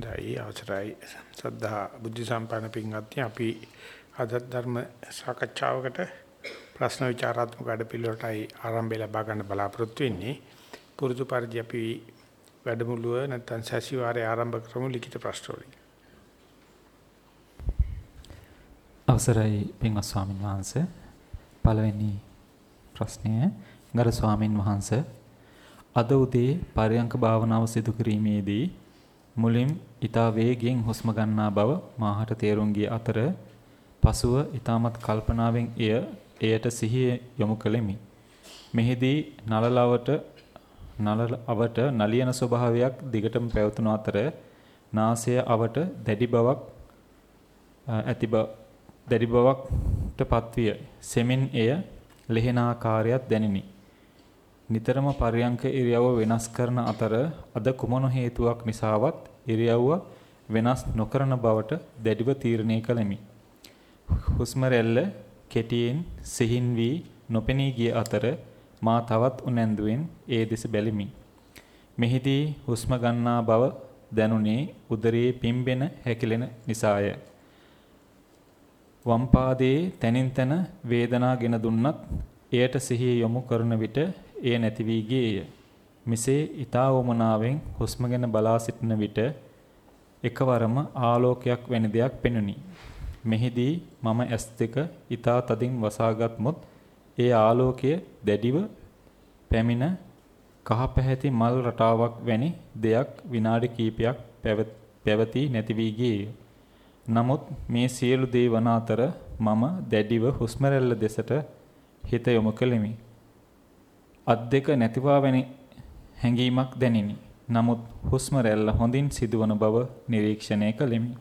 දැයි අවසරයි. සද්ධා බුද්ධ සම්පන්න පින්වත්නි අපි අද ධර්ම සාකච්ඡාවකට ප්‍රශ්න විචාරාත්මක වැඩපිළිවෙලටයි ආරම්භය ලබා ගන්න බලාපොරොත්තු වෙන්නේ. පුරුදු පරිදි අපි වැඩමුළුව නැත්නම් සැසිවාරය ආරම්භ කරමු ලිඛිත ප්‍රශ්න වලින්. අවසරයි පින්වත් ස්වාමින් වහන්සේ. පළවෙනි ප්‍රශ්නය ගරු ස්වාමින් වහන්සේ. අද උදේ පරයන්ක භාවනාව සිදු කිරීමේදී මුලින් ඊතා වේගයෙන් හුස්ම ගන්නා බව මාහට තේරුම් ගිය අතර පසුව ඊ타මත් කල්පනාවෙන් එය එයට සිහිය යොමු කළෙමි. මෙහිදී නලලවට නලල අවට නලියන ස්වභාවයක් දිගටම පැවතුන අතර නාසය අවට දැඩි බවක් ඇති බව දැඩි බවක්ට පත්විය. සෙමින් එය ලෙහෙන ආකාරයක් දැනිනි. නිතරම පර්යංක ඉරියව්ව වෙනස් කරන අතර අද කුමන හේතුවක් නිසාවත් ඉරියව්ව වෙනස් නොකරන බවට දැඩිව තීරණය කළෙමි. හුස්ම රැල්ල කෙටියෙන් සිහින් වී නොපෙනී ගිය අතර මා තවත් උනන්දුවෙන් ඒ දෙස බැලිමි. මෙහිදී හුස්ම ගන්නා බව දැනුනේ උදරයේ පිම්බෙන හැකිලෙන නිසාය. වම් පාදයේ තනින් තන වේදනාගෙන දුන්නත් එයට සිහිය යොමු කරන විට එය නැති වී ගියේය. මෙසේ ඊතා වමනාවෙන් හුස්ම ගැන බලා සිටින විට එකවරම ආලෝකයක් වැනි දෙයක් පෙනුනි. මෙහිදී මම ඇස් දෙක ඊතා තදින් වසාගත්මුත් ඒ ආලෝකය දැඩිව පැමිණ කහ පැහැති මල් රටාවක් වැනි දෙයක් විනාඩි කිහිපයක් පැවතී නැති වී ගියේය. නමුත් මේ සියලු දේ වන අතර මම දැඩිව හුස්ම දෙසට හිත යොමු කළෙමි. අත් දෙක නැතිවා වැනි හැඟීමක් දැනිනි. නමුත් හුස්ම රැල්ල හොඳින් සිදුවන බව නිරීක්ෂණය කළෙමි.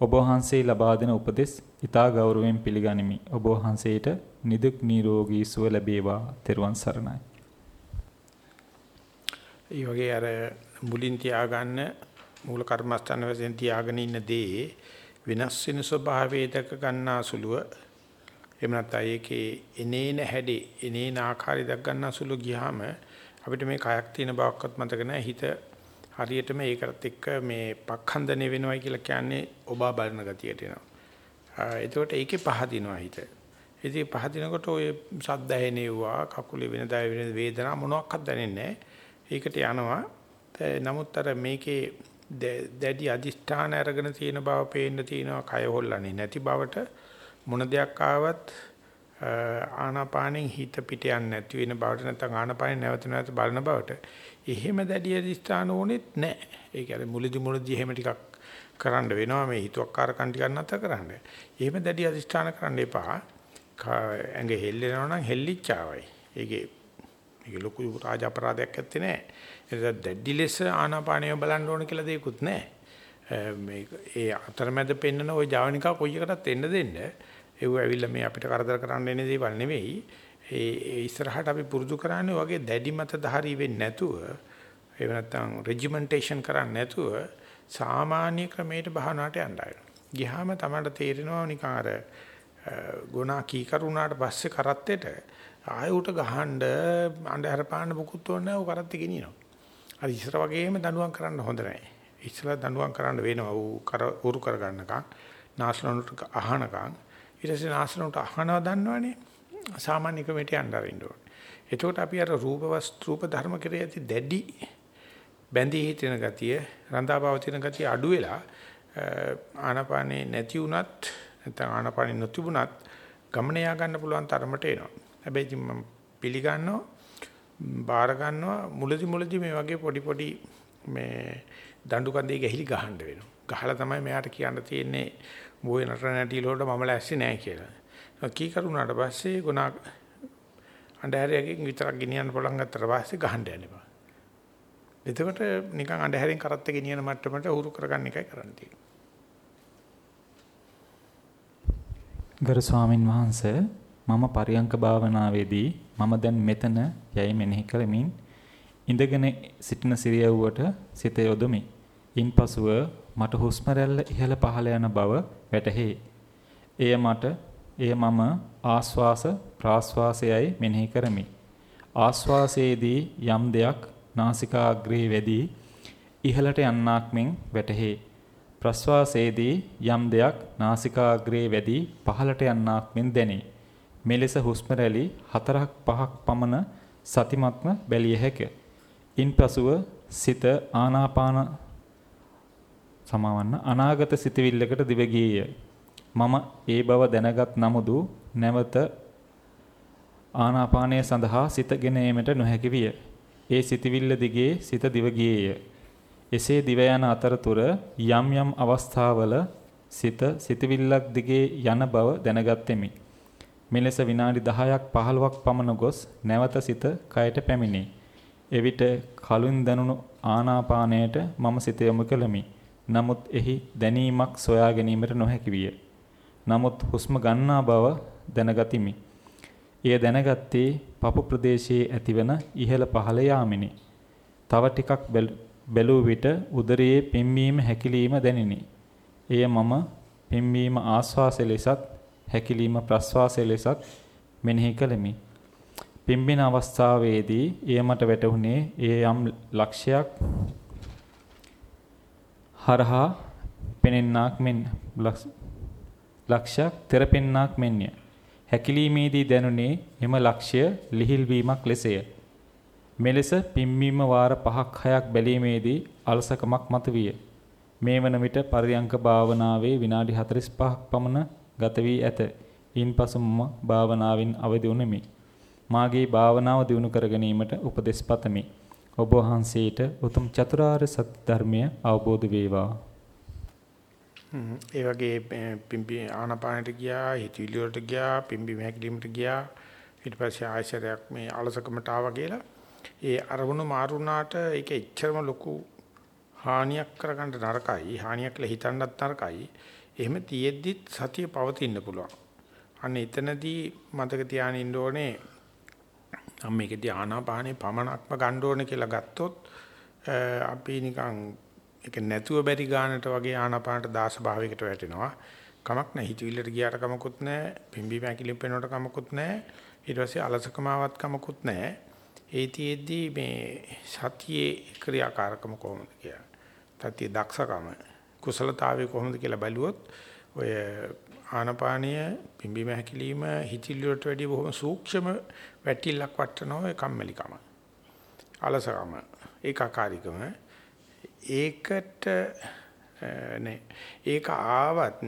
ඔබ වහන්සේ ලබා දෙන උපදෙස් ඊටා ගෞරවයෙන් පිළිගනිමි. ඔබ වහන්සේට නිදුක් නිරෝගී සුව ලැබේවා. තෙරුවන් සරණයි. ඒ වගේ අර මුලින් තියාගන්න මූල කර්මස්ථාන වශයෙන් තියාගෙන ඉන්න දේ වෙනස් වෙන ස්වභාවය දක ගන්නාසුලුව එහෙම නැත්නම් ඒකේ එනේන හැඩේ එනේන ආකාරය දක් ගන්නාසුලුව ගියාම අපිට මේ කයක් තියෙන බවක්වත් මතක නැහැ හිත හරියටම ඒකට එක්ක මේ පක්ඛන්දනේ වෙනවයි කියලා කියන්නේ ඔබා බලන ගතියට එනවා. එතකොට ඒකේ පහදිනවා හිත. ඉතින් පහදිනකොට ඔය සද්ද ඇහෙනේවා කකුලේ වෙනදා වෙන වේදනා මොනවාක්වත් දැනෙන්නේ ඒකට යනවා. නමුත් අර මේකේ දැඩි අදිෂ්ඨාන අරගෙන තියෙන බව පේන්න තියෙනවා කය හොල්ලන්නේ නැති බවට මොන දෙයක් ආවත් ආනාපානෙන් හිත පිට යන්නේ නැති වෙන බවට නැත්නම් ආනාපානෙ නැවත නැවත බලන බවට එහෙම දැඩි අධිෂ්ඨාන ඕනෙත් නැහැ. ඒ කියන්නේ මුලදි මුලදි එහෙම ටිකක් කරන්න වෙනවා මේ හිතුවක්කාරකම් ටිකක් නැතර කරන්න. එහෙම දැඩි අධිෂ්ඨාන කරන්න එපා. ඇඟ හෙල්ලෙනවා නම් හෙල්ලිච්චාවයි. ඒකේ මේක ලොකු රාජ අපරාධයක් ඇත්තේ නැහැ. ඒක දැඩි ලෙස ආනාපානය බලන්න ඕන කියලා දෙයක්වත් නැහැ. මේ ඒ අතරමැද පෙන්නන ওই ජවනිකා කොයි එකටත් එන්න දෙන්න. ඒව ඇවිල්ලා මේ අපිට කරදර කරන්න එන දේවල් නෙවෙයි. ඒ ඉස්සරහට අපි පුරුදු කරන්නේ වගේ දැඩි මත ධාරී වෙන්නේ නැතුව එහෙම නැත්නම් රෙජිමෙන්ටේෂන් කරන්නේ නැතුව සාමාන්‍ය ක්‍රමයට බහනාට යන්නයි. ගියාම තමයි තේරෙනවා නිකන් අර ගුණා කීකරුණාට පස්සේ කරත්තෙට ආයෙ උට ගහන්න අnder පාන්න මුකුත් ඕනේ නැහැ. කරත්තේ ගෙනියනවා. අර ඉස්සර වගේම දඬුවම් කරන්න හොඳ නැහැ. ඉස්සලා දඬුවම් කරන්න වෙනවා. ඌ කර උරු කර ගන්නකම් නාස්ලනුට අහනකම් ඊට පස්සේ නාස්ලනුට අහනවා දන්නවනේ. සාමාන්‍ය ක්‍රමයට යන්න අරින්න ඕනේ. එතකොට අපි අර රූප වස්තුූප ධර්ම කෙරෙහි ඇති දැඩි බැඳී හිටින ගතිය, රඳාපවතින ගතිය අඩු වෙලා ආනාපානේ නැති වුණත් නැත්නම් ආනාපානේ නොතිබුණත් ගමන යා ගන්න පුළුවන් තරමට එනවා. හැබැයි ඉතින් මම පිළිගන්නවා බාර ගන්නවා මුලදි මුලදි මේ වගේ පොඩි පොඩි මේ දඬු කන්දේ ගැහිලි ගහන්න වෙනවා. ගහලා තමයි මෙයාට කියන්න තියෙන්නේ බොයේ නටන නැටි වලට මම ලැස්ති නැහැ කියලා. කී කරුණාට පස්සේ ගුණා අන්ධහැරයෙන් විතරක් ගෙනියන්න පටන් ගත්තට පස්සේ ගහන්න යන්න එපා. එතකොට නිකන් අන්ධහැරෙන් කරත් ගෙනියන මට්ටමට උරු කරගන්න එකයි කරන්න තියෙන්නේ. ගරු ස්වාමින් වහන්සේ මම පරියංක භාවනාවේදී මම දැන් මෙතන යයි මෙනෙහි කරමින් ඉඳගෙන සිටින සිරියව්වට සිත යොදමි. ඉන්පසුව මට හුස්ම රැල්ල ඉහළ පහළ යන බව වැටහේ. එය මට එය මම ආස්වාස ප්‍රාස්වාසයයි මෙනෙහි කරමි. ආස්වාසයේදී යම් දෙයක් නාසිකාග්‍රේ වැඩි ඉහළට යන්නක් මෙන් වැටහේ. ප්‍රශ්වාසයේදී යම් දෙයක් නාසිකාග්‍රේ වැඩි පහළට යන්නක් මෙන් දැනේ. මෙලෙස හුස්ම රැලි 4ක් 5ක් පමණ සතිමත්ම බැලිය හැකිය. ඉන්පසුව සිත ආනාපාන සමවන්න අනාගත සිතවිල්ලකට දිව ගියේය. මම ඒ බව දැනගත් නමුදු නැවත ආනාපානය සඳහා සිතගෙන ඒමට නොහැකි විය. ඒ සිතවිල්ල දිගේ සිත දිව ගියේය. එසේ දිව යන අතරතුර යම් යම් අවස්ථාවල සිත සිතවිල්ලක් දිගේ යන බව දැනගත්ෙමි. මෙලෙස විනාඩි 10ක් 15ක් පමණ ගොස් නැවත සිත කයට පැමිණේ. එවිට කලින් දැනුණු ආනාපානයට මම සිත යොමු කළෙමි. නමුත් එහි දැනීමක් සොයා ගැනීමට නොහැකි විය. නමුත් හුස්ම ගන්නා බව දැනගතිමි. එය දැනගත්තේ පපු ප්‍රදේශයේ ඇතිවන ඉහළ පහළ යාමිනි. තව ටිකක් බැලූ විට උදරයේ පිම්වීම හැකිලිම දැනිනි. එය මම පිම්වීම ආශ්වාසය ලෙසත් හැකිලිම ප්‍රශ්වාසය ලෙසත් මෙනෙහි කළෙමි. පිම්බෙන අවස්ථාවේදී එය මට වැටහුණේ එය යම් ලක්ෂයක් හරහා පෙනෙන්නාක් මෙන් ලක්ෂයක් තෙරපෙන්නාක් මෙන්ය. හැකිලීමේදී දැනුනේ එම ලක්ෂ්‍ය ලිහිල් වීමක් ලෙසය. මෙලෙස පිම්වීම වාර 5ක් 6ක් බැලීමේදී අලසකමක් මතුවිය. මේ වන විට පරියංක භාවනාවේ විනාඩි 45ක් පමණ ගත වී ඇත. ඉන්පසු මම භාවනාවෙන් අවදි වුනිමි. මාගේ භාවනාව දියුණු කර ගැනීමට උපදෙස් පතමි. ඔබ වහන්සේට උතුම් චතුරාර්ය සත්‍ය ධර්මය අවබෝධ වේවා. ඒ වගේ පිම්බි ආනපානට ගියා, හිතවිලි වලට ගියා, පිම්බි මහැකිලිමට ගියා. ඊට පස්සේ ආයශරයක් මේ අලසකමට ආවා කියලා. ඒ අරමුණු මාරුණාට ඒක එච්චරම ලොකු හානියක් කරගන්න නරකයි. හානියක් කියලා හිතන්නත් නරකයි. එහෙම තියෙද්දිත් සතිය පවතින්න පුළුවන්. අන්න එතනදී මතක තියාගෙන ඉන්න ඕනේ මම මේකදී ආනාපානේ පමණක්ම ගන්න ඕනේ කියලා ගත්තොත් අපි නිකන් ඒක නැතුව බැරි ගානට වගේ ආනාපානට දාස භාවයකට වැටෙනවා. කමක් නැහැ හිතවිල්ලට ගියාට කමකුත් නැහැ. පිම්බීම ඇකිලිම් පෙනවට කමකුත් නැහැ. ඊට පස්සේ අලසකමාවත් කමකුත් නැහැ. ඒතිෙද්දී මේ සතියේ ක්‍රියාකාරකම කොහොමද කියලා. තතිය දක්ෂකම කුසලතාවය කොහොමද කියලා බැලුවොත් ඔය ආනපානීය පිම්බීම හැකිලිම හිතිලි වලට වැඩිය බොහොම සූක්ෂම වැටිල්ලක් වටනවා ඒ කම්මැලිකම. අලසකම ඒකාකාරීකම. ඒකට නේ ඒක ආවත්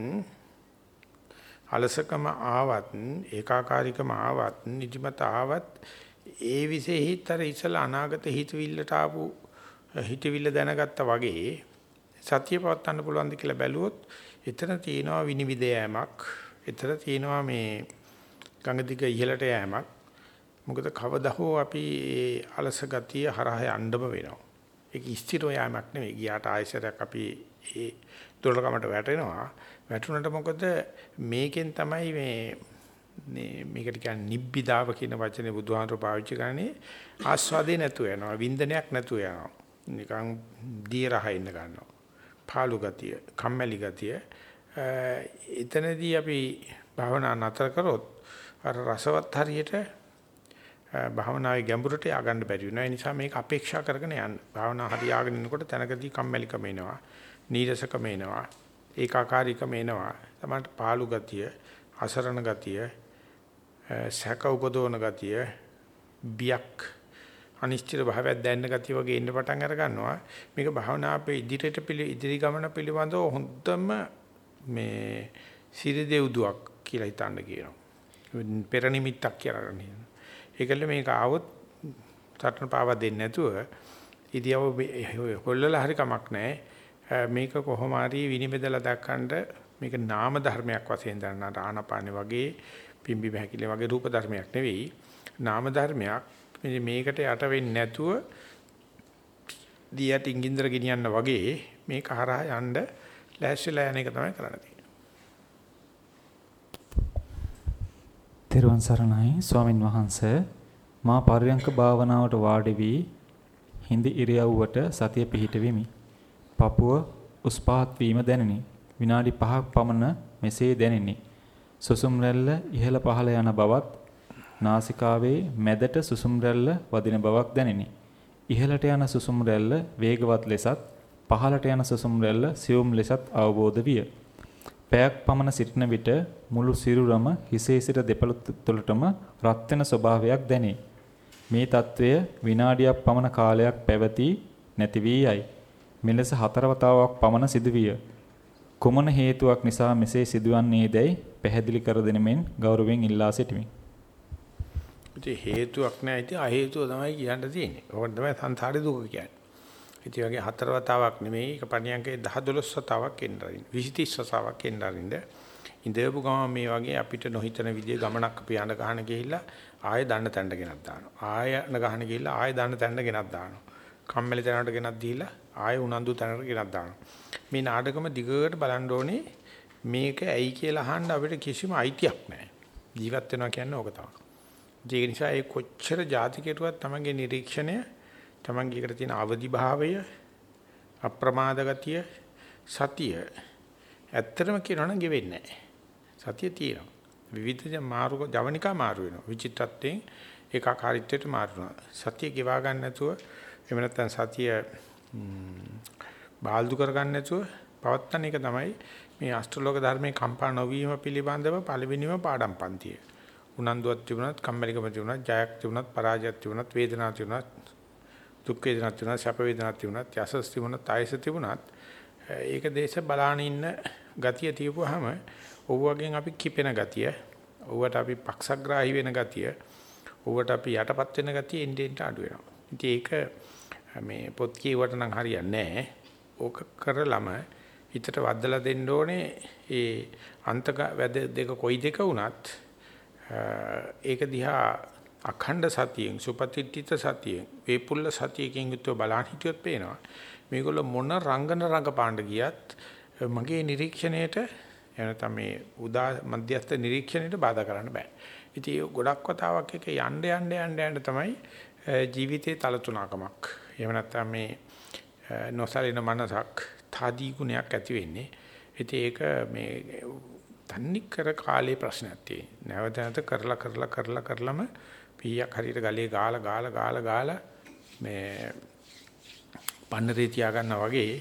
අලසකම ආවත් ඒකාකාරීකම ආවත් නිදිමත ආවත් ඒ විශේෂිත අර ඉසල අනාගත හිතවිල්ලට ආපු හිතවිල්ල දැනගත්තා වගේ සතිය පවත්වන්න පුළුවන්ද කියලා බැලුවොත් එතන තියෙනවා විනිවිද යෑමක්. එතන තියෙනවා මේ ගඟ දිග ඉහළට යෑමක්. මොකද කවදා හෝ අපි අලස ගතිය හරහා යන්නම වෙනවා ඒක ස්ථිරව යෑමක් නෙවෙයි. ගියාට ආයසරයක් අපි ඒ දුර්ලභමට වැටෙනවා. වැටුණට මොකද මේකෙන් තමයි මේ මේ මේකට කියන්නේ නිබ්බිදාව කියන වචනේ බුදුහාමර පාවිච්චි කරන්නේ ආස්වාදේ නැතුව යනවා. වින්දනයක් නැතුව යනවා. නිකන් දියරහ ඉන්න ගන්නවා. පාළු ගතිය, කම්මැලි ගතිය. එතනදී අපි භාවනා නතර කරොත් අර රසවත් හරියට භාවනාවේ ගැඹුරට ය아가න්න බැරි වෙනවා. ඒ නිසා මේක අපේක්ෂා කරගෙන යන්න. භාවනා හරියාගෙන ඉන්නකොට තැනකදී කම්මැලිකම එනවා. නීරසකම එනවා. ඒකාකාරීකම එනවා. තමයි පාළු ගතිය, අසරණ ගතිය, සැක උපදවන ගතිය, බියක් අනිශ්චිත භාවයක් දැනෙන ගතිය වගේ ඉන්න පටන් අර ගන්නවා. මේක භාවනා අපේ ඉදිරියට පිළි ඉදිරි ගමන පිළිබඳව හොඳම මේ සිරි දෙව්දුවක් කියලා හිතන්න කියනවා. පෙර නිමිත්තක් කියලා කියනවා. ඒකල මේක ආවොත් සටන පාවා දෙන්නේ නැතුව ඉදියව හොල්ලලා හරි කමක් නැහැ. මේක කොහොම හරි විනිබෙදලා දක්වන්න මේක නාම ධර්මයක් වශයෙන් දන්නා ආනාපානෙ වගේ පිම්බි බහැකිලි වගේ රූප ධර්මයක් නෙවෙයි. නාම ධර්මයක්. මේකට යට වෙන්නේ නැතුව දියට ඉංගින්දර ගෙනියන්න වගේ මේක හරහා යන්න ලෑස්තිලා යන එක තමයි කරන්න තෙරුවන් සරණයි ස්වාමින් වහන්සේ මා පරියංක භාවනාවට වාඩි වී හිඳ ඉරියව්වට සතිය පිහිටෙමි. පපුව උස් පහත් වීම දැනිනි. විනාඩි 5ක් පමණ මෙසේ දැනිනි. සුසුම් රැල්ල ඉහළ පහළ යන බවත් නාසිකාවේ මැදට සුසුම් රැල්ල වදින බවක් දැනිනි. ඉහළට යන සුසුම් රැල්ල වේගවත් ලෙසත් පහළට යන සුසුම් රැල්ල සියුම් ලෙසත් අවබෝධ විය. පැයක් පමණ සිටින විට මුළු සිරුරම හිසේ සිට දෙපළ තුළටම රත් වෙන ස්වභාවයක් දැනේ. මේ తත්වය විනාඩියක් පමණ කාලයක් පැවති නැති වී යයි. මෙලෙස හතර වතාවක් පමණ සිදුවිය. කුමන හේතුවක් නිසා මෙසේ සිදුවන්නේදයි පැහැදිලි කර දෙනෙමින් ගෞරවයෙන් ඉල්ලා සිටිමි. ඉතින් හේතුවක් නැහැ ඉතින් අ හේතුව තමයි කියන්න තියෙන්නේ. ඕකට තමයි සංසාරේ දුක කියන්නේ. ඉතින් වගේ හතර වතාවක් නෙමෙයි එක පණියන්ගේ 10 12 වතාවක් එන්නරින් 20 30 වතාවක් එන්නරින්ද ඉඳපු ගම මේ වගේ අපිට නොහිතන විදිය ගමනක් අපි යන ගහන ගිහිල්ලා ආයෙ දන්න තැනට ගෙනත් දානවා. ආයෙ යන ගහන ගිහිල්ලා ආයෙ දන්න තැනට ගෙනත් දානවා. කම්මැලි තැනකට ගෙනත් දීලා ආයෙ උනන්දු තැනකට ගෙනත් දානවා. මේ නාටකම දිගට බලන්න ඕනේ මේක ඇයි කියලා අහන්න අපිට කිසිම අයිතියක් නැහැ. ජීවත් වෙනවා කියන්නේ ඕක තමයි. ඒක නිසා ඒ කොච්චර ಜಾති කෙරුවත් තමන්ගේ නිරීක්ෂණය තමන්ගේ එකට තියෙන අවදි භාවය අප්‍රමාද ගතිය සතිය ඇත්තටම කියනවා නම් ගෙවෙන්නේ නැහැ. සතිය තියෙනවා. විවිධ මාරු ජවනිකා මාරු වෙනවා. විචිත්තත්වයෙන් ඒකාකාරීත්වයට මාරු වෙනවා. සතිය ගෙවා ගන්න නැතුව එහෙම නැත්නම් සතිය බාල්දු කර ගන්න නැතුව පවත්තන එක තමයි මේ අෂ්ටලෝක ධර්මයේ කම්පා නොවීම පිළිබඳව පළවෙනිම පාඩම් පන්තිය. උනන්දුවක් තිබුණත්, කම්මැලිකම තිබුණත්, ජයක් තිබුණත්, පරාජයක් තිබුණත්, වේදනාවක් තිබුණත්, දුක් වේදනාවක් තිබුණත්, සැප වේදනාවක් තිබුණත්, යසස් තිබුණත්, ආයස තිබුණත් ඒක දේශ බලාන ඉන්න ගතිය තියපුවාම ඔව්වගෙන් අපි කිපෙන ගතිය, ඔව්වට අපි පක්ෂග්‍රාහී වෙන ගතිය, ඔව්වට අපි යටපත් වෙන ගතිය එන්නේ අඩු වෙනවා. ඉතින් ඒක මේ පොත් කියවට නම් හරියන්නේ නැහැ. ඕක කරලම හිතට වදලා දෙන්න ඕනේ ඒ අන්තක වැද දෙක කොයි දෙක වුණත් ඒක දිහා අඛණ්ඩ සතියෙන් සුපතිට්ඨිත සතියෙන් වේපුල්ල සතියකින් යුතුව බලන් හිටියොත් පේනවා මේගොල්ල මොන රංගන රංගපාණ්ඩ ගියත් මගේ නිරීක්ෂණයට එනතම මේ උදා මධ්‍යස්ථ නිරීක්ෂණයට බාධා කරන්න බෑ. ඉතින් ගොඩක් වතාවක් එක යන්න යන්න යන්න යන්න තමයි ජීවිතේ තලතුණකමක්. එහෙම නැත්නම් මේ නොසලින මනසක් තාදී ගුණයක් ඇති වෙන්නේ. ඉතින් ඒක මේ තන්නේ කර කාලේ ප්‍රශ්නයක් තියෙන. නැවත නැවත කරලා කරලා කරලා කරලම පීයක් හරියට ගලේ ගාලා ගාලා ගාලා ගාලා මේ පන්නරේ තියාගන්නා වගේ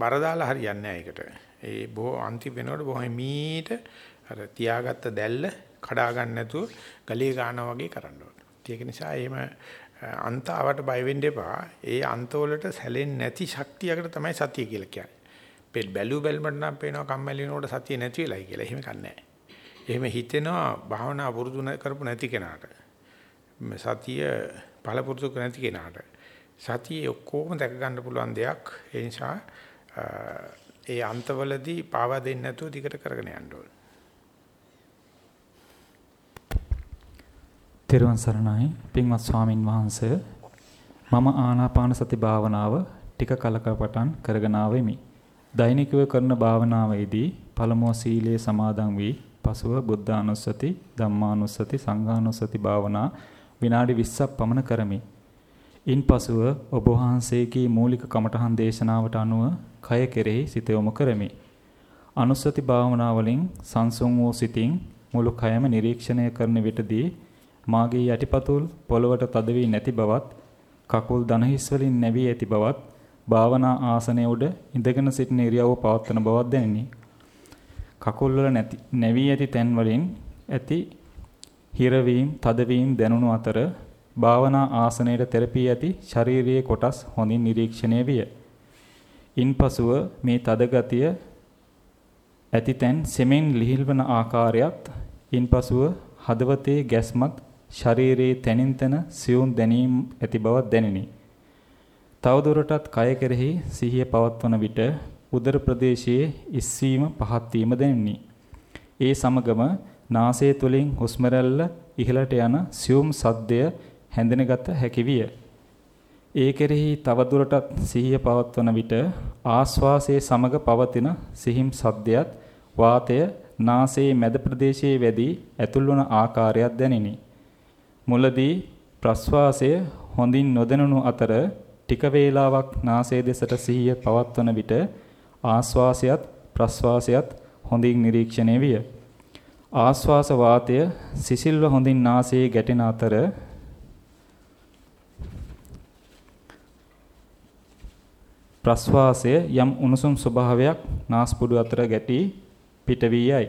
බර දාලා හරියන්නේ නැහැ ඒකට. ඒ බොහෝ අන්තිම වෙනකොට බොහෝ මීට අර තියාගත්ත දැල්ල කඩා ගන්න නැතුව ගලේ ගන්නවා වගේ කරන්න ඕනේ. ඒක නිසා එහෙම අන්ත ආවට බය වෙන්න එපා. ඒ අන්ත වලට සැලෙන්නේ නැති ශක්තියකට තමයි සතිය කියලා කියන්නේ. පෙල් බැලු බැලමට නම් පේනවා කම්මැලි වෙනකොට සතිය නැති වෙලයි කියලා. එහෙම කන්නේ එහෙම හිතෙනවා භාවනා පුරුදු කරපු නැති කෙනාට. සතිය පළපුරුදු නැති කෙනාට. සතිය ඔක්කොම දැක ගන්න පුළුවන් දෙයක්. ඒ නිසා ඒ අන්තවලදී පාවා දෙන්නේ නැතුව දිගට කරගෙන යන්න ඕනේ. තෙරුවන් සරණයි පින්වත් ස්වාමින් වහන්සේ මම ආනාපාන සති භාවනාව ටික කලක පටන් කරගෙන ආවෙමි. දෛනිකව කරන භාවනාවේදී පළමුව සීලයේ සමාදන් වී පසුව බුද්ධානුස්සති, ධම්මානුස්සති, සංඝානුස්සති භාවනා විනාඩි 20ක් පමණ කරමි. ඉන්පසුව ඔබ වහන්සේගේ මූලික කමඨහන් දේශනාවට අනුව කය කෙරෙහි සිත යොමු කරමි. අනුස්සති භාවනාවලින් සංසුන් වූ සිතින් මුළු කයම නිරීක්ෂණය කරන විටදී මාගේ යටිපතුල් පොළවට තද වී නැති බවත් කකුල් දන හිස් වලින් නැවී ඇති බවත් භාවනා ආසනයේ උඩ ඉඳගෙන සිටින ඉරියව්ව පවත්වන බවක් දැනිනි. කකුල් වල නැති නැවී ඇති තැන් වලින් ඇති හිරවීම, තදවීම දැනුණු අතර භාවනා ආසනයේ තෙරපී ඇති ශාරීරියේ කොටස් හොඳින් නිරීක්ෂණය විය. ඉන්පසුව මේ තද ගතිය ඇති තැන් සෙමෙන් ලිහිල්වන ආකාරයත් ඉන්පසුව හදවතේ ගැස්මත් ශරීරයේ තනින් තන සියුම් දැනීම් ඇති බවක් දැනිනි. තවදුරටත් කය කෙරෙහි සිහිය පවත්වන විට උදර ප්‍රදේශයේ ඉස්වීම පහත් වීම දැනිනි. ඒ සමගම නාසය තුලින් හුස්ම ඉහළට යන සියුම් සද්දය හැඳිනගත හැකි විය. ඒ කෙරෙහි තවදුරටත් සිහිය පවත්වන විට ආස්වාසයේ සමග පවතින සිහිම් සද්දයත් වාතය නාසයේ මැද ප්‍රදේශයේ වැඩි ඇතුල්වන ආකාරයක් දැනිනි. මුලදී ප්‍රස්වාසය හොඳින් නොදැනුණු අතර ටික වේලාවක් නාසයේ දෙසට සිහිය පවත්වන විට ආස්වාසයත් ප්‍රස්වාසයත් හොඳින් නිරීක්ෂණය විය. ආස්වාස වාතය සිසිල්ව හොඳින් නාසයේ ගැටෙන අතර ප්‍රස්වාසය යම් උණුසුම් ස්වභාවයක් නාස්පුඩු අතර ගැටි පිට වී යයි.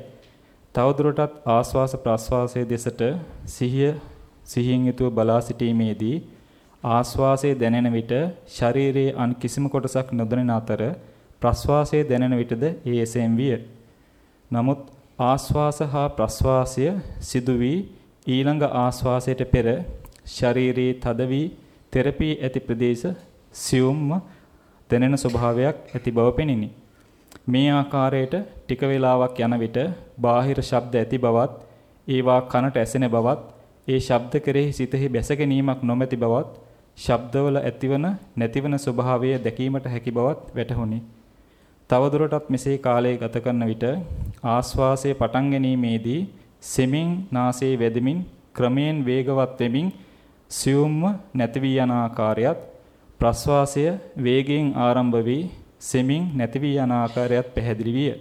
තවදුරටත් ආස්වාස ප්‍රස්වාසයේ දෙසට සිහිය සිහියෙන් යුතුව බලා සිටීමේදී ආස්වාසයේ දැනෙන විට ශරීරයේ අන් කිසිම කොටසක් නොදැනෙන අතර ප්‍රස්වාසයේ දැනෙන විටද ඒ එසේම විය. නමුත් ආස්වාස හා ප්‍රස්වාසය සිදු වී ඊළඟ ආස්වාසයට පෙර ශරීරයේ තද වී තෙරපී ඇති ප්‍රදේශ සියුම්ම දැනෙන ස්වභාවයක් ඇති බව පෙනිනි. මේ ආකාරයට ටික වේලාවක් යන විට බාහිර ශබ්ද ඇති බවත් ඒවා කනට ඇසෙන බවත් ඒ ශබ්ද කෙරෙහි සිතෙහි බැස ගැනීමක් නොමැති බවත් ශබ්දවල ඇතිවන නැතිවන ස්වභාවය දැකීමට හැකි බවත් වැටහුණි. තවදුරටත් මෙසේ කාලය ගත කරන විට ආස්වාසයේ පටන් ගැනීමේදී සෙමින් නාසයේ වැදෙමින් ක්‍රමයෙන් වේගවත් වෙමින් සියුම්ව නැති වී යන ආකාරයත් ප්‍රස්වාසය වේගයෙන් ආරම්භ වී සෙමින් නැති වී යන ආකාරයත් පැහැදිලි විය.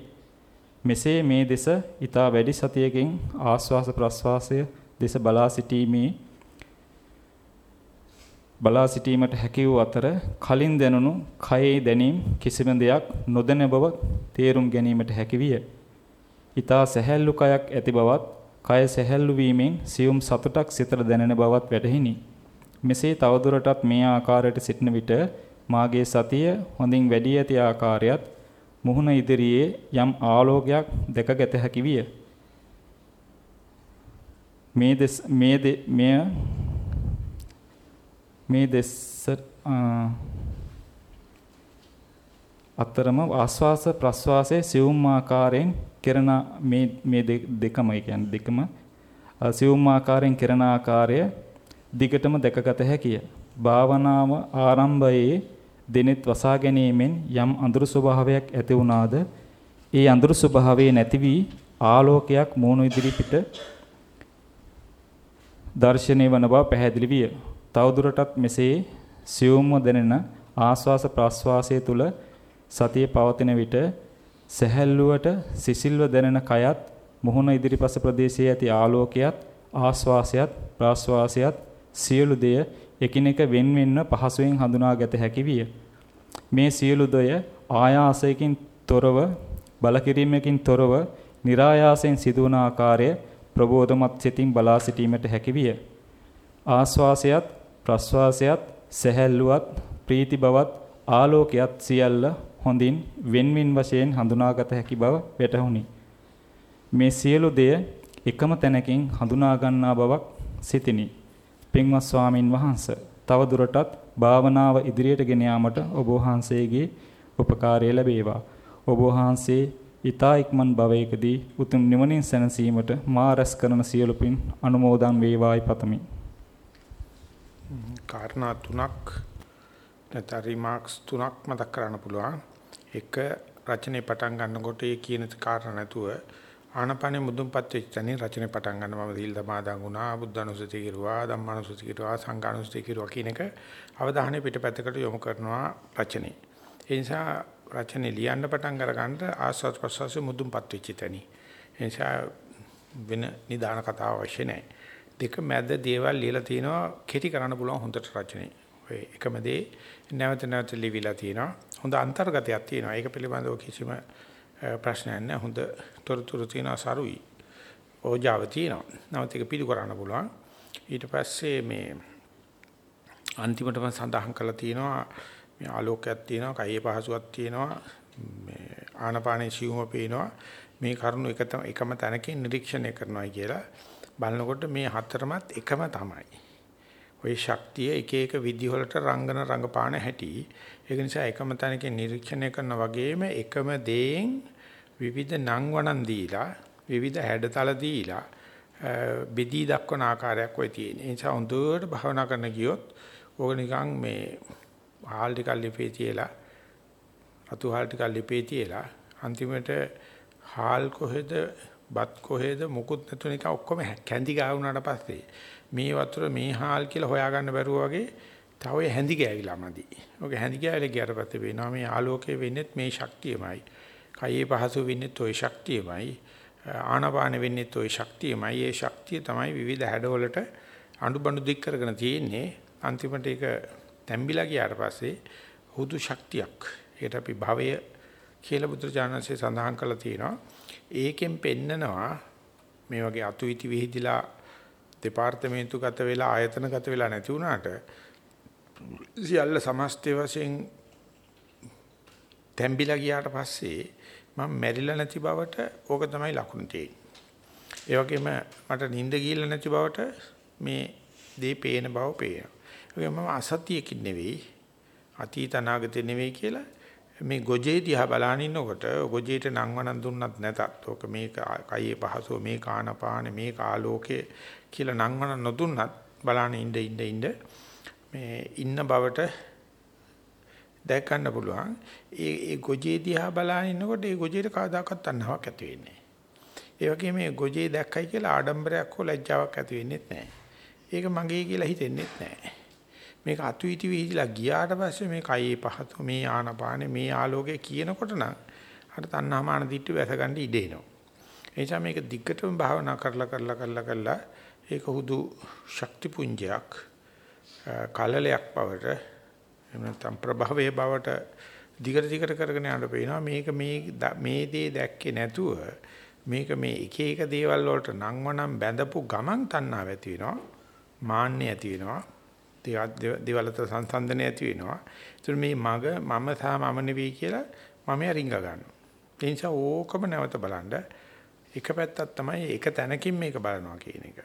මෙසේ මේ දෙස ඊතා වැඩි සතියකින් ආස්වාස ප්‍රස්වාසය දෙස බලා සිටීමේ බලා සිටීමට හැකි වූ අතර කලින් දැනුණු කයේ දැනීම් කිසිම දෙයක් නොදැන බව තේරුම් ගැනීමට හැකි විය. ඊතා සැහැල්ලු කයක් ඇති බවත් කය සැහැල්ලු වීමෙන් සියුම් සතුටක් සිතට දැනෙන බවත් වැටහිනි. මෙසේ තවදුරටත් මේ ආකාරයට සිටින විට මාගේ සතිය හොඳින් වැඩි ඇති ආකාරයත් මුහුණ ඉදිරියේ යම් ආලෝකයක් දැකගත හැකි විය. මේ මේ මෙය මේ දෙස්ස අතරම ආස්වාස ප්‍රස්වාසයේ සියුම් ආකාරයෙන් කෙරණ මේ මේ දෙකම කියන්නේ දෙකම සියුම් ආකාරයෙන් කෙරණ ආකාරය දිගටම දැකගත හැකිය. භාවනාව ආරම්භයේ දිනෙත් වසා ගැනීමෙන් යම් අඳුරු ස්වභාවයක් ඇති වුණාද ඒ අඳුරු ස්වභාවය නැති වී ආලෝකයක් මූණු ඉදිරි පිට දර්ශනය වන බව පැහැදිලි විය. තවදුරටත් මෙසේ සියුම්ව දැනෙන ආස්වාස ප්‍රාස්වාසයේ තුල සතිය පවතින විට සැහැල්ලුවට සිසිල්ව දැනෙන කයත් මුහුණ ඉදිරිපස ප්‍රදේශයේ ඇති ආලෝකයත් ආස්වාසයත් ප්‍රාස්වාසයත් සියලු දෙය එකිනෙක වෙන්වෙන්ව පහසුවෙන් හඳුනාගත හැකි විය. මේ සියලු දෙය ආයාසයකින් තොරව බලකිරීමකින් තොරව નિરાයාසයෙන් සිදුවන ආකාරය ප්‍රබෝධමත් සිතින් බලා සිටීමට හැකි විය. ආස්වාසයත් ප්‍රස්වාසයත් සැහැල්ලුවත් ප්‍රීති බවත් ආලෝකයත් සියල්ල හොඳින් වෙන්වින් වශයෙන් හඳුනාගත හැකි බව වැටහුණි. මේ සියලු දෙය එකම තැනකින් හඳුනා ගන්නා බවක් සිතිනි. පින්වත් ස්වාමින් වහන්සේ තව දුරටත් භාවනාව ඉදිරියට ගෙන යාමට ඔබ වහන්සේගේ උපකාරය ලැබේවා. ඔබ වහන්සේ ඊතා ඉක්මන් භවයකදී උතුම් නිවනින් සැනසීමට මා රැස් කරන සියලු පින් අනුමෝදන් වේවායි පතමි. කාරණා තුනක් නැත්නම් රිමාක්ස් තුනක් මතක් කරන්න පුළුවන්. එක රචනයේ පටන් ගන්නකොට ඒ කියන කාරණා නැතුව ආනපනෙ මුදුන්පත් වෙච්ච තැනින් රචනයේ පටන් ගන්න මම දීල් දමාදන් වුණා බුද්ධානුස්සති කිරුවා ධම්මානුස්සති කිරුවා සංඝානුස්සති කිරුවා කියන එක අවධානය පිටපැත්තකට යොමු කරනවා රචනයේ. ඒ නිසා රචනයේ ලියන්න පටන් අරගන්න ආස්වාද ප්‍රසවාසයේ මුදුන්පත් වෙච්ච තැනි. ඒ නිසා වෙන නිදාන කතාව අවශ්‍ය නැහැ. දෙක මැද දේවල් ලියලා තිනවා කෙටි කරන්න පුළුවන් හොඳට රචනයේ. ඔය එකම දේ නැවත නැවත ලිවිලා තිනවා. හොඳ අන්තර්ගතයක් තියෙනවා. ඒක පිළිබඳව කිසිම ප්‍රශ්නයක් නැහැ. හොඳ තොරතුරු තියෙනවා සරුයි. ඕජාව තියෙනවා. නැවත ඒක පිළි කරන්න පුළුවන්. ඊට පස්සේ මේ අන්තිමටම සඳහන් කරලා තියෙනවා මේ ආලෝකයක් තියෙනවා, කයේ පහසුවක් තියෙනවා, මේ ආනපානේ සිවුම පේනවා. මේ කරුණු එක එකම තැනකින් නිරීක්ෂණය කරනවා කියලා බලනකොට මේ හතරමත් එකම තමයි. ওই ශක්තිය එක එක විදි වලට රංගන රංගපාන හැටි. ඒක නිසා එකම තැනකින් නිරීක්ෂණය කරන වගේම එකම දේෙන් විවිධ නම් වණන් දීලා විවිධ හැඩතල දීලා බෙදී දක්වන ආකාරයක් ඔය තියෙන. ඒ නිසා හොඳට භවනා කරන ගියොත් ඕක නිකන් මේ හාල් ටිකක් ලිපේ තියලා රතු හාල් ටිකක් ලිපේ තියලා අන්තිමට හාල් කොහෙද බත් කොහෙද මුකුත් නැතුව නිකන් ඔක්කොම කැඳි ගා වුණාට පස්සේ මේ වතුර මේ හාල් කියලා හොයාගන්න බැරුව වගේ තව හැඳි ගෑවිලා මදි. ඔක හැඳි ගෑවිලා ගියාට පස්සේ වෙනවා මේ ආලෝකයේ වෙන්නේත් මේ ශක්තියමයි. කයේ පහසු වෙන්නේත් ওই ශක්තියමයි. ආනපාන වෙන්නේත් ওই ශක්තියමයි. ඒ ශක්තිය තමයි විවිධ හැඩවලට අඬු දික් කරගෙන තියෙන්නේ. අන්තිමට ඒක තැම්බිලා ගියාට පස්සේ හුදු ශක්තියක්. ඒකට අපි භවය කියලා බුදුචානන්සේ සඳහන් කරලා තියෙනවා. ඒකෙන් පෙන්නනවා මේ වගේ අතුයිති විහිදිලා දෙපාර්තමේන්තුගත වෙලා ආයතනගත වෙලා නැති වුණාට සියල්ල සමස්තය වශයෙන් තැම්බිලා ගියාට පස්සේ මම මැරිලා නැති බවට ඕක තමයි ලකුණ තියෙන්නේ. ඒ වගේම මට නිින්ද ගිහිල්ලා නැති බවට මේ දේ පේන බව පේනවා. ඒ මම අසතියකින් නෙවෙයි අතීත අනාගතේ නෙවෙයි කියලා මේ ගොජේ දිහා බලන ඉන්නකොට ගොජේට නංවනන් දුන්නත් නැතත් ඕක මේ කයේ පහසුව මේ කානපාන මේ කාලෝකේ කියලා නංවනන් නොදුන්නත් බලන ඉඳ ඉඳ ඉඳ මේ ඉන්න බවට දැක ගන්න පුළුවන්. ඒ ඒ ගොජේ දිහා බලන ඉන්නකොට ඒ ගොජේට කවදාකවත් තණ්හාවක් ඇති වෙන්නේ නැහැ. ඒ වගේම මේ ගොජේ දැක්කයි කියලා ආඩම්බරයක් හෝ ලැජ්ජාවක් ඇති වෙන්නේ නැහැ. ඒක මගේ කියලා හිතෙන්නේ නැහැ. මේක අතුයිති විහිදලා ගියාට පස්සේ මේ කයේ පහත මේ ආනපානේ මේ ආලෝකයේ කියනකොට නම් අර තණ්හාමාන දිට්ඨි වැස ගන්න ඉඩ එනවා. ඒ නිසා මේක දිග්ගටම භාවනා කරලා කරලා කරලා කරලා ඒක හුදු ශක්ති පුංජයක් කලලයක් බවට එහෙම නැත්නම් ප්‍රභවයේ බවට දිගට දිගට කරගෙන යන්න පේනවා මේක මේ මේ දේ දැක්කේ නැතුව මේක මේ එක එක දේවල් වලට නංවනම් බැඳපු ගමන් තණ්හාව ඇති වෙනවා මාන්නය ඇති වෙනවා දේවල්ත සංසන්දනය ඇති වෙනවා. ඒතර මේ මග මම සහ මම නෙවෙයි කියලා මම රිංග ගන්නවා. ඒ නිසා ඕකම නැවත බලන්න එක පැත්තක් තමයි එක තැනකින් මේක බලනවා කියන එක.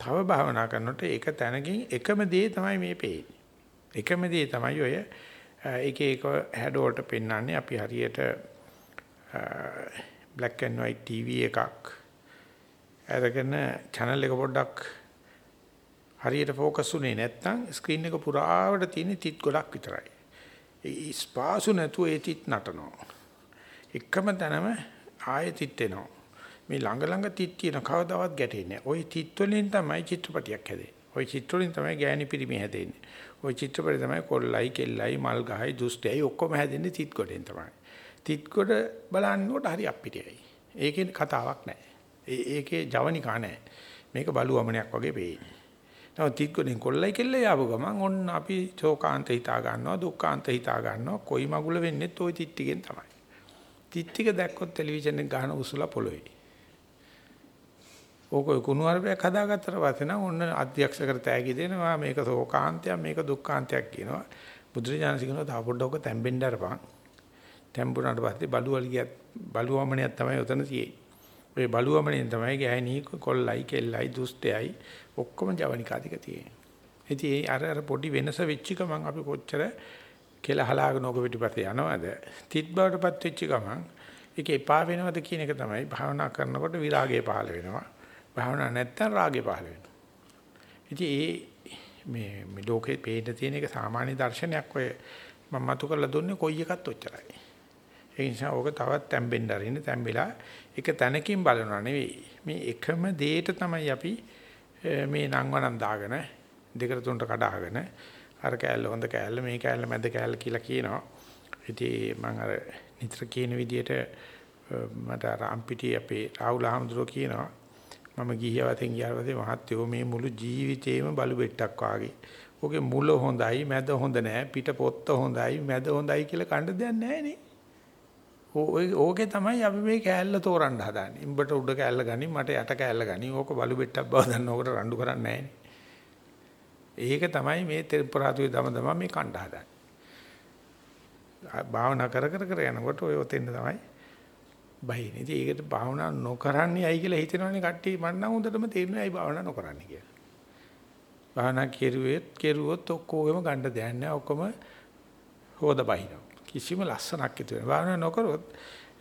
තව භාවනා කරනකොට එක තැනකින් එකම දේ තමයි මේ පේන්නේ. එකම දේ තමයි ඔය එක එක හැඩ වලට පෙන්වන්නේ අපි හරියට black and white TV එකක් අරගෙන channel එක පොඩ්ඩක් හරියට ફોකස් උනේ නැත්නම් ස්ක්‍රීන් එක පුරාවට තියෙන තිත් ගොඩක් විතරයි. ඒ ස්පාසු නැතුව ඒ තිත් නටනවා. එකම තැනම ආයෙ තිත් එනවා. මේ ළඟ ළඟ තිත් තියෙන කවදාවත් ගැටෙන්නේ නැහැ. ওই තිත් වලින් තමයි චිත්‍රපටියක් හැදෙන්නේ. ওই චිත්‍ර වලින් තමයි ගෑණි පිරිමි හැදෙන්නේ. ওই චිත්‍රපටි තමයි කොල්ලයි කෙල්ලයි මල් ගහයි දුෂ්ටයයි ඔක්කොම හැදෙන්නේ තිත් කොටෙන් තමයි. තිත් කොට බලන්නකොට හරි අපිරියයි. ඒකේ කතාවක් නැහැ. ඒකේ ජවනිකා නැහැ. මේක බලුවමනයක් වගේ වෙන්නේ. නමුත් තිත් කොටෙන් කොල්ලයි කෙල්ලයි ආව ගමන් ඔන්න අපි ශෝකාන්ත හිතා ගන්නවා දුක්ඛාන්ත හිතා ගන්නවා කොයි මගුල වෙන්නේත් ওই තිත් ටිකෙන් තමයි. තිත් ටික දැක්කොත් ටෙලිවිෂන් එක ගහන උසුලා පොළොවේ. ඕක කුණුවarpයක් හදාගත්තට පස්සේ නම් ඔන්න අධ්‍යක්ෂකර තෑගි දෙනවා මේක ශෝකාන්තයක් මේක දුක්ඛාන්තයක් කියනවා බුදුරජාණන් කියනවා තා පොඩ්ඩක් ඔක තැම්බෙන්න අරපන් තැම්බුණාට පස්සේ බලුවලියක් බලුවමනියක් තමයි උතන තියෙන්නේ ඔය බලුවමනියෙන් තමයි ගෑණී කොල්ලයි කෙල්ලයි දුස්තයයි ඔක්කොම ජවනිකාදික තියෙන්නේ ඉතින් අර අර පොඩි වෙනස වෙච්ච ගමන් අපි කොච්චර කියලා හලාගෙන ඕක පිටිපස්සේ යනවද තිත් බවටපත් වෙච්ච ගමන් ඒක එපා වෙනවද කියන එක තමයි භාවනා කරනකොට විරාගය පහළ වෙනවා භාවනා නැත්තම් රාගේ පහළ වෙනවා. ඉතින් ඒ මේ මේ ලෝකේ පේන්න තියෙන එක සාමාන්‍ය දර්ශනයක් ඔය මම මතු කරලා දුන්නේ කොයි එකත් ඔච්චරයි. ඒ නිසා ඕක තවත් තැම්බෙන්න අරින්න තැම්බිලා එක තැනකින් බලනවා නෙවෙයි. මේ එකම දෙයට තමයි අපි මේ නංවනන් දාගෙන දෙකට තුනට කඩාගෙන අර කෑල්ල හොඳ කෑල්ල මේ කෑල්ල මැද කෑල්ල කියලා කියනවා. ඉතින් මම අර නිතර කියන විදිහට මට අර අම්පිටි අපේ රාහුල හඳුරෝ කියනවා මම ගිහියවතෙන් ගියාට මහත්යෝ මේ මුළු ජීවිතේම බලු බෙට්ටක් වාගේ. ඕකේ මුල හොඳයි, මැද හොඳ නැහැ, පිට පොත්ත හොඳයි, මැද හොඳයි කියලා කණ්ඩ දෙයක් නැහැ නේ. ඕකේ තමයි අපි මේ කෑල්ල තෝරන්න හදාන්නේ. උඹට උඩ කෑල්ල ගනි, මට යට කෑල්ල ගනි. ඕක බලු බෙට්ටක් බව දන්න ඕකට රණ්ඩු කරන්නේ ඒක තමයි මේ තෙරපරාතුවේ දම දම මේ කණ්ඩ හදාන්නේ. භාවනා කර කර කර යනකොට ඔය ඔතෙන් තමයි බහින. ඉතින් ඒකට භාවනා නොකරන්නේ ඇයි කියලා හිතනවනේ කට්ටිය මම නම් හොඳටම තේරෙනවා ඇයි භාවනා නොකරන්නේ කියලා. භාවනා කෙරුවෙත් කෙරුවොත් ඔක්කොගෙම ගන්න දෙයක් නැහැ. ඔක්කොම හොද බහිනවා. කිසිම ලස්සනක් ඉතුරු නැහැ. භාවනා නොකරොත්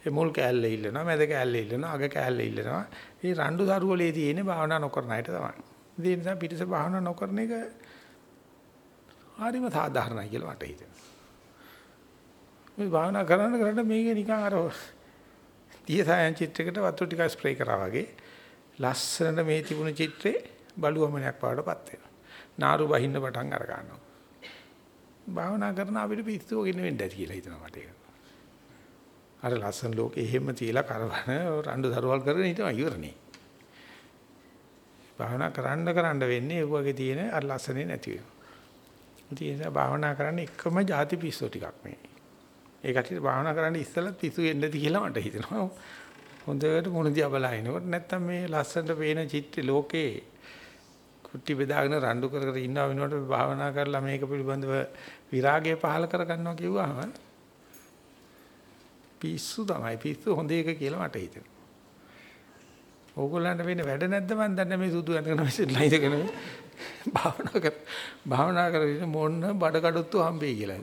ඒ මුල් කෑල්ල ඉල්ලනවා, මැද කෑල්ල ඉල්ලනවා, අග කෑල්ල ඉල්ලනවා. මේ රණ්ඩු දරුවලේ තියෙන්නේ භාවනා නොකරන අයට තමයි. ඒ නිසා පිටිස භාවනා නොකරන එක හරිම සාධාරණයි කියලා මට හිතෙනවා. මේ භාවනා කරන්න කරන්න මේක නිකන් අර දියසයන් චිත්‍රයකට වතුර ටිකක් ස්ප්‍රේ කරා වගේ ලස්සනට මේ තිබුණු චිත්‍රේ බලුවමනක් පාඩපත් වෙනවා. නාරු බහින්න පටන් අර ගන්නවා. භාවනා කරන අපිට පිස්සුව ගෙන්න වෙන්න ඇති කියලා හිතනවා මට ඒක. අර ලස්සන ලෝකෙ එහෙම තියලා කරවන රණ්ඩු දරුවල් කරගෙන හිටම ඉවරනේ. භාවනා කරන්න කරන්න වෙන්නේ ඒ වගේ තියෙන අර ලස්සනේ නැති වෙනවා. ඉතින් ඒ නිසා භාවනා කරන්න එකම ಜಾති පිස්සු ටිකක් මේ. ඒ කටියට භාවනා කරන්න ඉස්සෙල්ලා පිසු එන්නද කියලා මට හිතෙනවා. හොඳට මොන දිහා බලනකොට නැත්තම් මේ ලස්සනට පේන චිත්‍ර ලෝකේ කුටි බෙදාගෙන රණ්ඩු කර කර ඉන්නව වෙනකොට භාවනා කරලා මේක පිළිබඳව විරාගය පහල කර ගන්නවා කිව්වහම පිස්සු තමයි පිස්සු හොඳ එක කියලා මට හිතෙනවා. ඕගොල්ලන්ට වෙන වැඩ නැද්ද මන් දන්නේ මේ සුදු ඇඳගෙන මෙසේජ් ලයිදගෙන භාවනා කර භාවනා කරගෙන මොන්න බඩ කඩොත්තු හම්බෙයි කියලා.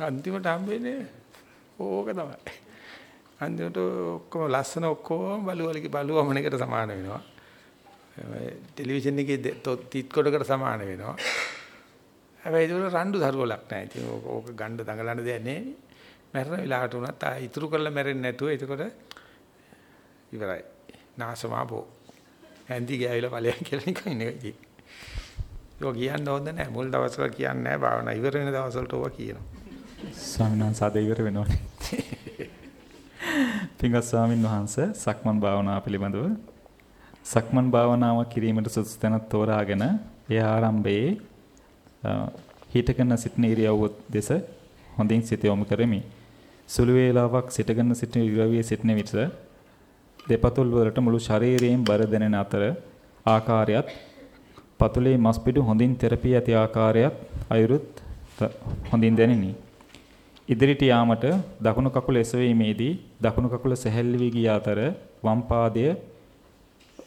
අන්තිමට හම්බෙන්නේ ඕක තමයි. අන්තිමට ඔක්කොම ලස්සන ඔක්කොම බලුවලක බලුවමනකට සමාන වෙනවා. ටෙලිවිෂන් එකේ තිත් කොටකට සමාන වෙනවා. හැබැයි ඒක රණ්ඩු සරුවලක් නැහැ. ඉතින් ඕක ගණ්ඩ දඟලන්න දෙයක් නැහැ. මැරෙන වෙලාවට උනත් ආ ඉතුරු කරලා මැරෙන්නේ නැතුව එතකොට ඉවරයි. නාසමාපෝ. ඇන්දි ගෑවිලා ඵලයන් කියලා නිකන් ඉන්නේ. ඒක කියන්න හොඳ නැහැ. මුල් දවස්වල කියන්නේ නැහැ. භාවනා ඉවර වෙන දවස්වලට ඕවා කියනවා. ස්වාමීන් වහන්සේ අද ඉවර වෙනවනේ. පින්වත් ස්වාමින් වහන්සේ සක්මන් භාවනාව පිළිබඳව සක්මන් භාවනාව කිරීමට සුදුසු තැනක් තෝරාගෙන ඒ ආරම්භයේ හිටගෙන සිටින ඉරියව්ව දෙස හොඳින් සිත යොමු කරමි. සුළු වේලාවක් සිටගෙන සිටින ඉරියව්වේ සිටින විට දෙපතුල් වලට මුළු ශරීරයෙන් බර දැනෙන අතර ආකාරයත් පතුලේ මස් පිඩු හොඳින් තෙරපී ඇති ආකාරයත් අයුරුත් හොඳින් දැනිනි. ඉදිරිට යාමට දකුණු කකුල එසවීමේදී දකුණු කකුල සැහැල්ලු වී ගිය අතර වම් පාදය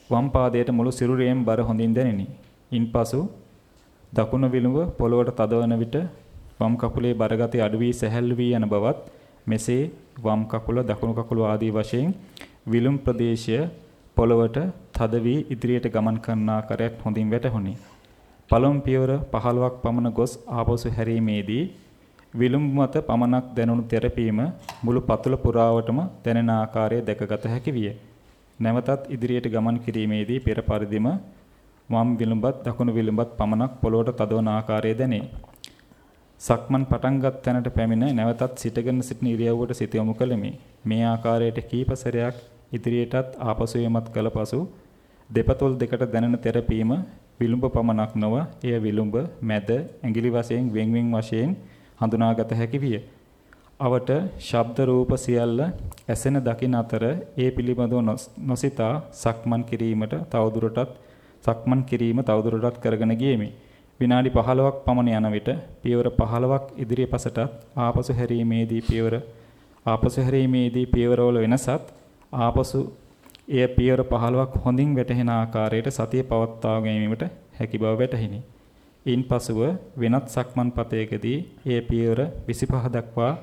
වම් පාදයට මුළු සිරුරයෙන් බර හොඳින් දැනිනි. ඉන්පසු දකුණු විලුඹ පොළවට තදවන විට වම් කකුලේ බරගතිය අඩු වී සැහැල්ලු වී යන බවත් මෙසේ වම් කකුල දකුණු කකුල ආදී වශයෙන් විලුම් ප්‍රදේශය පොළවට තද වී ඉදිරියට ගමන් කරන ආකාරයක් හොඳින් වැටහුණි. පළමු පියවර 15ක් පමණ ගොස් ආපසු හැරීමේදී විලුම් මත පමණක් දැනුණු තෙරපීම මුළු පතුල පුරාවටම දැනෙන ආකාරය දැකගත හැකි විය. නැවතත් ඉදිරියට ගමන් කිරීමේදී පෙර පරිදිම වම් විලුඹත් දකුණු විලුඹත් පමණක් පොළොවට තදවන ආකාරය දැනේ. සක්මන් පටන්ගත් තැනට පැමිණ නැවතත් සිටගෙන සිටින ඉරියව්වට සිත යොමු කළෙමි. මේ ආකාරයට කීප සැරයක් ඉදිරියටත් ආපසු යමත් කළ පසු දෙපතුල් දෙකට දැනෙන තෙරපීම විලුඹ පමණක් නොව එය විලුඹ මැද ඇඟිලි වශයෙන් වෙන්වෙන් වශයෙන් හඳුනාගත හැකි විය. අවට ශබ්ද රූප සියල්ල ඇසෙන දකින අතර ඒ පිළිබඳව නොසිතා සක්මන් කිරීමට තවදුරටත් සක්මන් කිරීම තවදුරටත් කරගෙන ගියෙමි. විනාඩි 15ක් පමණ යන විට පියවර 15ක් ඉදිරිය පසටත් ආපසු හැරීමේදී පියවර ආපසු හැරීමේදී පියවරවල වෙනසත් ආපසු එය පියවර 15ක් හොඳින් වැටහෙන ආකාරයට සතිය පවත්වා ගැනීමට හැකි බව වැටහිනි. ඉන්පසුව වෙනත් සක්මන් පතයකදී එය පියවර 25 දක්වා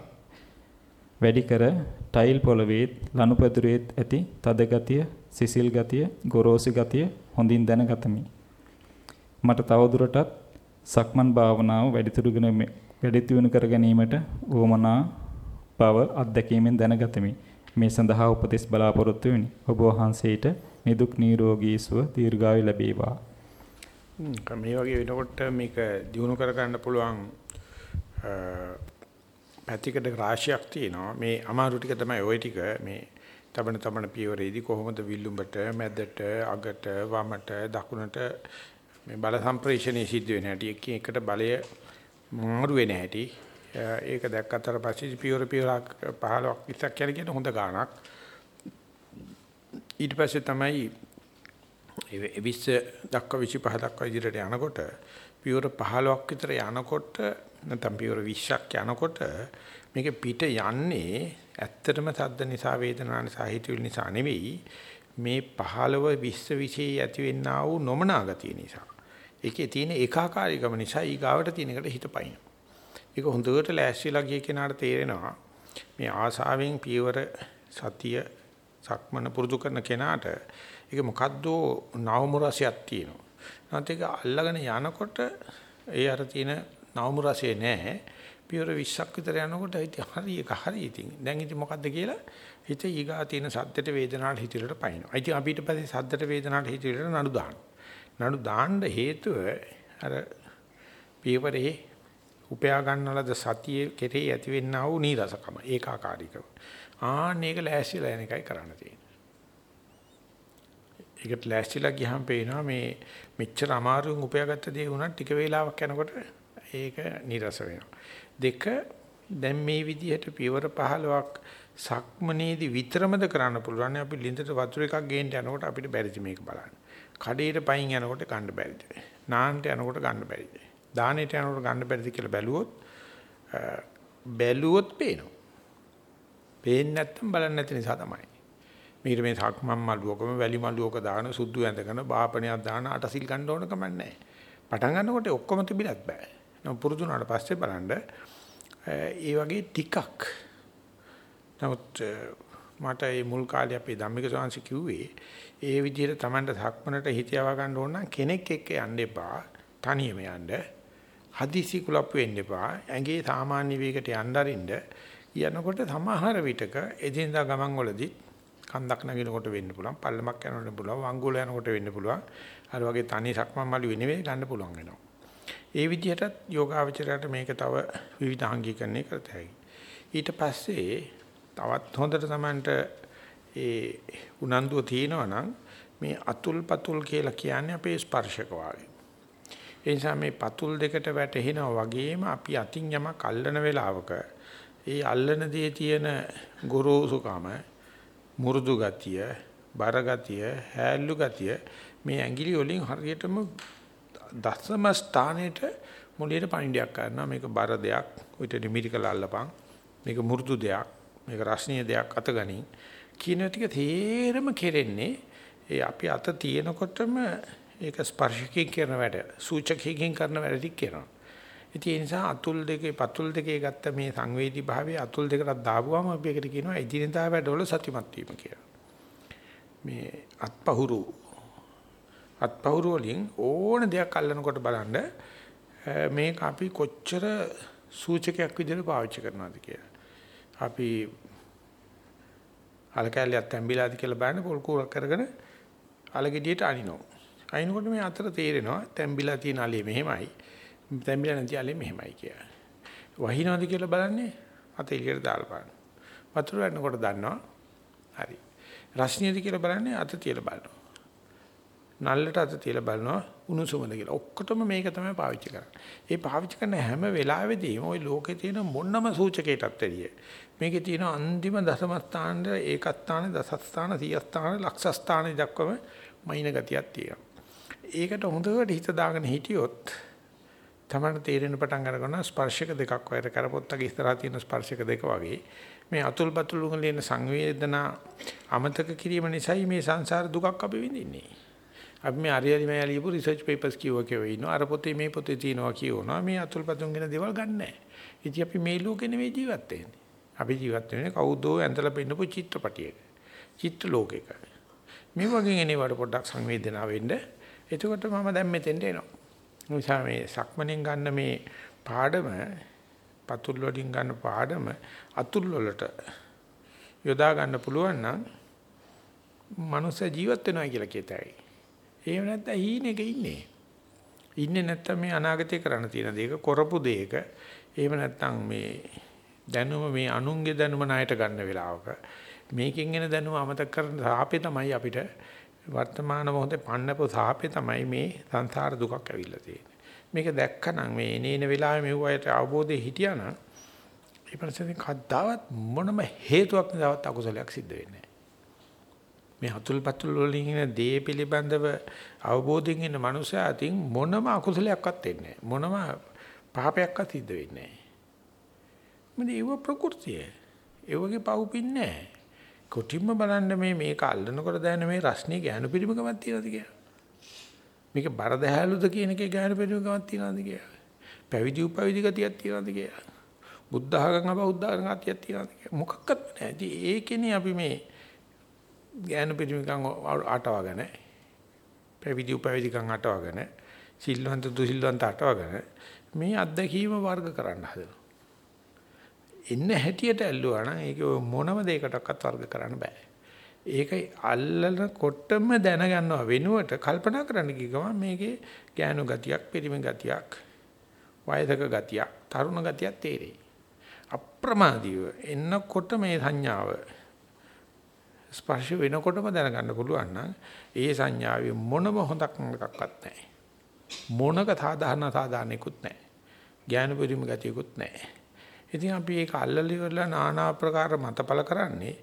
වැඩි කර ටයිල් පොළවේ ලනුපැදුරේ ඇති තද ගතිය, සිසිල් ගතිය, ගොරෝසු ගතිය හොඳින් දැනගතමි. මට තවදුරටත් සක්මන් භාවනාව වැඩිතුරුගෙන වැඩිතුණු කර ගැනීමට උවමනා බව අත්දැකීමෙන් දැනගතමි. මේ සඳහා උපදෙස් බලාපොරොත්තු වෙමි. ඔබ වහන්සේට නිදුක් නිරෝගී සුව දීර්ඝායු ලැබේවා. මේ වගේ වෙනකොට මේක දිනු කර ගන්න පුළුවන් පැතිකඩ රාශියක් තියෙනවා. මේ අමාරු ටික තමයි ওই ටික. මේ තබන තබන පියවරේදී කොහොමද විල්ලුඹට මැදට අගට වමට දකුණට මේ බල සම්ප්‍රේෂණයේ සිද්ධ වෙන හැටි එකින් එකට බලය මාරු වෙන හැටි ඒක දැක්කට පස්සේ පියවර පියවරක් 15ක් 20ක් කියලා කියන හොඳ ගාණක්. ඊට පස්සේ තමයි ඒ 20 දක්වා 25 දක්වා ඉදිරියට යනකොට පියවර 15ක් විතර යනකොට නැත්නම් පියවර 20ක් යනකොට මේක පිට යන්නේ ඇත්තටම සද්ද නිසා වේදනා නිසා හිතවිලි නිසා නෙවෙයි මේ 15 20 විශේෂ ඇතිවෙන්නා වූ නොමනා ගතිය නිසා ඒකේ තියෙන ඒකාකාරීකම නිසා ඊගාවට තියෙන එකට හිතපයින්. ඒක හොඳට ලෑස්තිලා ගිය කෙනාට තේරෙනවා මේ ආසාවෙන් පියවර සතිය සක්මන පුරුදු කරන කෙනාට ඒක මොකද්ද නවමුරසියක් තියෙනවා. නැත්නම් ඒක අල්ලගෙන යනකොට ඒ අර තියෙන නවමුරසිය නැහැ. පියවර 20ක් විතර යනකොට හරි ඒක හරි ඉතින්. දැන් ඉතින් මොකද්ද කියලා හිත ඊගා තියෙන සද්දට වේදනාවට හිතේට පයින්නවා. ඉතින් අපිට පස්සේ සද්දට වේදනාවට හිතේට නඩු දානවා. නඩු දාන්න හේතුව අර පියවරේ උපයා ගන්නලද සතියේ කෙරේ ඇතිවෙනා වූ නීරසකම ඒකාකාරීකම. ආන්න ඒක ලෑස්තිලා යන එකයි කරන්න තියෙන්නේ. ඒකට ලෑස්තිලා ගියහම පේනවා මේ මෙච්චර අමාරුවෙන් උපයාගත්ත දේ වුණත් ටික වේලාවක් යනකොට ඒක නීරස වෙනවා. දෙක දැන් මේ විදිහට පියවර 15ක් සක්මනේදී විතරමද කරන්න පුළුවන් අපි ලින්දට වතුර එකක් ගේන්න යනකොට අපිට බැරිද මේක බලන්න. කඩේට පයින් යනකොට ගන්න බැරිද? නාන්නට යනකොට ගන්න බැරිද? දානෙට යනකොට ගන්න බැරිද කියලා බැලුවොත් බැලුවොත් පේනවා. පේන්නේ නැත්තම් බලන්නේ නැති නිසා තමයි. මේකට මේ සක්මන් මළුවකම වැලි මළුවක දාන සුදු ඇඳගෙන බාපණයක් දාන අටසිල් ගන්න ඕන කමක් නැහැ. පටන් ගන්නකොට ඔක්කොම තිබිලත් බෑ. නම් පුරුදු වුණාට පස්සේ බලන්න ඒ වගේ ටිකක් නමුත් මට මේ මුල් කාලේ අපේ ධම්මික සාංශ කිව්වේ ඒ විදිහට Tamanට සක්මනට හිතියව ගන්න ඕන නම් කෙනෙක් එක්ක යන්න එපා. තනියම යන්න. හදිසි කුලප්පු වෙන්න එපා. ඇඟේ සාමාන්‍ය වේගයට යන්න අරින්න යනකොට සමහර විටක එදිනදා ගමන් වලදී කන්දක් නගිනකොට වෙන්න පුළුවන් පල්ලමක් යනකොට පුළුවන් වංගුල යනකොට වෙන්න පුළුවන් අර වගේ තනි සක්මන් මළුවේ නෙවෙයි ගන්න පුළුවන් වෙනවා ඒ විදිහටත් යෝගාවචරයට මේක තව විවිධාංගීකරණය කරත හැකියි ඊට පස්සේ තවත් හොඳට Tamanට ඒ උනන්දුව තියෙනවා නම් මේ අතුල් පතුල් කියලා කියන්නේ අපේ ස්පර්ශක වාගේ ඒ නිසා මේ පතුල් දෙකට වැටෙනවා වගේම අපි අතින් යමක් අල්ලන වෙලාවක ඒ අල්ලන දේ තියෙන ගොරෝසුකම මුරුදු ගතිය, බර ගතිය, හැල්ලු ගතිය මේ ඇඟිලි වලින් හරියටම දසම ස්ථානෙට මුලියට පණිඩයක් කරනවා මේක බර දෙයක්. උිට නිමිරිකල අල්ලපන්. මේක මුරුදු දෙයක්. මේක රස්නීය දෙයක් අතගනින්. කියන ටික තේරම කෙරෙන්නේ ඒ අපි අත තියෙනකොටම ඒක ස්පර්ශකයෙන් කරන වැඩ සූචකයෙන් කරන වැඩ ටික කරනවා. ඉතින් ඒ නිසා අතුල් දෙකේ පතුල් දෙකේ ගත්ත මේ සංවේදී භාවයේ අතුල් දෙකටත් දාපුවාම අපි ඒකට කියනවා එදිනෙදා වැඩවල සතිමත් වීම කියලා. මේ අත්පහුරු අත්පහුරු වලින් ඕන දෙයක් අල්ලනකොට බලන්න මේක අපි කොච්චර සූචකයක් විදිහට පාවිච්චි කරනවද කියලා. අපි අලකැලියක් තැඹිලාද කියලා බලන්න පොල් කූරක් කරගෙන අලගෙඩියට අනිනවා. අනිනකොට මේ අතර තේරෙනවා තැඹිලා තියෙන අලිය මෙහෙමයි. තැඹිලා නැති allele මෙහෙමයි කියලා. වහිනවද කියලා බලන්නේ අත එළියට දාලා බලන්න. වතුර වැටෙනකොට දන්නවා. හරි. රස්නියද කියලා බලන්නේ අත තියලා බලනවා. නල්ලට අත තියලා බලනවා උණුසුමද කියලා. ඔක්කොටම මේක තමයි පාවිච්චි කරන්නේ. ඒ පාවිච්චි කරන හැම වෙලාවෙදීම ওই ලෝකේ තියෙන මොනම සූචකයකටත් වැඩිය. මේකේ තියෙන අන්තිම දශම ස්ථාන, ඒක ස්ථාන, දස ස්ථාන, සිය ස්ථාන, ලක්ෂ ස්ථාන දක්වම මයින් ගතියක් තියෙනවා. ඒකට හොඳට හිත දාගෙන හිටියොත් තමයි තේරෙන පටන් අරගන්න ස්පර්ශක දෙකක් වෛර කරපොත්තක ඉස්සරහා තියෙන ස්පර්ශක දෙක වගේ මේ අතුල් පතුල් වලින් සංවේදනා අමතක කිරීම නිසායි මේ සංසාර දුකක් අපි විඳින්නේ. අපි මේ අරියලි මේ ලියපු රිසර්ච් පේපර්ස් කියව කියව ඉන්නවා. අර පොතේ මේ පොතේ තියෙනවා කියවනවා. මේ අතුල් පතුල් ගැන දේවල් ගන්නෑ. ඉතින් අපි මේ ලෝකෙ නෙවෙයි ජීවත් වෙන්නේ. අපි ජීවත් වෙන්නේ කවුදෝ ඇඳලා පෙන්නපු චිත්‍රපටියක. චිත්‍ර ලෝකයක. මේ වගේ එනවට පොඩ්ඩක් සංවේදනාව වෙන්න. එතකොට මම දැන් මෙතෙන්ට එනවා. නිසා මේ සක්මණෙන් ගන්න මේ පාඩම පතුල් වලින් ගන්න පාඩම අතුල් වලට යොදා ගන්න පුළුවන් නම් මනුස්ස ජීවත් වෙනවා කියලා කියතයි. එහෙම නැත්නම් හීනෙක ඉන්නේ. ඉන්නේ නැත්නම් මේ අනාගතේ කරන්න තියෙන දේක කරපු දේක එහෙම නැත්නම් මේ දැනුම මේ අනුන්ගේ දැනුම ණයට ගන්න වෙලාවක මේකෙන් එන දැනුම අමතක කරන සාපේ තමයි අපිට වර්තමාන මොහොතේ පන්නපු සාපේ තමයි මේ සංසාර දුකක් ඇවිල්ලා තියෙන්නේ. මේක දැක්කනම් මේ එනේන වෙලාවේ මෙව අයට අවබෝධය හිටියානම් ඒ පරිසරෙන් කද්දාවත් මොනම හේතුවක් නැතවත් අකුසලයක් සිද්ධ වෙන්නේ මේ හතුල් පතුල් වලින් එන දේ පිළිබඳව අවබෝධයෙන් ඉන්න මනුස්සයා අතින් මොනම අකුසලයක්වත් වෙන්නේ මොනම පාපයක්වත් සිද්ධ වෙන්නේ නැහැ. මොකද ඒව ප්‍රകൃතිය. ඒ වගේ පවුපින්නේ නැහැ. කොටිම්ම බලන්න මේ මේක අල්ලනකොට දැනෙන මේ රස්නේ ගැහණු පිළිමකමක් තියනද කියලා. මේක බර දැහැලුද කියන එකේ ගැහණු පිළිමකමක් තියනද කියලා. පැවිදි උපවිදි ගතියක් තියනද කියලා. බුද්ධ ආගම බෞද්ධ ආගම ගතියක් තියනද කියලා. මොකක්වත් නැහැ. ඉතින් ඒකනේ අපි මේ ගැහණු පිළිමකම් අටවගෙන පැවිදි උපවිදිකම් අටවගෙන සිල්වන්ත දුසිල්වන්ත අටවගෙන මේ අත්දැකීම වර්ග කරන්න හදනවා. එන්න හැටියට ඇල්ලුවා නම් ඒක මොනම දෙයකටවත් වර්ග කරන්න බෑ. ඒක අල්ලනකොටම දැනගන්නවා වෙනුවට කල්පනා කරන්න කිය ගමන් මේකේ ඥාන ගතියක්, පිරිමි ගතියක්, වයසක ගතියක්, තරුණ ගතියක් තේරෙයි. අප්‍රමාදීව එන්නකොට මේ සංඥාව ස්පර්ශ වෙනකොටම දැනගන්න පුළුවන් නම් ඒ සංඥාවේ මොනම හොඳක් නරකක්වත් නැහැ. මොනක සාධාරණ සාධාරණිකුත් නැහැ. ඥාන පිරිමි ගතියකුත් නැහැ. ඉතින් අපි ඒක අල්ලලා ඉවරලා নানা ආකාර මතපල කරන්නේ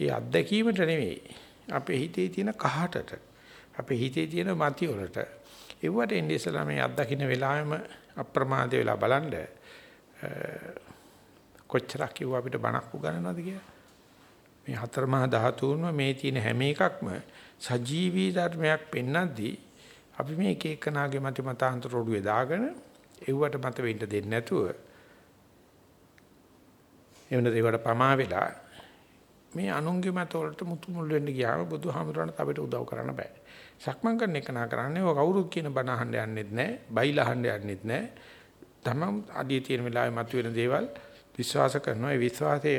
ඒ අත්දැකීමට නෙවෙයි. අපේ හිතේ තියෙන කහටට. අපේ හිතේ තියෙන මති වලට. ඒවට ඉන්නේ ඉස්සලා මේ අත්දකින්න වෙලාවෙම අප්‍රමාද වෙලා බලන්න කොච්චරක් කිව්ව අපිට බණක් උගන්වනවද කියලා. මේ හතර මහා ධාතුන්ම මේ තියෙන හැම එකක්ම සජීවී ධර්මයක් පෙන්නද්දී අපි මේ එක එකනාගේ මත මතාන්තර ඔළුවේ දාගෙන එව්වට මත වෙන්න දෙන්නේ නැතුව එවන දේවට පමා වෙලා මේ අනුන්ගේ මත වලට මුතු මුල් වෙන්න ගියාම බුදුහාමුදුරන්ට අපිට උදව් කරන්න බෑ. සක්මන් කරන එක නා කරන්නේ ඔය කවුරුත් කියන බණ අහන්න යන්නෙත් නෑ, බයිලා අහන්න යන්නෙත් නෑ. තමන් අඩිය තියෙන වෙලාවේ මතුවෙන දේවල් විශ්වාස කරනවා. ඒ විශ්වාසය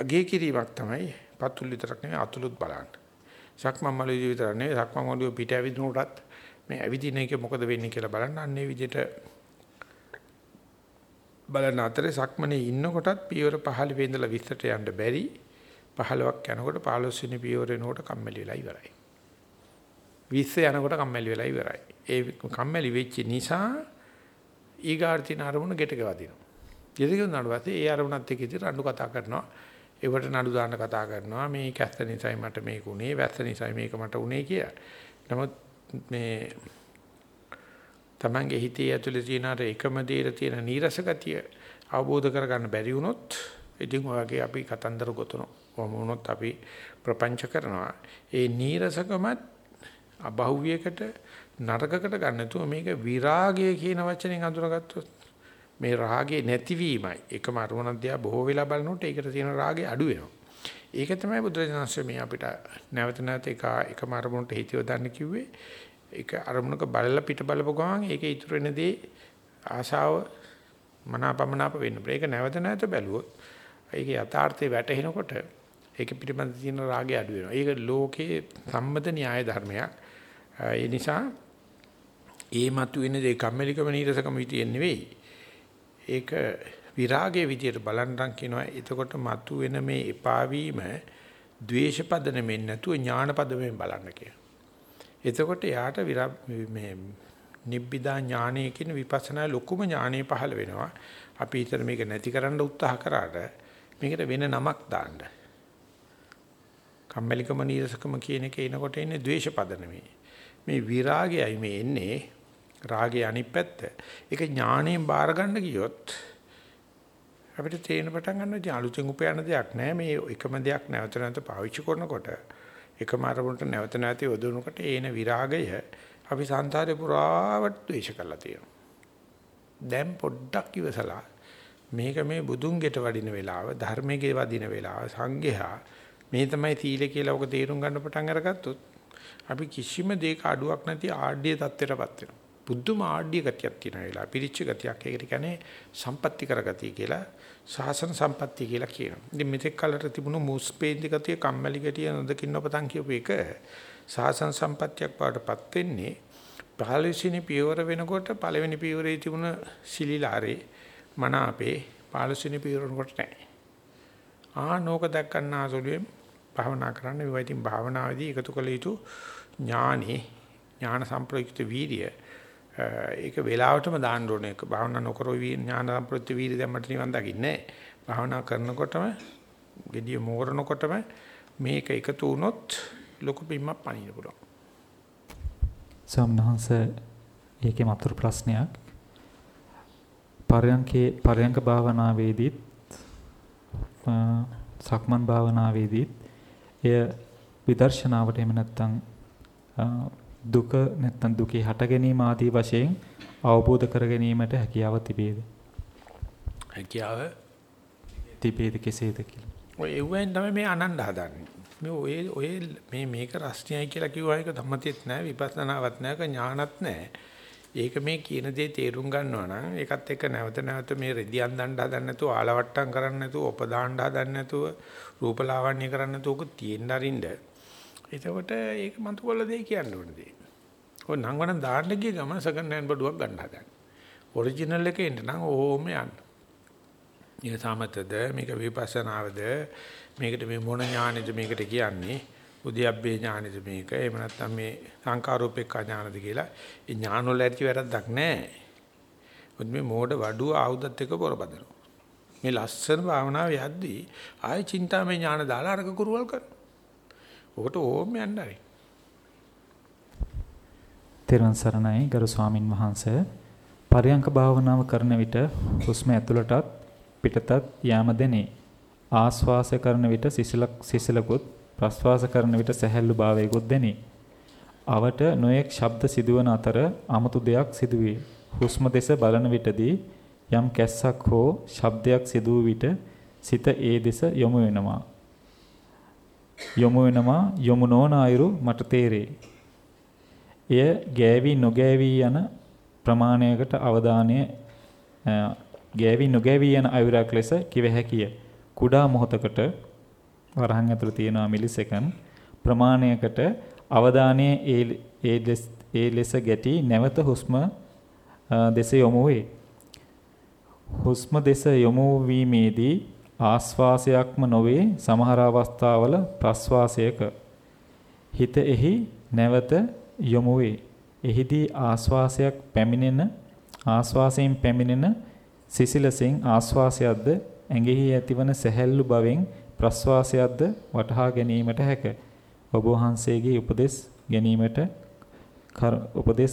අගේ කිරීමක් තමයි පතුල් විතරක් නෙවෙයි අතුලුත් බලන්න. සක්මන් මළුවේ විතර නෙවෙයි සක්මන් මළුවේ පිට ඇවිදිනුටත් මේ ඇවිදින එක මොකද වෙන්නේ කියලා බලන්න. අන්නේ විදිහට බලන අතරේ සක්මනේ ඉන්නකොටත් පියවර 15 වෙඳලා 20ට යන්න බැරි 15ක් යනකොට 15 වෙනි පියවර එනකොට කම්මැලි වෙලා ඉවරයි 20 යනකොට කම්මැලි වෙලා ඉවරයි ඒ කම්මැලි වෙච්ච නිසා ඊගාර්තින අරමුණ ගෙටක වදිනවා ගෙටක නඩුවත් ඒ අරමුණත් එක්ක ඉතින් රණ්ඩු කතා කරනවා ඒවට නඩු දාන්න කතා කරනවා මේ කැස්ස නිසායි මට මේක උනේ වැස්ස නිසායි මේක මට උනේ කියලා නමුත් මේ Tamange හිතේ ඇතුලේ තියෙන අර එකම දේට තියෙන නීරස ගතිය අවබෝධ කරගන්න බැරි වුණොත් ඉතින් ඔයගේ අපි කතන්දර ගොතනවා. කොහොම වුණොත් අපි ප්‍රපංච කරනවා. ඒ නීරසකමත් අබහුවියකට නරකකට ගන්න නැතුව මේක විරාගය කියන වචනෙන් අඳුනගත්තොත් මේ රාගේ නැතිවීමයි. එකම අරමුණක් දිහා බොහෝ වෙලා බලනකොට ඒකට තියෙන රාගේ අඩු වෙනවා. ඒක තමයි බුදුරජාණන් මේ අපිට නැවත නැවත එක එකම අරමුණට හිතියව ගන්න කිව්වේ. ඒක අරමුණක බලලා පිට බලපු ගමන් ඒකේ ඉතුරු වෙන දේ ආශාව මනාපමනාප වෙන්න. ඒක නැවත නැවත බැලුවොත් ඒකේ යථාර්ථය වැටහෙනකොට ඒක පිටිපස්ස තියෙන රාගය අඩු වෙනවා. ඒක ලෝකේ සම්මත න්‍යාය ධර්මයක්. ඒ නිසා ඒ මතුවෙන දේ කම්මැලිකම නීරසකම විදියෙන් නෙවෙයි. ඒක විරාගයේ විදියට බලන්නම් කියනවා. එතකොට මතුවෙන මේ එපා වීම ද්වේෂ පදනෙමින් නැතුව ඥාන පදයෙන් බලන්න කියලා. එතකොට යාට මේ නිබ්බිදා ඥානය කියන විපස්සනා ලොකුම ඥානෙ පහළ වෙනවා. අපි හිතන මේක නැති කරන්න උත්සාහ කරාට මේකට වෙන නමක් දාන්න. කම්මැලිකම නීරසකම කියන එක එනකොට එන්නේ ද්වේෂ පද නෙමෙයි. මේ විරාගයයි මේ එන්නේ රාගයේ අනිත් පැත්ත. ඒක ඥාණයෙන් බාර ගන්න ගියොත් අපිට තේරෙන පටන් ගන්නවා ඉතින් අලුතෙන් උපයන දෙයක් නෑ මේ එකම දෙයක් නැවත නැවත පාවිච්චි කරනකොට එකම අරමුණට නැවත නැවත යොදවනකොට ඒන විරාගය අපි සංසාරේ පුරාවට ද්වේෂ කරලා තියෙනවා. දැන් පොඩ්ඩක් ඉවසලා මේක මේ බුදුන් ගෙට වඩින වෙලාව ධර්මයේ වදින වෙලාව සංඝයා මේ තමයි සීල කියලා ඔක තේරුම් ගන්න පටන් අරගත්තොත් අපි කිසිම දෙයක අඩුවක් නැති ආඩ්‍ය தත්ත්වයටපත් වෙනවා. බුද්ධම ආඩ්‍ය ගතියක් තියෙන වෙලාව පිරිච්ච ගතියක් ඒකට කියන්නේ සම්පත්‍ති කරගතිය කියලා සාසන සම්පත්තිය කියලා කියනවා. ඉතින් මෙතෙක් කලට තිබුණු මුස්පේන්දි ගතිය කම්මැලි ගතිය නොදකින්න පතන් කියපු එක සාසන සම්පත්තියක් බවටපත් වෙන්නේ පහළවෙනි පියවර වෙනකොට පළවෙනි පියවරේ තිබුණ සිලිලාරේ මන අපේ පහළවෙනි පියවරනකොට නැහැ. ආනෝක දක්කන්න ආසොලුවේ භාවනා කරන්න මේවා ඉතින් භාවනාවේදී එකතු කළ යුතු ඥානෙ ඥාන සම්ප්‍රයුක්ත වීර්ය ඒක වේලාවටම දාන්න ඕනේ. භාවනා නොකර ඥාන සම්ප්‍රත්‍ය වීර්ය දැම්මට නිවන් දකින්නේ භාවනා කරනකොටම gediya මෝරනකොටම මේක එකතු වුණොත් ලොකු පිම්මක් පනින්න පුළුවන්. සම්හංශ ඒකේ මතුරු ප්‍රශ්නයක් පරයන්කේ පරයන්ක භාවනාවේදීත් සක්මන් භාවනාවේදීත් එය විදර්ශනාවට එහෙම නැත්නම් දුක නැත්නම් දුකේ හට ගැනීම ආදී වශයෙන් අවබෝධ කර ගැනීමට හැකියාව තිබේද? හැකියාව තිබේද කෙසේද කියලා. ඔය එවෙන් තමයි මේ අනන්ද හදන්නේ. මේ ඔය ඔය මේ මේක රස්නියයි කියලා කිව්වා එක ධම්මතියත් නැහැ විපස්සනාවත් නැහැ ඥානත් නැහැ. ඒක මේ කියන දේ තේරුම් ගන්නවා නම් ඒකත් එක්ක නැවත නැවත මේ රෙදියන් දණ්ඩ හදන්න නැතුව ආලවට්ටම් කරන්න නැතුව උපදාන්න හදන්න නැතුව රූපලාවන්‍ය කරන්න නැතුව ඔක තියෙන්න අරින්න එතකොට ඒක මතු කළ දෙය කියන්න ඕන දෙය. ඔය නංවන දාන්න ගිය ගමන් සෙකන්ඩ් හෑන්ඩ් බඩුවක් ගන්න හදන. ඔරිජිනල් එකේ ඉන්න නම් ඕම යන්න. මේක සමතද මේක විපස්සනාවද මේකට මේ මොන ඥානෙද මේකට කියන්නේ උද්‍යප්පේ ඥානෙද මේක එහෙම නැත්නම් මේ සංකාරූපේක ඥානද කියලා ඒ ඥාන වල ඇති වැරද්දක් නැහැ. මේ මෝඩ වඩුව ආයුධත් එක්ක පොරබදනවා. මේ ලස්සන භාවනාව යද්දී ආයි චින්තාමය ඥාන දාලා අරක කුරුවල් කරනවා. ඔකට ඕම යන්නයි. තෙරුවන් සරණයි ගරු ස්වාමින් වහන්සේ පරයන්ක භාවනාව කරන විට හුස්ම ඇතුළටත් පිටතත් යාම දැනේ. ආශ්වාස කරන විට සිසිලක් සිසිලකුත් ප්‍රශ්වාස කරන විට සැහැල්ලු භාවයකුත් දැනේ. අවට නොයෙක් ශබ්ද සිදුවන අතර 아무තු දෙයක් සිදුවේ. හුස්ම දෙස බලන විටදී යම් කැස්සක් හෝ ශබ්දයක් සිදු විට සිත ඒ දෙස යොමු වෙනවා. යොමු වෙනවා යොමු නොවන අයුරු මට තේරේ. එය ගෑවි නොගෑවි යන ප්‍රමාණයකට අවධානය ගෑවි නොගෑවි යන අයුරක් ලෙස කිව හැකිය. කුඩා මොහොතකට වරහන් ඇතුළේ තියෙනවා මිලිසෙකන්ඩ් ප්‍රමාණයකට අවධානය ඒ ලෙස ගැටි නැවත හුස්ම දෙස යොමු වේ. හුස්ම දෙස යොමු වීමේදී ආස්වාසයක්ම නොවේ සමහර අවස්ථාවල ප්‍රස්වාසයක හිත එහි නැවත යොමු වේ. එහිදී ආස්වාසයක් පැමිණෙන ආස්වාසයෙන් පැමිණෙන සිසිලසෙන් ආස්වාසයක්ද ඇඟෙහි ඇතිවන සැහැල්ලු බවෙන් ප්‍රස්වාසයක්ද වටහා ගැනීමට හැක. ඔබ වහන්සේගේ උපදෙස් ගැනීමට උපදෙස්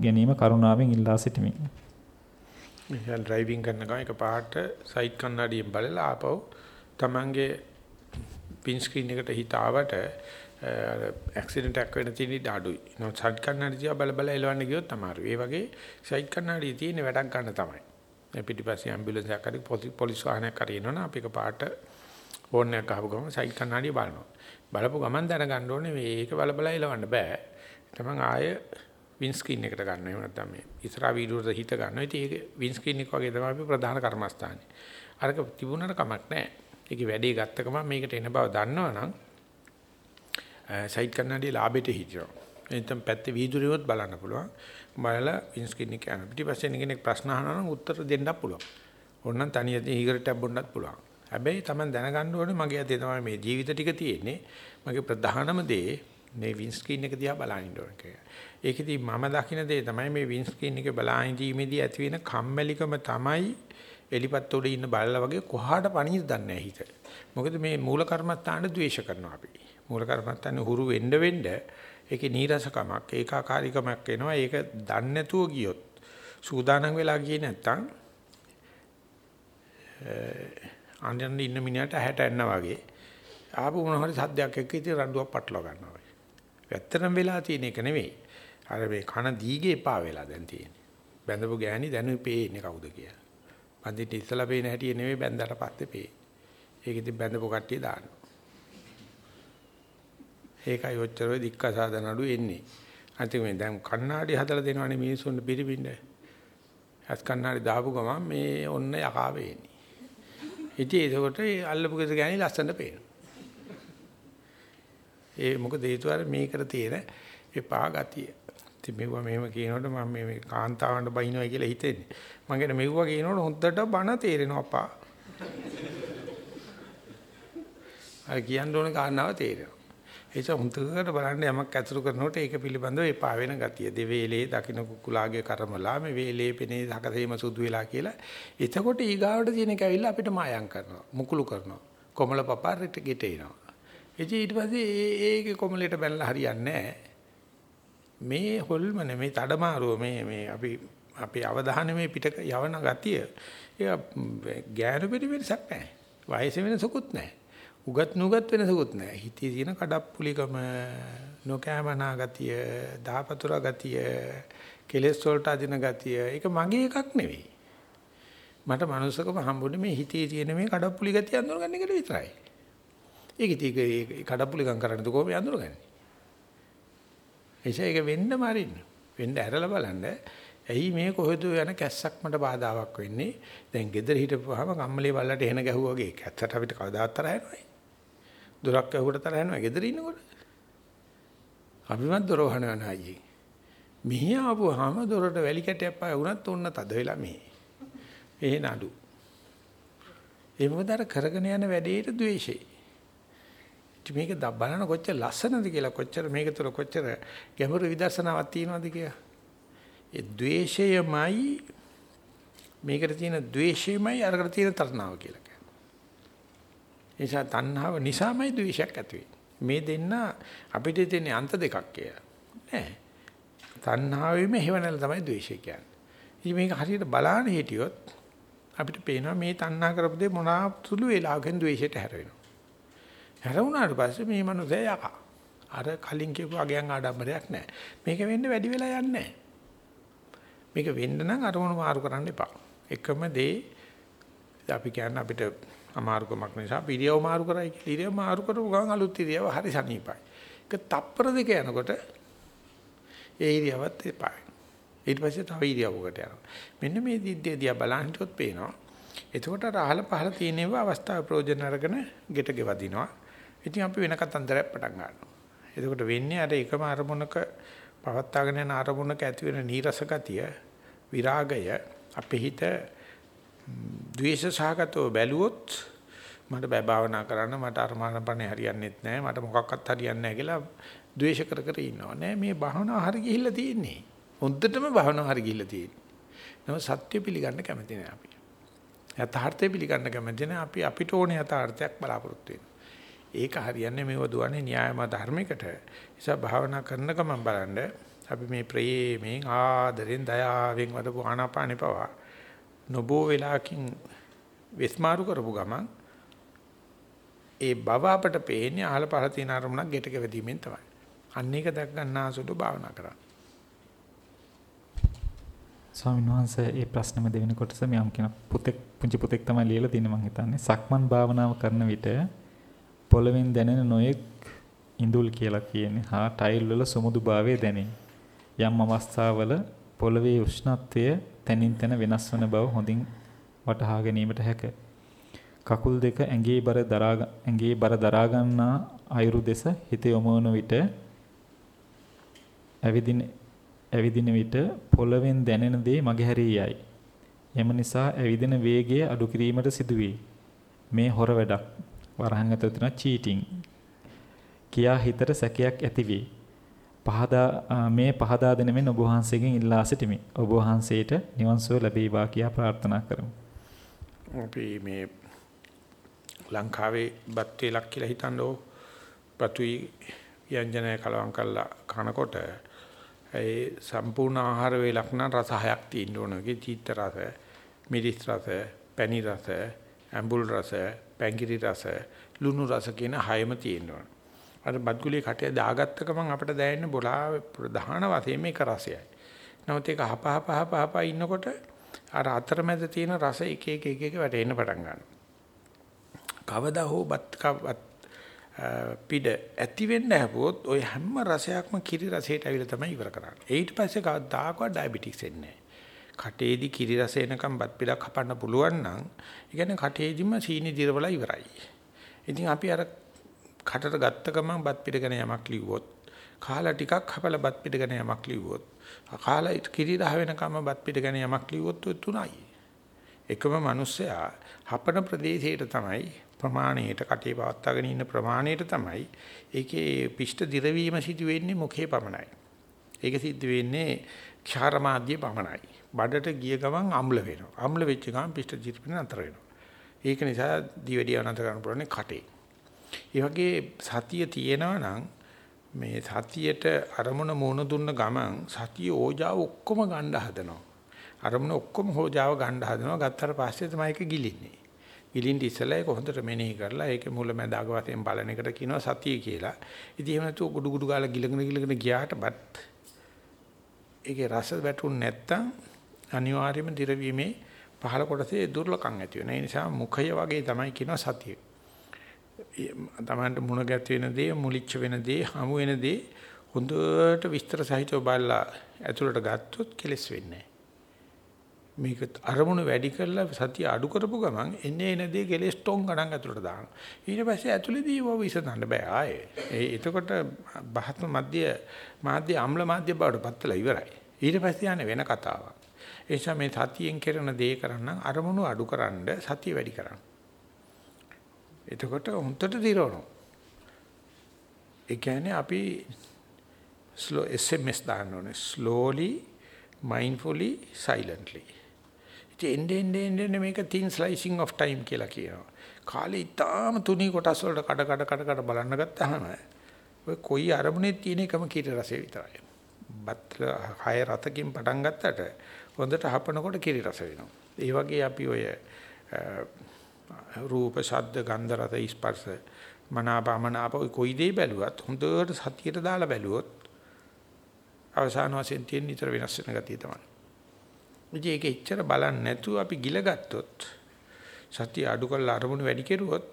ගැනීම කරුණාවෙන් ඉල්ලා සිටිමි. මෙහෙන් ඩ්‍රයිවිං කරන ගමන් එක පාට සයිඩ් කන්නඩියෙන් බලලා ආපහු Tamange පින් ස්ක්‍රීන් එකට හිත ආවට ඇක්සිඩන්ට් එකක් වෙන තියෙන ඉඩ අඩුයි. නෝ සයිඩ් කන්නඩිය දිහා බල බල එලවන්න ගියොත් අමාරුයි. ඒ වගේ සයිඩ් කන්නඩිය තියෙන වැඩක් ගන්න තමයි. මේ පිටිපස්සේ ඇම්බියුලන්ස් එකක් හරි පොලිස් වාහනයක් හරි එනවනම් අපි එක පාට ෆෝන් එකක් අහපු ගමන් සයිඩ් කන්නඩිය බලනවා. බලපු ගමන් දැනගන්න ඕනේ මේක බල බල එලවන්න බෑ. තමන් ආය වින් ස්ක්‍රීන් එකට ගන්න. එහෙම නැත්නම් මේ ඉස්සරහා වීඩියෝට හිත ගන්නවා. ඉතින් ඒක වින් ස්ක්‍රීන් එක වගේ තමයි අපි ප්‍රධාන කර්මස්ථානේ. අරක තිබුණාට කමක් නැහැ. ඒකේ වැඩේ ගත්ත ගමන් මේකට එන බව දන්නවනම් සයිඩ් කන්නඩියේ ලාභෙට හිටියෝ. එතෙන් පැත්තේ වීදුරුවොත් බලන්න පුළුවන්. බලලා වින් ස්ක්‍රීන් එක යන. පිටිපස්සේ කෙනෙක් ප්‍රශ්න අහනවා නම් උත්තර දෙන්නත් පුළුවන්. ඕනනම් තනියදී ඊගරට බොන්නත් පුළුවන්. හැබැයි Taman දැනගන්න ඕනේ මගේ අතේ තමයි මේ ජීවිත ටික තියෙන්නේ. මගේ ප්‍රධානම දේ මේ වින් ස්ක්‍රීන් එක දිහා බලන ඉන්න ඕන කියලා. ඒකෙදි මම දකින දේ තමයි මේ වින් ස්ක්‍රීන් එක බලාගෙන ඉඳීමේදී ඇති වෙන කම්මැලිකම තමයි එලිපත් උඩ ඉන්න බල්ලා වගේ කොහාට පණිද දන්නේ හිත. මොකද මේ මූල කර්මස්ථාන ද්වේෂ කරනවා අපි. මූල කර්මස්ථාන හුරු වෙන්න වෙන්න ඒකේ නීරසකමක් ඒකාකාරීකමක් එනවා. ඒක දන්නේ නැතුව ගියොත් සූදානම් වෙලා ගියේ නැත්තම් අන්දරන් ඉන්න මිනිහට ඇහැට එන්න වගේ ආපු මොන හරි සද්දයක් එක්ක ඉතින් රණ්ඩුවක් පටලවා ගන්නවා. ඇත්තටම වෙලා තියෙන එක නෙවෙයි. අර මේ කන දීගේ එපා වෙලා දැන් තියෙන්නේ. බැඳපු ගෑණි දැනුයි පේන්නේ කවුද කියලා. බඳින්න ඉස්සලා පේන හැටි නෙවෙයි බැඳලා පස්සේ පේන්නේ. ඒක ඉතින් බැඳපු කට්ටිය දානවා. ඒකයි ඔච්චර ඔය දික්කසාද නඩු එන්නේ. අන්තිම මේ දැන් කණ්ණාඩි හදලා දෙනවනේ මිනිස්සුන්ට පිළිබින්න. ඇස් කණ්ණාඩි දාපු ගමන් මේ ඔන්න යකා වෙන්නේ. ඉතින් ඒකට අල්ලපු ගෙදර ගෑණි ලස්සනට පේනවා. ඒ මොකද හේතුව අර මේකට තියෙන එපා ගතිය. ඉතින් මෙවුවා මෙහෙම කියනකොට මම මේ කාන්තාවන්ට බයිනවා කියලා හිතෙන්නේ. මම කියන මෙවුවා කියනකොට හොද්දට බන තේරෙනවා අප්පා. අර කියන්න ඕන කාරණාව තේරෙනවා. ඒක හුඟකට බලන්න යමක් ඇතුළු කරනකොට ඒක පිළිබඳව එපා වෙන ගතිය. දෙවේලේ දකින්න කුකුලාගේ කර්මලා මේ වේලේ පෙනේ සකසේම සුදු වෙලා කියලා. එතකොට ඊගාවට තියෙන එක ඇවිල්ලා අපිට මායම් කරනවා. මුකුළු කරනවා. කොමල පපාරට ගෙටේනවා. ඉතින් ඊට පස්සේ ඒකේ කොමලයට බැලලා හරියන්නේ මේ හොල්මන මේ තඩමාරුව මේ මේ අපි අපේ අවධානය මේ පිට යවන ගතිය ඒක ගෑනු පිළිවෙලසක් නැහැ. වයස වෙනසකුත් නැහැ. උගත් නුගත් වෙනසකුත් නැහැ. හිතේ තියෙන කඩප්පුලිකම නොකෑමනා ගතිය, දහපතුර ගතිය, කෙලෙස් වලට අදින ගතිය. ඒක මගේ එකක් නෙවෙයි. මට මනුස්සකම හම්බුනේ මේ හිතේ තියෙන මේ කඩප්පුලි ගතිය අඳුරගන්න එකට විතරයි. ඒක ඉතින් ඒක කඩප්පුලිකම් කරන්නද කොහොමද අඳුරගන්නේ? එසේ ඒක වෙන්න මාරින්න. වෙන්න ඇරලා බලන්න. ඇයි මේ කොහෙද යන කැස්සක් මට බාධාවක් වෙන්නේ? දැන් ගෙදර හිටපුවාම කම්මලේ බල්ලට එහෙන ගැහුවා වගේ කැත්තට අපිට කවදාවත් තරහ යනවයි. දොරක් ඇහුවට තරහ යනවා ගෙදර ඉන්නකොට. අපිමත් දොර වහනවා නායි. මෙහි ආපුවාම දොරට වැලි කැටයක් පාය වුණත් ඕන්න තද වෙලා මෙහි. එහෙ නඩු. ඒ මොකද අර කරගෙන යන වැඩේට ද්වේෂේ. මේක බලන කොච්චර ලස්සනද කියලා කොච්චර මේක තුළ කොච්චර ගැඹුරු විදර්ශනාවක් තියෙනවද කියලා. ඒ द्वේෂයමයි මේකට තියෙන द्वේෂයමයි අරකට තියෙන තරණාව කියලා කියන්නේ. ඒ නිසා තණ්හාව නිසාමයි द्वේෂයක් ඇති මේ දෙන්න අපිට තියෙන අන්ත දෙකක් කියලා. නෑ. තණ්හාවෙම හේවණල තමයි द्वේෂය කියන්නේ. මේක හරියට බලාන හිටියොත් අපිට පේනවා මේ තණ්හා කරපු දේ මොනවා සුළු වෙලාවකින් द्वේෂයට හැරෙනවා. හැරුණාට පස්සේ මේ මනුස්සයා යකා. අර කලින් කියපු අගයන් ආඩම්බරයක් නැහැ. මේක වෙන්න වැඩි වෙලා යන්නේ මේක වෙන්න නම් අරමුණු මාරු කරන්න එපා. එකම දේ අපි කියන්නේ අපිට අමාරුකමක් නිසා පිරියව මාරු කරයි කියලා. ඉරියව මාරු කරපු ගමන් අලුත් ඉරියව හරි සනීපයි. ඒක තප්පර දෙක යනකොට ඒ ඉරියවත් එපායි. ඊට පස්සේ තව ඉරියවකට යනවා. මෙන්න මේ දිද්දිය දිහා බලන් හිටියොත් පේනවා. එතකොට අහල පහල තියෙනව අවස්ථාව ප්‍රයෝජන අරගෙන ගෙට ගෙවදිනවා. ඉතින් අපි වෙන කතන්දරයක් පටන් ගන්නවා. එතකොට වෙන්නේ අර එකම අරමුණක පවත්වාගෙන යන අරමුණක ඇති වෙන නීරස ගතිය, විරාගය අපේ හිත ද්වේෂ සහගතව බැලුවොත් මට බය භාවනා කරන්න මට අරමානපනේ හරියන්නේත් නැහැ මට මොකක්වත් හරියන්නේ නැහැ කියලා ද්වේෂ කර කර ඉන්නවා. නෑ මේ භාවනාව හරි ගිහිල්ලා තියෙන්නේ. හොඳටම භාවනාව හරි ගිහිල්ලා තියෙන්නේ. නම සත්‍ය පිළිගන්න කැමති නෑ අපි. යථාර්ථය පිළිගන්න කැමති නෑ. අපි අපිට ඕනේ යථාර්ථයක් බලාපොරොත්තු වෙනවා ඒක හරියන්නේ මේව දුවන්නේ න්‍යායම ධර්මයකට. නිසා භාවනා කරන ගමන් බලන්න අපි මේ ප්‍රේමයෙන් ආදරෙන් දයාවෙන් වඩපු ආනාපානෙ පවා නොබෝ වෙලාකින් විස්මාරු කරපු ගමන් ඒ බව අපට පේන්නේ අහල පහල තියෙන අරමුණක් ගෙටක වැදීමෙන් තමයි. අන්න ඒක දැක් ගන්නාසුළු භාවනා කරන්න. ස්වාමීන් වහන්සේ මේ ප්‍රශ්නෙම දෙවෙනි කොටස මම කියන පුතෙක් පුංචි පුතෙක් තමයි ලියලා තියෙන්නේ මම හිතන්නේ. සක්මන් භාවනාව කරන විට පොළවෙන් දැනෙන නොයෙක් ඉඳුල් කියලා කියන්නේ හා ටයිල් වල සුමුදුභාවය දැනේ. යම් අවස්ථාවල පොළවේ උෂ්ණත්වය තනින් තන වෙනස් වන බව හොඳින් වටහා ගැනීමට හැක. කකුල් දෙක ඇඟේ බර දරා ඇඟේ බර දරා ගන්නා අයුරු දෙස හිත යොමවන විට ඇවිදින ඇවිදින විට පොළවෙන් දැනෙන දේ මගහැරී යයි. එම නිසා ඇවිදින වේගය අඩු කිරීමට සිදුවේ. මේ හොර වැඩක්. වරහන් ඇතුළත තියෙන චීටිං කියා හිතට සැකයක් ඇති වේ. පහදා මේ පහදා දෙන මෙන් ඔබ වහන්සේගෙන් ඉල්ලා සිටිමි. ඔබ වහන්සේට නිවන් සුව ලැබේවා කියා ප්‍රාර්ථනා කරමු. අපි මේ ලංකාවේ බත් වේලක් කියලා හිතනෝ පතුයි ව්‍යංජනය කලවම් කරලා කනකොට ඒ සම්පූර්ණ ආහාර වේලක් නම් රස හයක් තියෙන්න ඕන. ඒකේ චීත්ත රස, මිරිස් රස, පැණි රස, ඇඹුල් රස, පැංගිරි රස, ලුණු රස කියන හයම තියෙනවා. අර බත්ගුලිය කටේ දාගත්ත ගමන් අපිට දැනෙන්නේ බොලා ප්‍රධාන වශයෙන් මේක රසයයි. නමුත් ඒක හප හප හප හප ඉන්නකොට අර අතරමැද තියෙන රස එක එක එක එක වැටෙන්න පටන් ගන්නවා. කවදා හෝ බත් පිට ඇති වෙන්න හැපුවොත් ওই හැම රසයක්ම කිරි රසයට ඇවිල්ලා තමයි ඉවර කරන්නේ. ඊට පස්සේ කවදාකවත් ඩයබටික්ස් එන්නේ නැහැ. කටේදි කිරි රස එනකම් බත් පිටක් කපන්න පුළුවන් නම් ඒ කියන්නේ කටේදිම සීනි දිරවලා ඉවරයි. ඉතින් අපි අර කටට ගත්ත ගමන් බත් පිට ගැන යමක් ලිව්වොත් කාලා ටිකක් හපලා බත් පිට ගැන යමක් ලිව්වොත් කාලා කිරි රහ වෙනකම් බත් පිට ගැන යමක් ලිව්වොත් ඔය තුනයි. එකම මිනිස්සයා හපන ප්‍රදේශයට තමයි ප්‍රමාණයට කටේ පවත්වාගෙන ඉන්න ප්‍රමාණයට තමයි ඒකේ පිෂ්ඨ දිරවීම සිදු වෙන්නේ මුඛේ පමණයි. ඒක සිද්ධ වෙන්නේ ක්ෂාර මාධ්‍ය පමණයි. බඩට ගිය ගමන් අම්ල වෙනවා. අම්ල වෙච්ච ගමන් පිෂ්ඨ ජීර්ණ නතර වෙනවා. ඒක නිසා දිවෙඩිය නතර කරන්න පුළුවන් කටේ. ඒ වගේ සතිය තියෙනවා නම් මේ සතියට අරමුණ මොන දුන්න ගමන් සතිය ඕජාව ඔක්කොම ගන්න හදනවා. අරමුණ ඔක්කොම ඕජාව ගන්න හදනවා. ගත්තට පස්සේ තමයි ඒක ගිලින්නේ. ගිලින්න ඉස්සලා ඒක හොඳට මෙනෙහි කරලා ඒකේ මුල මැද අග වශයෙන් බලන එකට කියනවා සතිය කියලා. ඉතින් එහෙම නැතුව ගුඩු ගුඩු ගාලා ගිලගෙන ගිලගෙන ගියාට බත් ඒකේ රස වැටුනේ නැත්තම් අනිවාර්යයෙන්ම දිරවීමේ පහළ කොටසේ දුර්ලකම් ඇති වෙනවා. ඒ නිසා මුඛය වගේ තමයි කියන සතිය. තමන්ට මුණ ගැත් වෙන දේ, මුලිච්ච වෙන දේ, හමු වෙන දේ හොඳට විස්තර සහිතව බලලා ඇතුළට ගත්තොත් කෙලස් වෙන්නේ මේක අරමුණු වැඩි කරලා සතිය අඩු කරපු ගමන් එන්නේ එන දේ කෙලස් ටොං ගණන් ඇතුළට දානවා. ඊට පස්සේ ඇතුළේදී ඒව විසඳන්න බෑ ආයේ. ඒ එතකොට බහත්ම මධ්‍ය මාධ්‍ය අම්ල මාධ්‍ය බවට පත්ලා ඉවරයි. ඊට පස්සේ යන්නේ වෙන කතාවක්. ඒ නිසා මේ සතියෙන් කරන දේ කරන්න අරමුණු අඩු කරන්න සතිය වැඩි කරන්න. එතකොට හුන්නට දිරවනවා. ඒ කියන්නේ අපි slow SMS දාන්න ඕනේ slowly mindfully silently. එන්නේ එන්නේ එන්නේ මේක thin slicing of time කියලා කියනවා. කාලේ ඊටාම තුනී කොටස් වලට කඩ කඩ කඩ කඩ බලන්න ගත්තාම ඔය කොයි අරමුණේ තියෙන එකම කීට රසය විතරයි. බත්‍ර හය රතකින් පටන් ගත්තට හොඳට හපනකොට කිරි රස වෙනවා. ඒ වගේ අපි ඔය රූප, ශබ්ද, ගන්ධ, රස, ස්පර්ශ මනාපමනාප කොයි දේ බැලුවත් හොඳට සතියට දාලා බැලුවොත් අවසාන වශයෙන් තියෙන නිතර වෙනස් වෙන ගතිය තමයි. ඉතින් ඒක එච්චර බලන්නේ නැතුව අපි ගිල ගත්තොත් සතිය අඩු කරලා අරමුණු වැඩි කෙරුවොත්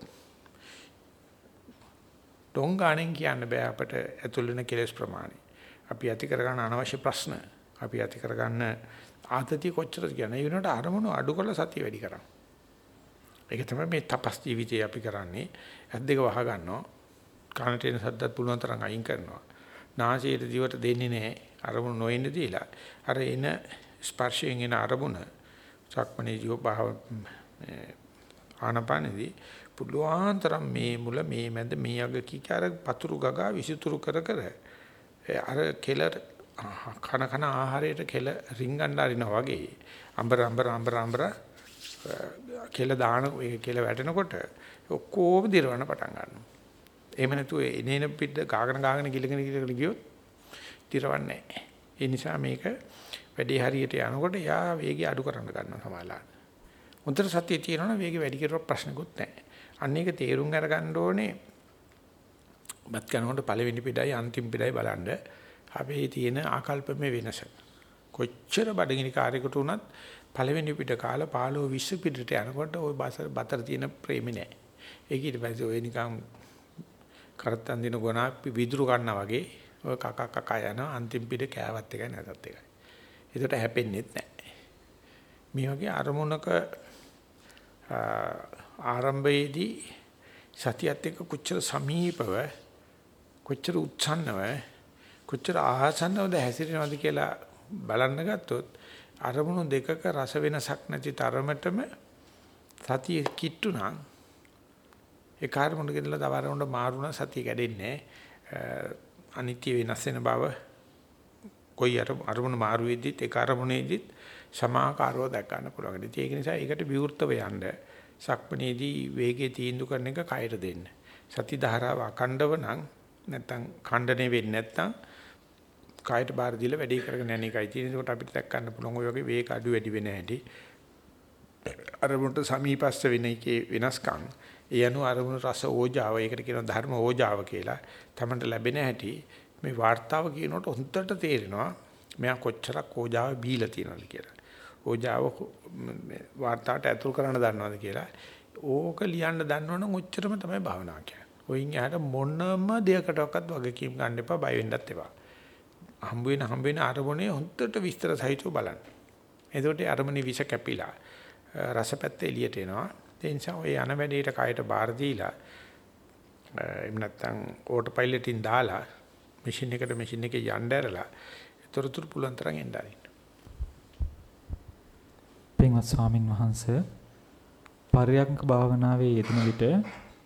ඩොංගාණෙන් කියන්න බෑ අපට ඇතුල් වෙන කෙලස් ප්‍රමාණය. අපි ඇති කරගන්න අනවශ්‍ය ප්‍රශ්න, අපි ඇති කරගන්න ආතතිය කොච්චරද කියන ඒ වෙනකොට අරමුණු අඩු කරලා සතිය වැඩි කරා. ඒක තමයි මේ තපස් ජීවිතේ අපි කරන්නේ. ඇස් දෙක වහ ගන්නවා. කනට එන සද්දත් පුළුවන් තරම් අයින් කරනවා. නාසයට දිවට දෙන්නේ නැහැ. අරමුණු නොඑන්න දීලා. අර එන ස්පර්ශයෙන් එන අරමුණ සක්මණේ ජීව භාව ආනපනදී පුළුවන් තරම් මේ මුල මේ මැද මේ අග කිකාර පතුරු ගගා විසිතුරු කර කර අර කෙල කන කන ආහාරයට කෙල රින්ගන්න අරිනවා වගේ අඹර අඹර අඹර අඹර කෙල දාන ඒ කෙල වැටෙනකොට ඔක්කොම දිරවන්න පටන් ගන්නවා. එහෙම නැතුව එනේන පිට ගාගෙන ගාගෙන ගිලගෙන ගිලගෙන ගියොත් දිරවන්නේ නැහැ. ඒ නිසා මේක වැඩි හරියට යනකොට යා වේගය අඩු කරන්න ගන්නවා සමාලාට. උන්තර සතිය තියෙනවනේ වේගය වැඩි කරලා ප්‍රශ්නකුත් නැහැ. අන්න ඒක තේරුම් අරගන්න ඕනේ. බත් කනකොට පළවෙනි පිටයි අන්තිම පිටයි බලන්න. අපේ තියෙන ආකල්පමේ වෙනස. කොච්චර බඩගිනි කාර්යයකට වුණත් පළවෙනි පිට කාලා 15 20 පිටට යනකොට ওই බතර තියෙන ප්‍රේමේ නැහැ. ඒක ඊට පස්සේ ඔය නිකන් කරත්තන් දින ගොනා විදුරු ගන්නා වගේ ඔය කක කක යන අන්තිම පිට කෑවත් එකයි නැතත් එකයි. ඒකට හැපෙන්නේ නැහැ. මේ වගේ අරමුණක ආරම්භයේදී සතියත් එක්ක කොච්චර සමීපව කොච්චර උච්ඡන්නව කොච්චර ආසන්නවද හැසිරෙනවද කියලා බලන්න ගත්තොත් අරමුණු දෙකක රස වෙනසක් නැති තරමටම සතිය කිට්ටු නම් ඒ කාර්මුණ ගෙදලා තව අරමුණට මාරුණ සතිය කැඩෙන්නේ අනිත්‍ය වෙනස් වෙන බව කොයි අරමුණ මාරු වෙද්දිත් ඒ අරමුණේදිත් සමාකාරව දැක ගන්න පුළුවන්. ඒක නිසා ඒකට විවෘතව යන්න සක්මණේදී වේගයේ තීන්දුව කරන එක කයර දෙන්න. සති ධාරාව අකණ්ඩව නම් නැත්තම් ඛණ්ඩණය වෙන්නේ නැත්තම් කායට බාර දීලා වැඩේ කරගෙන යන එකයි තියෙන්නේ. ඒකට අපිට දැක්කන්න පුළුවන් ඔය වගේ වේග අඩු වැඩි වෙන හැටි. අරමුණට සමීපස්ස වෙන එකේ වෙනස්කම්. ඒ අනුව අරමුණ රස ඕජාව, ඒකට කියනවා ධර්ම ඕජාව කියලා. තමන්ට ලැබෙන හැටි මේ වார்த்தාව කියනකොට හොඳට තේරෙනවා. මෙයා කොච්චරක් ඕජාව බීලා තියෙනවද කියලා. ඕජාව වார்த்தාවට ඇතුල් කරන්න දන්නවද කියලා. ඕක ලියන්න දන්නවනම් ඔච්චරම තමයි භාවනාව කියන්නේ. ඔයින් එහාට මොනම දෙයකටවත් වගකීම් ගන්න එපා, බය වෙන්නත් එපා. හම්බ වෙන හම්බ වෙන අරමුණේ හොඳට විස්තර සහිතව බලන්න. එතකොට අරමුණේ විෂ කැපිලා රසපැත්ත එළියට එනවා. ඒ නිසා ඔය යන වැඩේට කයට බාර දීලා එහෙම නැත්නම් ඕටෝ පයිලට්ින් දාලා මැෂින් එකට මැෂින් එකේ යන්න ඇරලා තොරතුරු පුළුවන් තරම් එන්න ආරින්න. පින්වත් ස්වාමින් වහන්සේ පර්යංක භාවනාවේ යෙදෙන විට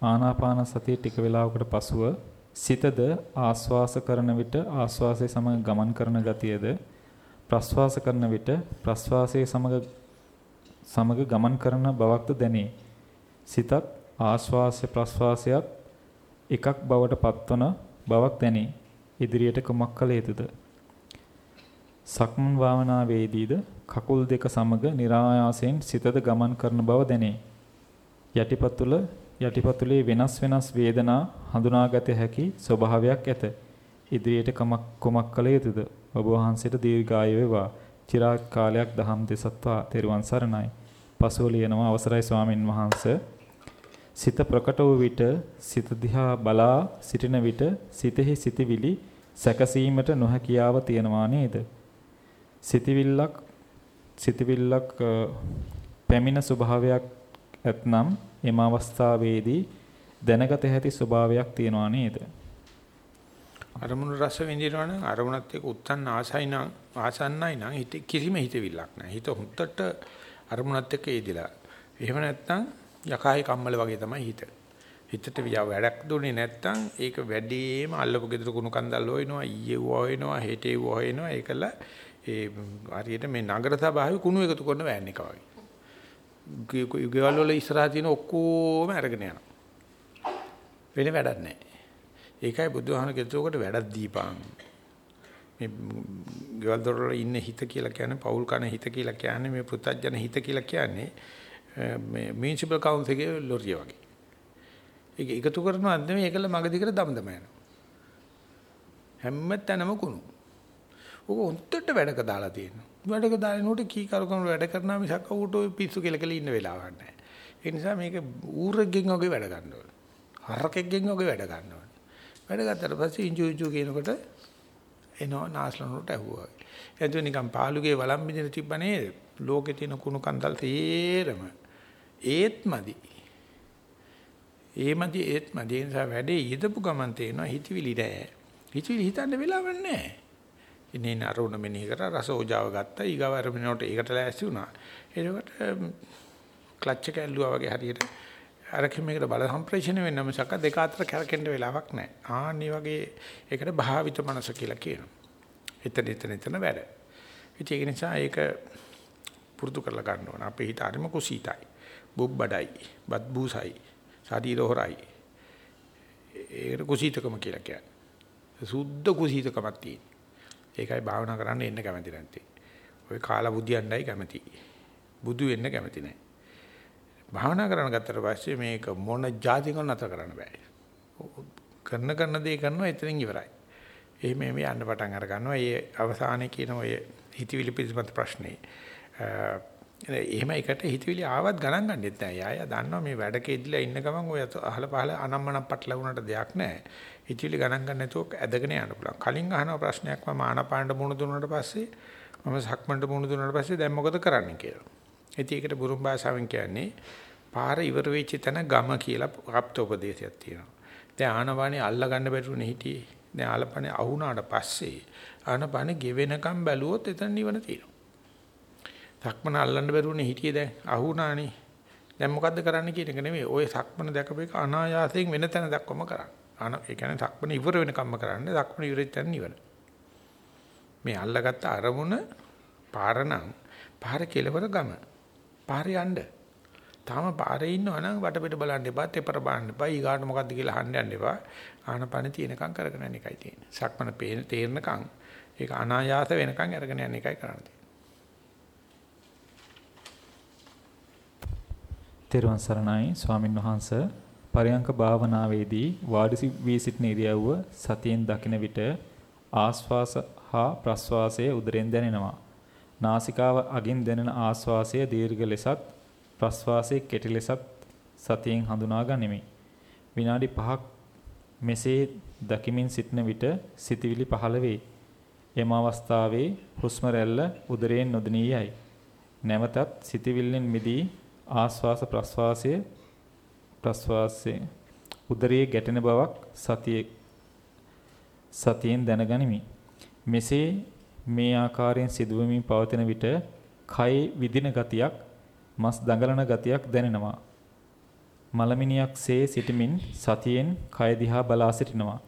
ආනාපාන සතිය ටික වේලාවකට පසුව සිතද ආස්වාස කරන විට ආස්වාසයේ සමග ගමන් කරන ගතියද ප්‍රස්වාස කරන විට ප්‍රස්වාසයේ සමග සමග ගමන් කරන බවක්ද දැනේ. සිතත් ආස්වාසය ප්‍රස්වාසයත් එකක් බවට පත්වන බවක් දැනේ. ඉදිරියට කුමක් කළ යුතුද? සක්මන් භාවනාවේදීද කකුල් දෙක සමග નિરાයාසයෙන් සිතද ගමන් කරන බව දැනේ. යටිපතුල යටිපතුලේ වෙනස් වෙනස් වේදනා හඳුනාගත හැකි ස්වභාවයක් ඇත. ඉදිරියට කමක් කොමක් කළ යුතුද? ඔබ වහන්සේට දීර්ඝායු වේවා. চিරාත් කාලයක් දහම් දෙසත්වා තෙරුවන් සරණයි. පසුව ලියනවා අවසරයි ස්වාමින් වහන්සේ. සිත ප්‍රකට වූ විට සිත දිහා බලා සිටින විට සිතෙහි සිටිවිලි සැකසීමට නොහැකියාව තියනවා නේද? සිතවිල්ලක් සිතවිල්ලක් පැමිණ ස්වභාවයක් ඇතනම් එම අවස්ථාවේදී දැනගත හැකි ස්වභාවයක් තියනවා නේද? අරමුණු රස විඳිනවා නම් අරමුණත් එක්ක උත්සන්න ආසයි නම් ආසන්නයි නම් හිත කිසිම හිතවිල්ලක් නැහැ. හිත හුත්තට අරමුණත් එක්ක යෙදිලා. එහෙම නැත්නම් යකායි කම්මල වගේ තමයි හිත. හිතට වැඩක් දුන්නේ නැත්නම් ඒක වැඩිම අල්ලපු gedර කුණු කන්දල් හොයනවා, ඊයේ හොයනවා, හෙටේ හොයනවා. ඒකල ඒ හරියට මේ නගර සභාවේ කුණු එකතු කරන වෑන් එක වගේ. ගෙවල් වල ඉස්සරහා තියෙන ඔක්කොම අරගෙන යනවා. වෙන වැඩක් නැහැ. ඒකයි බුදුහාම කෙතෝකට වැඩක් දීපන්. මේ ගෙවල් දොරවල ඉන්න හිත කියලා කියන්නේ පෞල් කන හිත කියලා කියන්නේ මේ පුත්තජන හිත කියලා කියන්නේ මේ මියුනිසිපල් කවුන්සිල් එකේ ලොරිය වගේ. ඒක එකතු කරනවා නෙමෙයි ඒකල මගදී කර දමදම යනවා. හැම තැනම කුණු. ඔක උන්ටට වැඩක දාලා තියෙනවා. වැඩක දානකොට කී කරුකම වැඩ කරනා මිසක් ඌට ඔය පිස්සු කෙල කෙල ඉන්න වෙලාවක් නැහැ. ඒ නිසා මේක ඌරෙක්ගෙන් වගේ වැඩ ගන්න ඕන. හරකෙක්ගෙන් වගේ වැඩ ගන්න ඕන. වැඩ ගත්තට පස්සේ ඉන්ජු ඉන්ජු කියනකොට එනවා නාස්ලනට ඇහුවා. එතන නිකන් පාළුගේ වළම් බින්දින තිබ්බ නේද? ලෝකේ තියෙන කුණු කන්දල් තේරම ඒත් මදි. ඒමදි ඒත් මදි ඒ නිසා වැඩේ ඊදපු ගමන් තේනවා හිතවිලි නෑ. හිතවිලි හිතන්න වෙලාවක් නෑ. ඉන්නේ නරුණ මෙනෙහි කරා රස ඕජාව ගත්තා ඊගාව අරමිනවට ඒකට ලෑස්ති වුණා. එතකොට ක්ලච් එක ඇල්ලුවා වගේ හරියට අරක මේකට බල සම්ප්‍රේෂණය වෙන්න මිසක දෙක අතර කැරකෙන්න වෙලාවක් නැහැ. ආන්නේ වගේ ඒකට භාවිත මනස කියලා කියනවා. එතන එතන එතන වැඩ. ඉතින් ඒක නිසා ඒක පුරුදු කරලා ගන්න ඕන. අපේ හිත අරිම කුසීතයි. බුබ්බඩයි, බත්බූසයි, ශරීර හොරයි. ඒකට කුසීතකම කියලා කියන්නේ. සුද්ධ කුසීතකමක් තියෙන. ඒකයි භාවනා කරන්න එන්න කැමති නැත්තේ. ඔය කාලා බුදියණ්ඩයි කැමති. බුදු වෙන්න කැමති නැහැ. භාවනා කරන ගත්තට පස්සේ මේක මොන જાතිකම නැතර කරන්න බෑ. කරන කරන දේ කරනවා එතනින් ඉවරයි. එහෙම එහෙම යන්න පටන් අර ගන්නවා. ඒ අවසානයේ කියන ඔය හිතවිලි පිළිබඳ ප්‍රශ්නේ. එහෙම එකට හිතවිලි ආවත් ගණන් ගන්නෙත් නෑ. යාය දන්නවා මේ වැඩක ඉදලා ඉන්න ගමන් ඔය අහල පහල අනම්මනම් පටලවුණට දෙයක් නෑ. හිතවිලි ගණන් ගන්න නැතුව ඇදගෙන යන්න පුළුවන්. කලින් අහන ප්‍රශ්නයක් මම ආනපානට මුණ දුන්නාට පස්සේ මම සක්මන්ට මුණ දුන්නාට පස්සේ දැන් මොකද කරන්න කියලා. ඉතින් ඒකට බුරුම් භාෂාවෙන් කියන්නේ පාර ඉවර වෙච්ච තැන ගම කියලා ආප්තෝපදේශයක් තියෙනවා. දැන් ආනපානේ අල්ල ගන්න බැරුණේ හිටියේ. දැන් ආලපනේ අහුණාට පස්සේ ආනපානේ ගෙවෙනකම් බැලුවොත් එතන නිවන තියෙනවා. සක්මන අල්ලන්න බැරුණේ හිටියේ දැන් අහුණානේ. දැන් මොකද්ද කරන්න කියන එක නෙමෙයි. ওই සක්මන දැකපේක අනායාසයෙන් වෙන තැන දක්වම කරන්න. අන ඒ කියන්නේ සක්මන ඉවර වෙනකම්ම කරන්න. සක්මන ඉවරෙච්ච තැන නිවන. මේ අල්ලගත්ත අරමුණ පාරනම් පාර කෙලවර ගම. පාරේ යන්න. තාම පාරේ ඉන්නවා නම් වටපිට බලන්න එපා, තෙපර බලන්න එපා, ඊගාට මොකද්ද කියලා අහන්න යන්න එපා. ආනපන තියෙනකම් කරගෙන යන එකයි තියෙන්නේ. සක්මන පේන තේරනකම් ඒක අනායාස වෙනකම් අරගෙන යන එකයි කරන්න තියෙන්නේ. තෙරුවන් සරණයි ස්වාමින් වහන්ස පරයන්ක භාවනාවේදී වාඩි වී සිටින ඉරියව්ව සතියෙන් දකින විට ආස්වාස හා ප්‍රස්වාසයේ උදරෙන් දැනෙනවා. නාසිකාව අගින් දැනෙන ආස්වාසය දීර්ඝ ලෙසත් ප්‍රස්වාසයේ කෙටි ලෙසත් සතියෙන් හඳුනා ගනිමි. විනාඩි 5ක් මෙසේ දකිමින් සිටන විට සිතවිලි පහළ වේ. එම අවස්ථාවේ හුස්ම රැල්ල උදරයෙන් නොදෙනී යයි. නැවතත් සිතවිල්ලෙන් මිදී ආස්වාස ප්‍රස්වාසයේ ප්‍රස්වාසයේ උදරයේ ගැටෙන බවක් සතියේ සතියෙන් දැනගනිමි. මෙසේ මේ ආකාරයෙන් සිදුවමින් පවතින විට කයේ විදින ගතියක් මස් දඟලන ගතියක් දැනෙනවා. මලමිනියක්සේ සිටමින් සතියෙන් කය දිහා බලා සිටිනවා.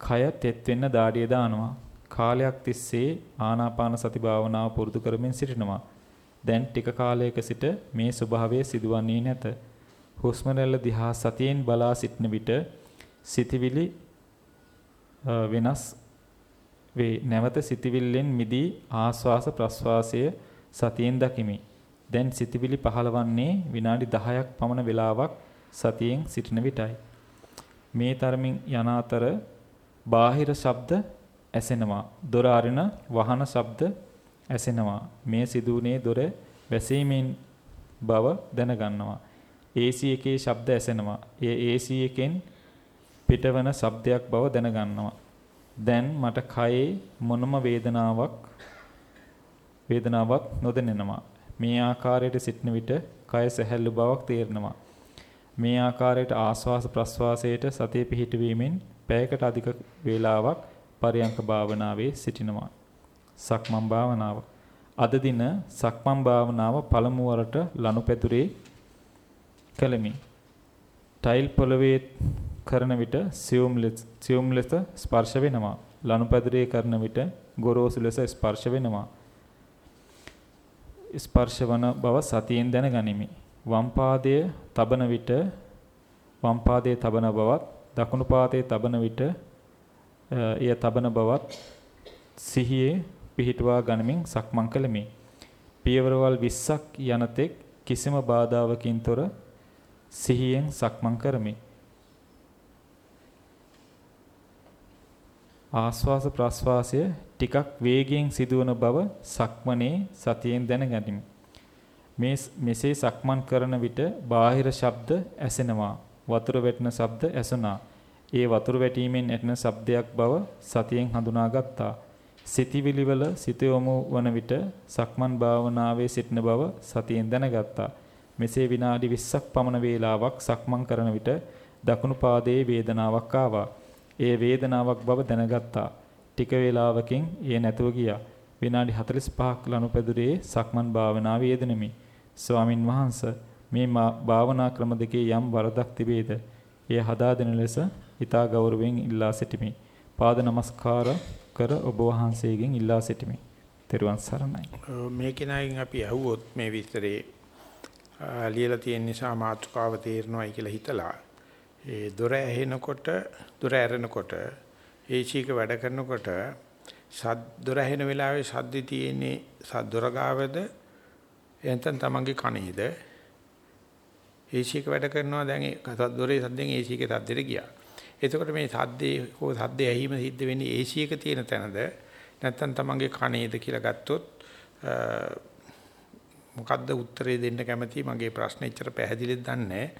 කය තෙත් වෙන්න දාඩිය දානවා. කාලයක් තිස්සේ ආනාපාන සති භාවනාව පුරුදු කරමින් සිටිනවා. දැන් ටික කාලයක සිට මේ ස්වභාවය සිදුවන්නේ නැත. හුස්ම රැල්ල දිහා සතියෙන් බලා සිටන විට සිතවිලි වෙනස් වේ නැවත සිතවිල්ලෙන් මිදී ආස්වාස ප්‍රස්වාසය සතියෙන් දකිමි. දැන් සිතවිලි පහළවන්නේ විනාඩි 10ක් පමණ වේලාවක් සතියෙන් සිටින විටයි. මේ තරමින් යන අතර බාහිර ශබ්ද ඇසෙනවා. දොර අරින වහන ශබ්ද ඇසෙනවා. මේ සිදුුනේ දොර වැසීමෙන් බව දැනගන්නවා. AC එකේ ශබ්ද ඇසෙනවා. ඒ AC එකෙන් පිටවන ශබ්දයක් බව දැනගන්නවා. දැන් මට කයේ මොනම වේදනාවක් වේදනාවක් නොදැනෙනවා. මේ ආකාරයට සිටන විට කය සැහැල්ලු බවක් තේරෙනවා. මේ ආකාරයට ආස්වාස ප්‍රස්වාසයට සතිය පිහිටවීමෙන් පැයකට අධික වේලාවක් පරියංක භාවනාවේ සිටිනවා. සක්මන් භාවනාව. අද දින සක්මන් භාවනාව පළමු වරට ලනුපැදුරේ කළමි. ටයිල් පොළවේ කරන විට සියුම් සියුම් ලෙස ස්පර්ශ වෙනවා. ලනුපැදුරේ කරන විට ගොරෝසු ලෙස ස්පර්ශ වෙනවා. ස්පර්ශ වන බව සතියෙන් දැනගනිමි. වම් පාදයේ තබන විට වම් පාදයේ තබන බවත් දකුණු පාදයේ තබන විට එය තබන බවත් සිහියේ පිහිටුවා ගනිමින් සක්මන් කළෙමි. පියවරවල් 20ක් යනතෙක් කිසිම බාධාවකින් තොර සිහියෙන් සක්මන් කරමි. ආස්වාස ප්‍රස්වාසය ටිකක් වේගයෙන් සිදුවන බව සක්මනේ සතියෙන් දැනගනිමි. මේ මෙසේ සක්මන් කරන විට බාහිර ශබ්ද ඇසෙනවා. වතුර වැටෙන ශබ්ද ඇසුණා. ඒ වතුර වැටීමෙන් ඇතින ශබ්දයක් බව සතියෙන් හඳුනාගත්තා. සිතිවිලි වල සිත යොමු වන විට සක්මන් භාවනාවේ සිටින බව සතියෙන් දැනගත්තා. මෙසේ විනාඩි 20ක් පමණ වේලාවක් සක්මන් කරන විට දකුණු පාදයේ වේදනාවක් ආවා. ඒ වේදනාවක් බව දැනගත්තා. ටික වේලාවකින් ඒ නැතුව ගියා. විනාඩි 45ක් ලනුපැදුරේ සක්මන් භාවනාවේ යෙදෙනෙමි. ස්වාමින් වහන්සේ මේ භාවනා ක්‍රම දෙකේ යම් වරදක් තිබේද? එය හදා දෙන ලෙස ඊතා ගෞරවයෙන් ඉල්ලා සිටිමි. පාද නමස්කාර කර ඔබ වහන්සේගෙන් ඉල්ලා සිටිමි. තෙරුවන් සරණයි. මේ කෙනාගෙන් අපි අහුවොත් මේ විස්තරේ ලියලා තියෙන නිසා මාතෘකාව තේරෙනවයි කියලා හිතලා. ඒ දොර ඇහෙනකොට දොර ඇරෙනකොට ඒචීක වැඩ කරනකොට සද් දොර ඇහෙන වෙලාවේ සද්ද තියෙන්නේ සද් දොර ගාවද? එතෙන් තමන්ගේ කනේද ඒචීක වැඩ කරනවා දැන් ඒ දොරේ සද්දෙන් ඒචීකේ සද්දෙට ගියා. එතකොට මේ සද්දේ හෝ සද්දේ ඇහිම සිද්ධ වෙන්නේ ඒචීක තියෙන තැනද? නැත්නම් තමන්ගේ කනේද කියලා ගත්තොත් මොකද්ද උත්තරේ දෙන්න කැමති මගේ ප්‍රශ්නේ එච්චර පැහැදිලිද දන්නේ නැහැ.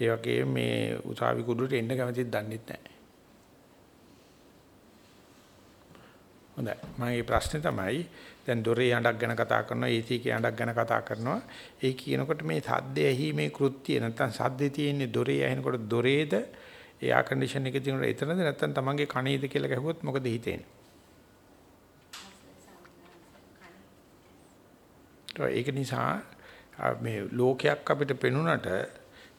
ඒ වගේම මේ උසාවි කුඩුවට එන්න කැමතිද දන්නෙත් නැහැ. හොඳයි. මගේ ප්‍රශ්නේ තමයි දැන් දොරේ යඬක් ගැන කතා කරනවා, AC කේ යඬක් ගැන කතා කරනවා. ඒ කියනකොට මේ සද්ද ඇහිීමේ කෘත්‍යය නැත්නම් සද්දේ තියෙන්නේ දොරේ ඇහෙනකොට දොරේද එයා කන්ඩිෂන් එකේ තියෙනකොට එතනද නැත්නම් තමන්ගේ කණේද කියලා ගැහුවොත් මොකද හිතෙන්නේ? ඒක නිසා මේ ලෝකයක් අපිට පෙනුනට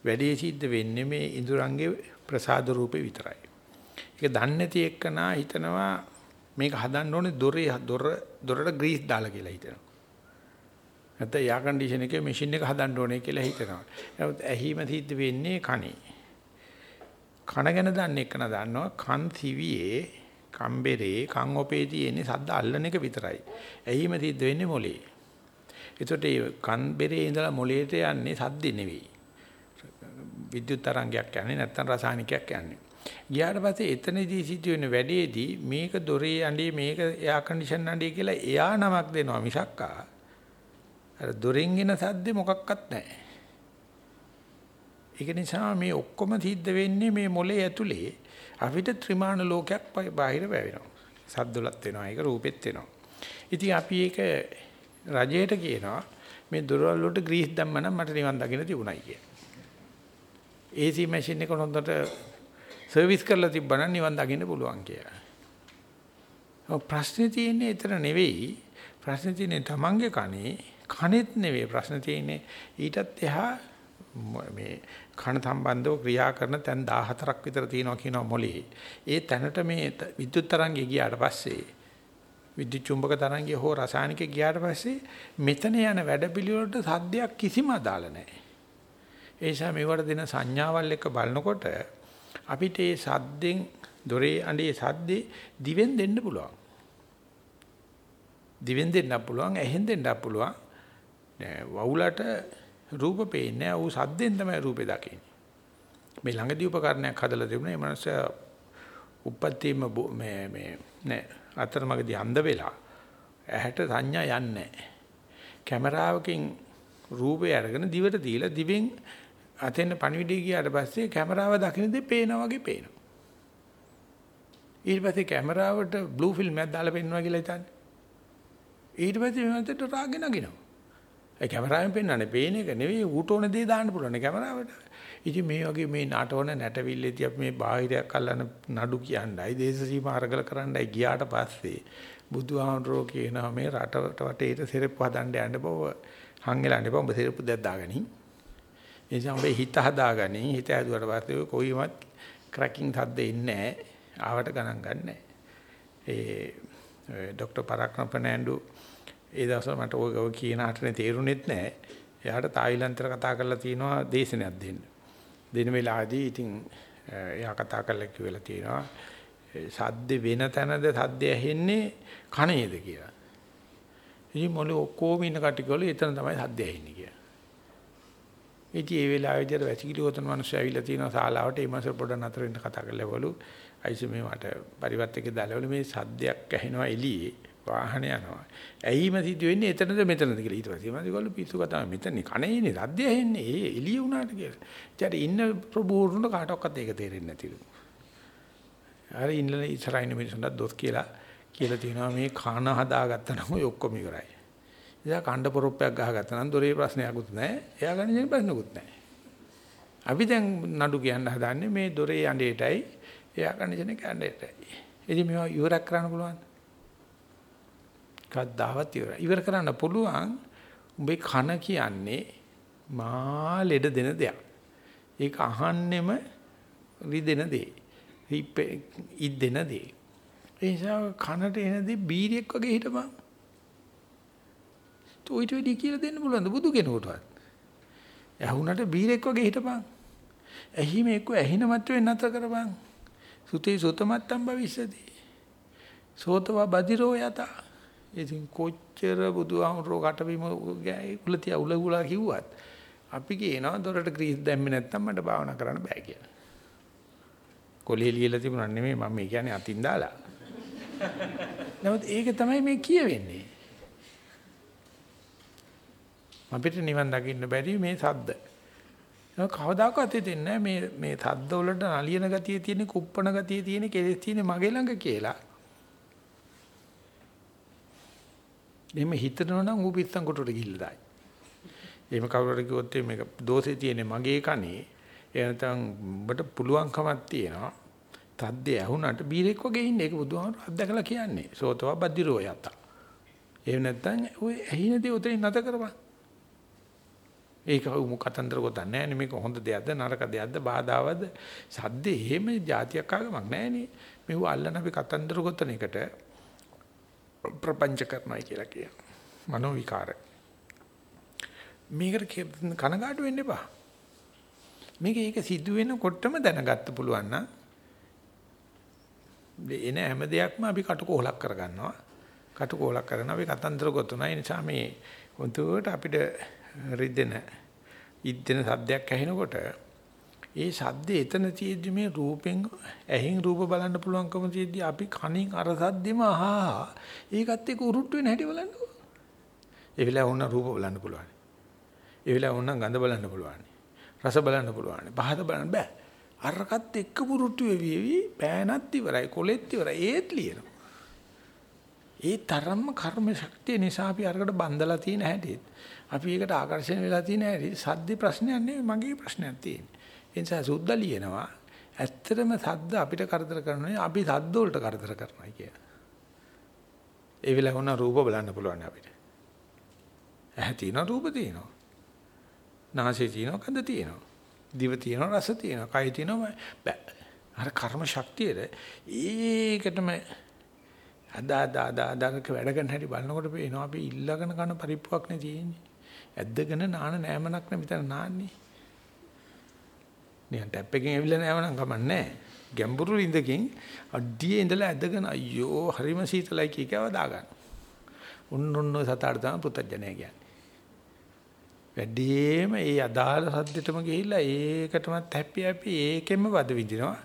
වැඩේ සිද්ධ වෙන්නේ මේ ඉඳුරංගේ ප්‍රසාද රූපේ විතරයි. ඒක දන්නේ නැති එක්කනා හිතනවා මේක හදන්න ඕනේ දොරේ දොර දොරට ග්‍රීස් දාලා කියලා හිතනවා. නැත්නම් යා කන්ඩිෂන් එකේ මැෂින් එක හදන්න ඕනේ කියලා හිතනවා. නමුත් ඇහිම සිද්ධ වෙන්නේ කනේ. කන ගැන දන්නේ එක්කන දන්නවා කන් සිවියේ කම්බරේ කන් ඔපේ තියෙන්නේ සද්ද අල්ලන එක විතරයි. ඇහිම සිද්ධ වෙන්නේ මොලේ. ඒකට ඒ කන් බෙරේ ඉඳලා මොලේට යන්නේ සද්ද නෙවෙයි. විද්‍යුත් තරංගයක් යන්නේ නැත්නම් රසායනිකයක් යන්නේ. ගියාට පස්සේ එතනදී සිදුවෙන වැඩේදී මේක දොරේ අඬේ මේක එයා කන්ඩිෂන් අඬේ කියලා එයා නමක් දෙනවා මිසක්කා. අර දොරෙන් එන සද්දේ මොකක්වත් නැහැ. ඒක නිසා මේ ඔක්කොම සිද්ධ වෙන්නේ මේ මොලේ ඇතුලේ අපිට ත්‍රිමාන ලෝකයක් බාහිර වැවෙනවා. සද්දවලත් වෙනවා ඒක රූපෙත් වෙනවා. ඉතින් අපි ඒක රජයට කියනවා මේ දොරවල් වලට ග්‍රීස් දැම්මනම් මට නිවන් දකින්න තිබුණයි කියලා. AC මැෂින් එක හොඳට සර්විස් කරලා තිබ්බනම් නිවන් දකින්න පුළුවන් කියලා. ඔව් ප්‍රශ්නේ තියෙන්නේ එතන නෙවෙයි. ප්‍රශ්නේ තියෙන්නේ තමන්ගේ කනේ කනෙත් නෙවෙයි ප්‍රශ්නේ තියෙන්නේ ඊටත් එහා මේ කන සම්බන්ධව ක්‍රියා කරන තැන් 14ක් විතර තියෙනවා කියනවා මොලේ. ඒ තැනට මේ විද්‍යුත් තරංගය ගියාට පස්සේ විද්‍යුත් චුම්බක තරංගය හෝ රසායනික ගියාට පස්සේ මෙතන යන වැඩපිළිවෙලට සද්දයක් කිසිම අදාළ නැහැ. ඒ නිසා මේවට දෙන සංඥාවල් එක බලනකොට අපිට ඒ සද්දෙන් දොරේ අඬේ සද්දේ දිවෙන් දෙන්න පුළුවන්. දිවෙන් දෙන්න පුළුවන්, ඇහෙන් දෙන්න පුළුවන්. නෑ වවුලට රූප පේන්නේ ඌ සද්දෙන් තමයි රූපේ දකින්නේ. මේ ළඟදී උපකරණයක් හදලා තිබුණා. ඒ මනුස්සයා උපත්තිම මේ මේ නෑ අතරමඟදී අන්ධ වෙලා ඇහැට සංඥා යන්නේ නෑ. කැමරාවකින් රූපය අරගෙන දිවට දීලා දිවෙන් අතෙන් පණිවිඩය ගියාට පස්සේ කැමරාව දකින්නේ පේනා වගේ පේනවා. ඊට පස්සේ කැමරාවට බ්ලූ ෆිල්ම් එකක් දාලා පෙන්වනවා කියලා හිතන්නේ. ඊට පස්සේ මෙතනට රාගෙ නගිනවා. ඒ කැමරාවෙන් පෙන්වන්නේ පේන එක නෙවෙයි ඌට ඕන දේ දාන්න පුළුවන් කැමරාවට. ඉතින් මේ වගේ මේ නටවන නැටවිල්ලේදී අපි මේ බාහිරයක් අල්ලන නඩු කියන්නයි දේශ සීමා අරගල කරන්නයි ගියාට පස්සේ බුදුහාමුදුරෝ කියනවා මේ රටට වටේට සෙරප්පු හදන්න යන්න බව හංගෙලන්න බව ඔබ සෙරප්පු දැක් දාගනින්. ඒ නිසා ඔබේ හිත හදාගනින් හිත ඇදුවට පස්සේ කොයිමත් ක්‍රැකින් සද්ද ඉන්නේ නැහැ. ආවට ගණන් ගන්නෑ. ඒ ડોક્ટર පරාක්‍රම ෆර්නෑන්ඩෝ ඒ දවස්වල මට ඔය ඔය කියන හටනේ තේරුණෙත් නැහැ. එයාට තායිලන්තර කතා කරලා තිනවා දේශනයක් දෙන්න. දෙන වෙලාවදී ඉතින් එයා කතා කරලා කිව්වලා තිනවා සද්ද වෙන තැනද සද්ද ඇහෙන්නේ කණේද? කියලා. ඉතින් මොළේ ඔක්කොම ඉන්න කටිකවල එතන තමයි සද්ද ඇහෙන්නේ කියලා. ඉතින් ඒ වෙලාවේදී වැසිකිලි ගොතන මිනිස්සු ඇවිල්ලා තියෙනවා ශාලාවට. ඒ මාසෙ පොඩ නතර වෙන්න කතා කරලාවලු අයිස මේ මට පරිවර්තකේ දාලාවලු මේ සද්දයක් ඇහෙනවා එළියේ. වාහන යනවා. ඇයිම සිදු වෙන්නේ එතනද මෙතනද කියලා ඊට පස්සේ මම කිව්වලු පිස්සු කතාව මෙතනනේ කණේනේ සද්ද ඇහෙන්නේ ඒ එළිය වුණාට කියලා. ඊට ඉන්න ප්‍රබෝරුණ කාටවත් ඒක තේරෙන්නේ නැතිලු. අර ඉන්න ඉස්සරහින් මිනිස්සුන්ට දොස් කියලා කියලා තියෙනවා මේ කන හදාගත්තා නම් ඔය ඔක්කොම ඉවරයි. එයා කණ්ඩ පොරොප්පයක් ගහගත්තා නම් දොරේ ප්‍රශ්නයක්වත් නැහැ. එයා ගන්නේ ප්‍රශ්නකුත් නැහැ. අපි දැන් නඩු කියන්න හදන්නේ මේ දොරේ යඬේටයි එයා ගන්නේ කණ්ඩේටයි. ඉතින් මේවා ඉවරක් කරන්න පුළුවන්. කද්දාවත් ඉවරයි. ඉවර කරන්න පුළුවන්. උඹේ කන කියන්නේ මා ලෙඩ දෙන දෙයක්. ඒක අහන්නෙම රිදෙන දේ. ඉද්දෙන දේ. ඒ නිසා කනට එන දේ බීරියෙක් වගේ හිටපන්. ඔයිට වෙඩි කියලා දෙන්න පුළුවන්ද බුදු කෙනෙකුටවත්? ඇහුණට බීරෙක් වගේ හිටපන්. ඇහිම එක්ක ඇහිනමත් වෙන්න නැතර කරපන්. සුතේ සුතමත්තම් භවිෂති. සෝතවා බදිරෝ යත. ඉතින් කොච්චර බුදුහාමුදුරෝ කටබිම උලතිය උලගුලා කිව්වත් අපි කියනවා දොරට ග්‍රීස් දැම්මේ නැත්තම් මට භාවනා කරන්න බෑ කියලා. කොලේ ලියලා තිබුණා නෙමෙයි මම කියන්නේ අතින් දාලා. නමුත් ඒක තමයි මේ කියවෙන්නේ. අපිට නිවන් දකින්න බැරි මේ සද්ද. කවදාකවත් හිතෙන්නේ මේ මේ සද්ද වලට නලියන ගතිය තියෙන, කුප්පණ ගතිය තියෙන, කෙලෙස් තියෙන මගේ ළඟ කියලා. එහෙම හිතනවා නම් ඌ පිස්සන් කොටට ගිහිල්ලා දායි. එහෙම කවුරුහරි කිව්වොත් මේක දෝෂේ තියෙන්නේ මගේ කනේ. ඒ නැත්නම් ඔබට පුළුවන්කමක් තියෙනවා. තද්දේ ඇහුණාට බීරෙක් වගේ ඉන්නේ. ඒක බුදුහාමුදුරුවෝ අත්දකලා කියන්නේ. සෝතවා බද්දිරෝ යත. එහෙම නැත්නම් ඔය ඇහිනදී උතරින් නැත කරපන්. ඒක උමු කතන්දර ගොතන්නේ නැහැ නේ මේක හොඳ දෙයක්ද නරක දෙයක්ද බාධාවද සද්දේ එහෙම જાතියක් ආගමක් නැහැ නේ මෙව අල්ලන අපි කතන්දර ගොතන එකට ප්‍රපංච කරනවා කියලා කියනවා. මනෝ විකාර මේකට කනගාටු වෙන්න එපා. මේක ඒක සිද්ධ වෙනකොටම දැනගත්ත පුළුවන් නම් එන හැම දෙයක්ම අපි කටකෝලක් කරගන්නවා. කටකෝලක් කරනවා අපි කතන්දර ගොතනවා. ඒ නිසා මේ හොඳට අපිට රිදෙන ඉද්දෙන සද්දයක් ඇහෙනකොට ඒ සද්දේ එතන තියෙද්දි මේ රූපෙන් ඇහෙන් රූප බලන්න පුළුවන්කම තියෙද්දි අපි කනින් අර සද්දෙම අහා ඒකත් එක්ක උරුට්ට වෙන හැටි බලන්නකෝ. ඒ වෙලාව වුණ රූප බලන්න පුළුවන්. ඒ වෙලාව වුණ ගඳ බලන්න පුළුවන්. රස බලන්න පුළුවන්. පහත බලන්න බෑ. අරකට එක්ක පුරුට්ටු වෙවි වෙවි පෑනත් ඉවරයි කොලෙත් ඉවරයි ඒත් ලියනවා. ඒ තරම්ම කර්ම ශක්තිය නිසා අපි අරකට බන්දලා තියෙන හැටිත් අපි ඒකට ආකර්ෂණය වෙලා තියෙන හැටි සද්ද ප්‍රශ්නයක් නෙවෙයි මගේ ප්‍රශ්නයක් තියෙන්නේ. ඒ නිසා සුද්ධ ලියනවා ඇත්තටම සද්ද අපිට කරදර කරනවා අපි සද්ද වලට කරදර කරනවා කිය. ඒ වෙලාව වුණා රූප බලන්න පුළුවන් අපිට. ඇහැ තියෙනවා රූප තියෙනවා. නාසය තියෙනවා කඳ තියෙනවා. දිව තියෙනවා රස තියෙනවා කය තියෙනවා බෑ. අර කර්ම ශක්තියද ඒකටම අදා අදා අදා අදාක වැඩ කරන හැටි බලනකොට පේනවා අපි ඉල්ලගෙන කන පරිප්පුවක් නේ තියෙන්නේ. ඇද්දගෙන නාන නෑමනක් නේ මෙතන නාන්නේ. නිකන් ටැප් එකෙන් ඇවිල්ලා නෑමනම් කමන්නේ ගැඹුරු ඉඳකින් අඩියේ ඉඳලා ඇදගෙන අයියෝ හරිම සීතලයි කීකව දාගන්න. උන් උන් සතාට තමයි පුතඥය කියන්නේ. වැඩිම ඒ අදාළ සද්දෙටම ගිහිල්ලා ඒකටමත් හැපි හැපි ඒකෙම වද විඳිනවා.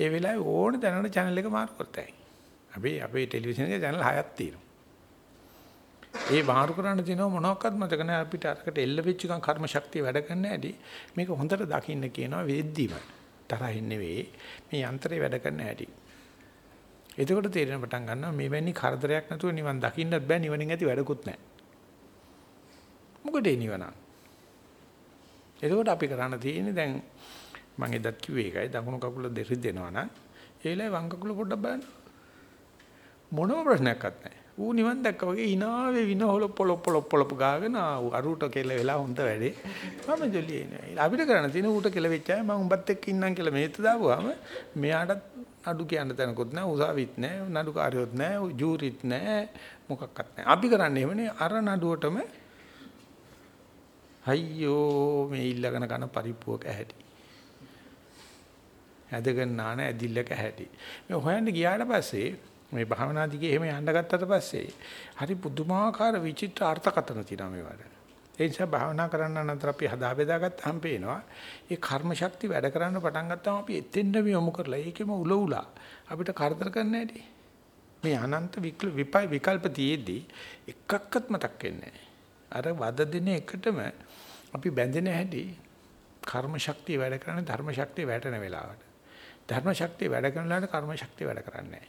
ඒ වෙලාවේ ඕන දැනන channel එක මාරු කරතයි. අපි අපේ ටෙලිවිෂන් එකේ channel 6ක් තියෙනවා. ඒ මාරු කරන්න තියෙනව මොනවාක්වත් මතක නැහැ. අපිට අරකට එල්ල වෙච්ච ගමන් කර්ම ශක්තිය වැඩ කරන්න ඇති. මේක හොඳට දකින්න කියනවා වෙද්දිම. තරහින් නෙවෙයි. මේ යන්ත්‍රය වැඩ කරන්න ඇති. එතකොට තේරෙන පටන් ගන්නවා මේ වැනි කරදරයක් නැතුව නිවන් දකින්නත් බෑ නිවනින් ඇති වැඩකුත් නැහැ. මොකද ඒ නිවන? එතකොට අපි කරන්න තියෙන්නේ දැන් මම එදත් කිව්වේ ඒකයි. දකුණු කකුල දෙරි දෙනවා නම් ඒ වෙලාවේ වම් කකුල පොඩ්ඩක් බලන්න. මොනම ප්‍රශ්නයක්වත් නැහැ. ඌ නිවන් දැක්ක වගේ hinaවේ වින හොල පොලොප් පොලොප් පොලොප් ගාගෙන අරුට කෙල වෙලා හොඳ වැඩේ මම ජොලියේ නෑ අපිට කරන්න තියෙන ඌට කෙල වෙච්චාම මම උඹත් එක්ක ඉන්නම් කියලා මේත් දාපුවාම මෙයාටත් නඩු කියන්න තැනකුත් නැහැ, උසාවිත් නැහැ, නඩුකාරයොත් නැහැ, ජූරිත් නැහැ, මොකක්වත් නැහැ. අපි කරන්නේ එහෙමනේ අර නඩුවටම අයියෝ මේ ඉල්ලගෙන කන පරිප්පුවක ඇහැටි. ඇදගෙන නාන ඇදිල්ලක ඇහැටි. මේ හොයන්න ගියාට පස්සේ මේ භාවනා දිගේ එහෙම යන්න ගත්තට පස්සේ හරි පුදුමාකාර විචිත්‍ර අර්ථකථන තියෙනවා මේවට. ඒ නිසා භාවනා කරන්න නතර අපි හදා බෙදාගත්තාම පේනවා ඒ කර්ම ශක්තිය වැඩ කරන්න පටන් ගත්තාම අපි එතෙන්ද යොමු කරලා ඒකෙම උල උලා අපිට කරදර කරන්න ඇති. මේ අනන්ත විකල්ප තියේදී එකක්වත් මතක් වෙන්නේ අර වද දෙන එකටම අපි බැඳෙන හැටි කර්ම ශක්තිය වැඩ කරන්නේ ධර්ම ශක්තිය වැටෙන වෙලාවට. ධර්ම ශක්තිය වැඩ කරන වෙලාවට කර්ම ශක්තිය වැඩ කරන්නේ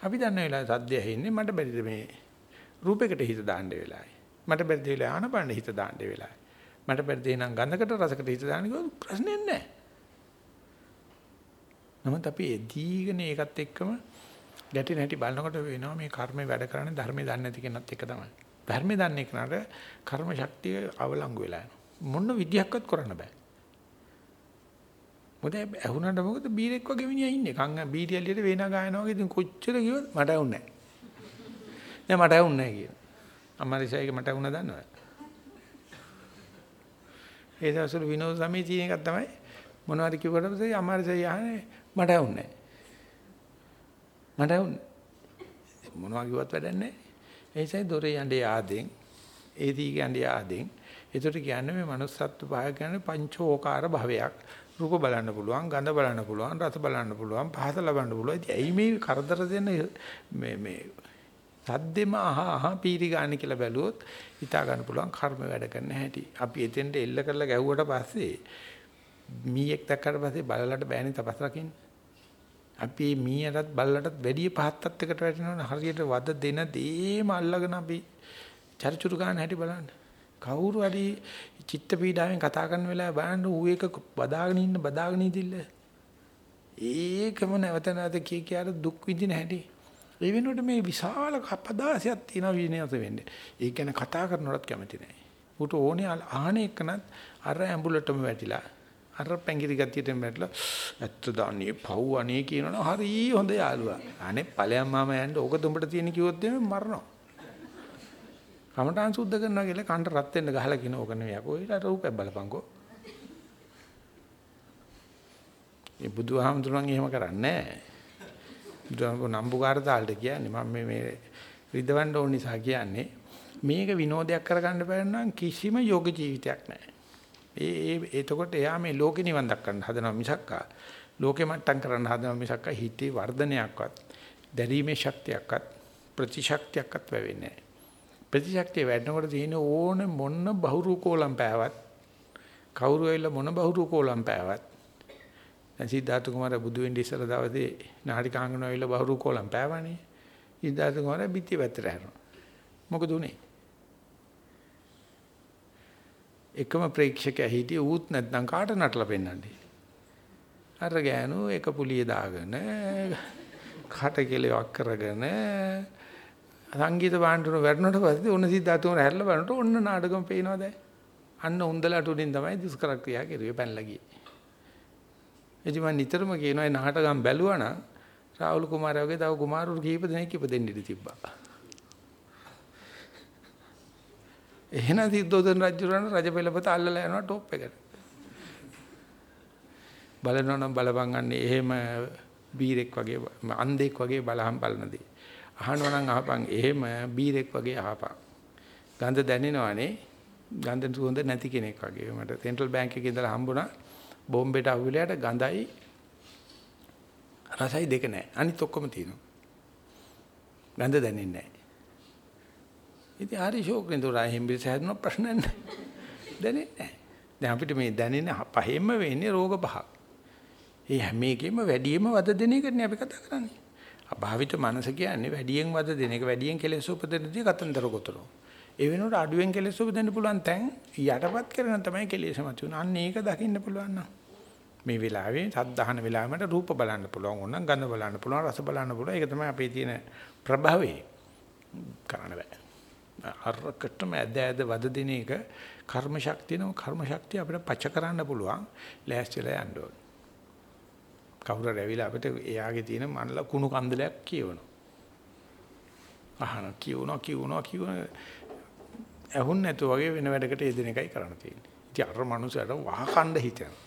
අපි දන්න වෙලාවේ සද්දය ඇහෙන්නේ මට බැරිද මේ රූපයකට හිත දාන්න වෙලාවයි. මට බැරිද වෙලාව ආනපන හිත දාන්න වෙලාවයි. මට බැරිද එනං ගඳකට රසකට හිත දාන්න කිව්වොත් ප්‍රශ්නයක් නැහැ. නමුත් අපි එදීගෙන ඒකත් එක්කම ගැටෙන හැටි බලනකොට වෙනවා මේ කර්මේ වැඩ කරන්නේ ධර්මේ දන්නේ නැති කෙනත් එක තමයි. ධර්මේ දන්නේ කෙනාට කර්ම ශක්තිය අවලංගු වෙලා යනවා. මොන විදියක්වත් කරන්න බෑ. මොකද ඇහුනට මොකද බීරෙක් වගේ මිනිහා ඉන්නේ. කංග බීරියලියට වේනා ගායනා වගේ ඉතින් කොච්චර කිව්වද මට ඇහුන්නේ නැහැ. නෑ මට ඇහුන්නේ නැහැ කියන. අම්මාරිසයික මට ඇහුණා දන්නවද? ඒ දවස්වල විනෝද සමිතිය එකක් තමයි මොනවද කිව්වට පස්සේ අම්මාරිසයි අහන්නේ මට ඇහුන්නේ නැහැ. මට ඇහුන්නේ මොනවා කිව්වත් වැඩක් නැහැ. ඒ නිසා දොරේ යන්නේ ආදෙන් ඒ දීගේ යන්නේ ආදෙන් ඒකට කියන්නේ මේ manussත්ව භාවය කියන්නේ පංචෝකාර භවයක්. රූප බලන්න පුළුවන්, ගඳ බලන්න පුළුවන්, රස බලන්න පුළුවන්, පහස ලබන්න පුළුවන්. ඉතින් ඇයි මේ කරදර දෙන මේ මේ සද්දෙම අහ අහ පීරි ගන්න කියලා බැලුවොත් හිතා ගන්න පුළුවන් කර්ම වැඩ කරන හැටි. අපි එතෙන්ට එල්ල කරලා ගැහුවට පස්සේ මීයක් දැක්කට පස්සේ බලලට බෑනේ තපස් රකින්න. අපි මීයටත් බල්ලටත් වැඩි පහත් තත්යකට වැටෙනවනේ හරියට වද දෙන දේම අල්ලගෙන අපි චරිචුරු ගන්න හැටි බලන්න. කවුරු හරි චිත්ත පීඩාවෙන් කතා කරන වෙලාව බලන්න ඌ එක බදාගෙන ඉන්න බදාගෙන ඉදිල්ල. ඒකම නැවත නැවත කී කියාර දුක් විඳින හැටි. ඒ වෙනුවට මේ විශාල කපදාසියක් තියෙන විනයත වෙන්නේ. ඒ කියන්නේ කතා කරනවත් කැමති නැහැ. ඌට ඕනේ ආහනේ එක්කනත් අර ඇඹුලටම වැටිලා අර පැංගිරි ගතියට වැටලා ඇත්ත දාන්නේ පව් අනේ කියනවනේ හරි හොඳ යාළුවා. අනේ ඵලයන් මාම යන්න ඕක දුඹට තියෙන කිව්වොත් එමේ මරනවා. කමඨාන් සුද්ධ කරනවා කියලා කන්ට රත් වෙන්න ගහලා කියන ඕක නෙවෙයි. අකෝ ඊට රූපයක් බලපංකෝ. මේ බුදුහාමුදුරන් එහෙම කරන්නේ නැහැ. බුදුහාමුදුරන් නම්බුකාර තාලට කියන්නේ මම මේ මේ රිදවන්න ඕන නිසා කියන්නේ මේක විනෝදයක් කරගන්න බැරි නම් කිසිම යෝග ජීවිතයක් නැහැ. ඒ ඒ එතකොට එයා මේ ලෝකේ නිවන් දක්වන්න හදනවා මිසක්කා ලෝකෙ මට්ටම් කරන්න හදනවා මිසක්කා හිතේ වර්ධනයක්වත් දැරීමේ ශක්තියක්වත් ප්‍රතිශක්තියක්වත් වෙවෙන්නේ නැහැ. ප්‍රතිශක්තිය වැඩනකොට තියෙන ඕන මොන බහුරු කෝලම් පෑවත් කවුරු ඇවිල්ලා මොන බහුරු කෝලම් පෑවත් දැන් සිද්ධාර්ථ කුමාරයා බුදු වෙන්න ඉස්සර දවසේ නාටිකාංගන ඇවිල්ලා බහුරු කෝලම් පෑවනේ. සිද්ධාර්ථ කුමාරයා පිටිය පැත්තට හැරෙනවා. මොකද උනේ? එකම ප්‍රේක්ෂකයා හිටියේ ඌත් නැත්නම් කාට නටලා පෙන්නන්නේ? අර ගෑනු එක පුලිය දාගෙන කට කෙලවක් කරගෙන සංගීත භාණ්ඩුන වැටුණට පස්සේ ඔන්න සිද්ධාතුමර හැරලා බලනකොට ඔන්න නාටකම් පේනවා දැන්. අන්න උන්දලට උඩින් තමයි දුෂ්කර ක්‍රියා කෙරුවේ පැනලා ගියේ. එදි මම නිතරම කියනවා මේ නාටකම් බැලුවා නම් රාහුල් කුමාරයා වගේ තව කුමාරවරු කීප දෙනෙක් ඉපදෙන්න ඉඩ තිබ්බා. එහෙනම් සිද්ධෝදන රජුරණ රජපෙළපත අල්ලලා යනවා টොප් එකට. බලනවා නම් බලපන් අන්නේ එහෙම බීරෙක් වගේ අන්ධෙක් වගේ බලහම් බලනදී. අහනවා නම් අහපන් එහෙම බීරෙක් වගේ අහපන්. ගඳ දැනෙනවනේ. ගඳ සුවඳ නැති කෙනෙක් වගේ. මට සෙන්ට්‍රල් බැංක් එකේ ඉඳලා හම්බුණා බෝම්බේට අහුවෙලාට ගඳයි රසයි දෙක නැහැ. අනිත් ඔක්කොම තියෙනවා. ගඳ දැනෙන්නේ නැහැ. ඉතින් හරි ෂෝක් නේද රාහෙම් බිස් හැදුන ප්‍රශ්න නැහැ. දැනෙන්නේ නැහැ. දැන් අපිට මේ දැනෙන පහෙම වෙන්නේ රෝග පහක්. ඒ හැම එකෙම වැඩියෙන්ම වද දෙන එකනේ අපි කතා කරන්නේ. අභාවිත මනස කියන්නේ වැඩියෙන් වද දෙන එක වැඩියෙන් කෙලෙස් උපදිනදී කතන්දර ගොතනවා. ඒ වෙනුවට අඩුවෙන් කෙලෙස් උපදින්න පුළුවන් තැන් යටපත් කරන තමයි කෙලෙස් මතුවෙන. අන්න ඒක දකින්න පුළුවන් නම් මේ වෙලාවේ සද්ධාහන වෙලාවෙට රූප බලන්න පුළුවන් ඕනනම් ගඳ බලන්න පුළුවන් රස බලන්න පුළුවන්. ඒක තමයි අපේ තියෙන ප්‍රභවය. කරන්න බෑ. අරකටම ඇද ඇද වද දින එක කර්ම ශක්තිය නෝ කර්ම ශක්තිය අපිට පච කරන්න පුළුවන්. ලෑස්තිලා යන්න ඕනේ. කවුරු හරි ඇවිල්ලා අපිට එයාගේ තියෙන මනල කුණු කන්දලයක් කියවනවා. අහන කියවනවා කියවනවා කියවනවා. ඇහුන් නැතු වගේ වෙන වැඩකට යෙදෙන එකයි කරන්න තියෙන්නේ. ඉතින් අර මනුස්සයාට වහකණ්ඩ හිතෙනවා.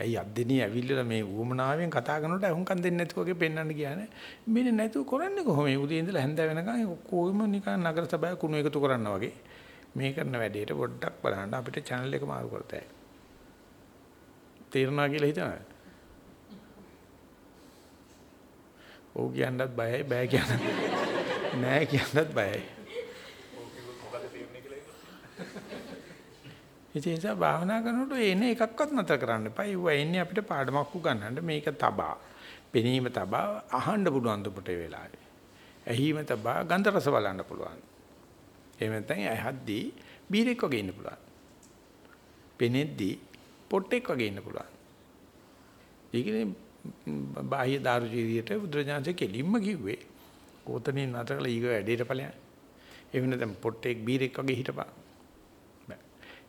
ඇයි අද්දෙනී ඇවිල්ලා මේ ඌමනාවෙන් කතා කරනකොට අහුම්කම් දෙන්නේ නැති වගේ පෙන්වන්න කියන්නේ. මෙන්න නැතුව කරන්නේ කොහොමද? උදේ ඉඳලා හැන්ද වෙනකන් කොහොම නිකන් නගර සභාවේ කුණු එකතු කරනවා වගේ. මේ කරන වැඩේට පොඩ්ඩක් බලන්න අපිට channel එක මාරු කරතයි. තේරුණා කියලා හිතනවා. ඔව් කියන්නත් බයයි බය කියන්න. නෑ කියන්නත් බයයි. ඉතින් ඒ නිසා භාවනා කරනකොට එන එකක්වත් නැතර කරන්න එපා. ඒව එන්නේ අපිට පාඩමක් උගන්වන්න. මේක තබා. පෙනීම තබා අහන්න පුළුවන් දුපට වෙලාවේ. ඇහිම තබා ගන්ධ රස බලන්න පුළුවන්. එහෙම නැත්නම් ඇහද්දී බීරෙක් වගේ ඉන්න පුළුවන්. පෙනෙද්දී පොට්ටෙක් වගේ ඉන්න පුළුවන්. ඒකනේ බාහ්‍ය දාර්ශනිකයට බුදුරජාණන්සේ කෙලින්ම කිව්වේ. කොතනින් නැතකලා ඊග වැඩේට ඵලයන්. එහෙම නැත්නම් පොට්ටෙක් බීරෙක් වගේ හිටපන්.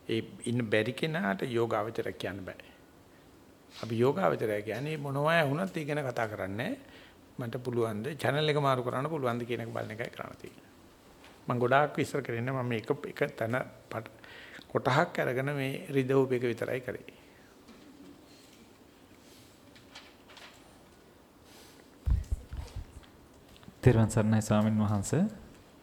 ඒ ඉන්න බැරි කෙනාට යෝගාවචර කියන්න බෑ. අපි යෝගාවචරය කියන්නේ මොනවා වුණත් ඒ ගැන කතා කරන්නේ මට පුළුවන් ද channel එක මාරු කරන්න පුළුවන් ද කියන එක බලන එකයි කරන්න තියෙන්නේ. මම ගොඩාක් විශ්සර කරන්නේ මම එක එක තන කොටහක් අරගෙන මේ රිදවුප එක විතරයි කරේ. තෙරුවන් සරණයි ස්වාමින් වහන්සේ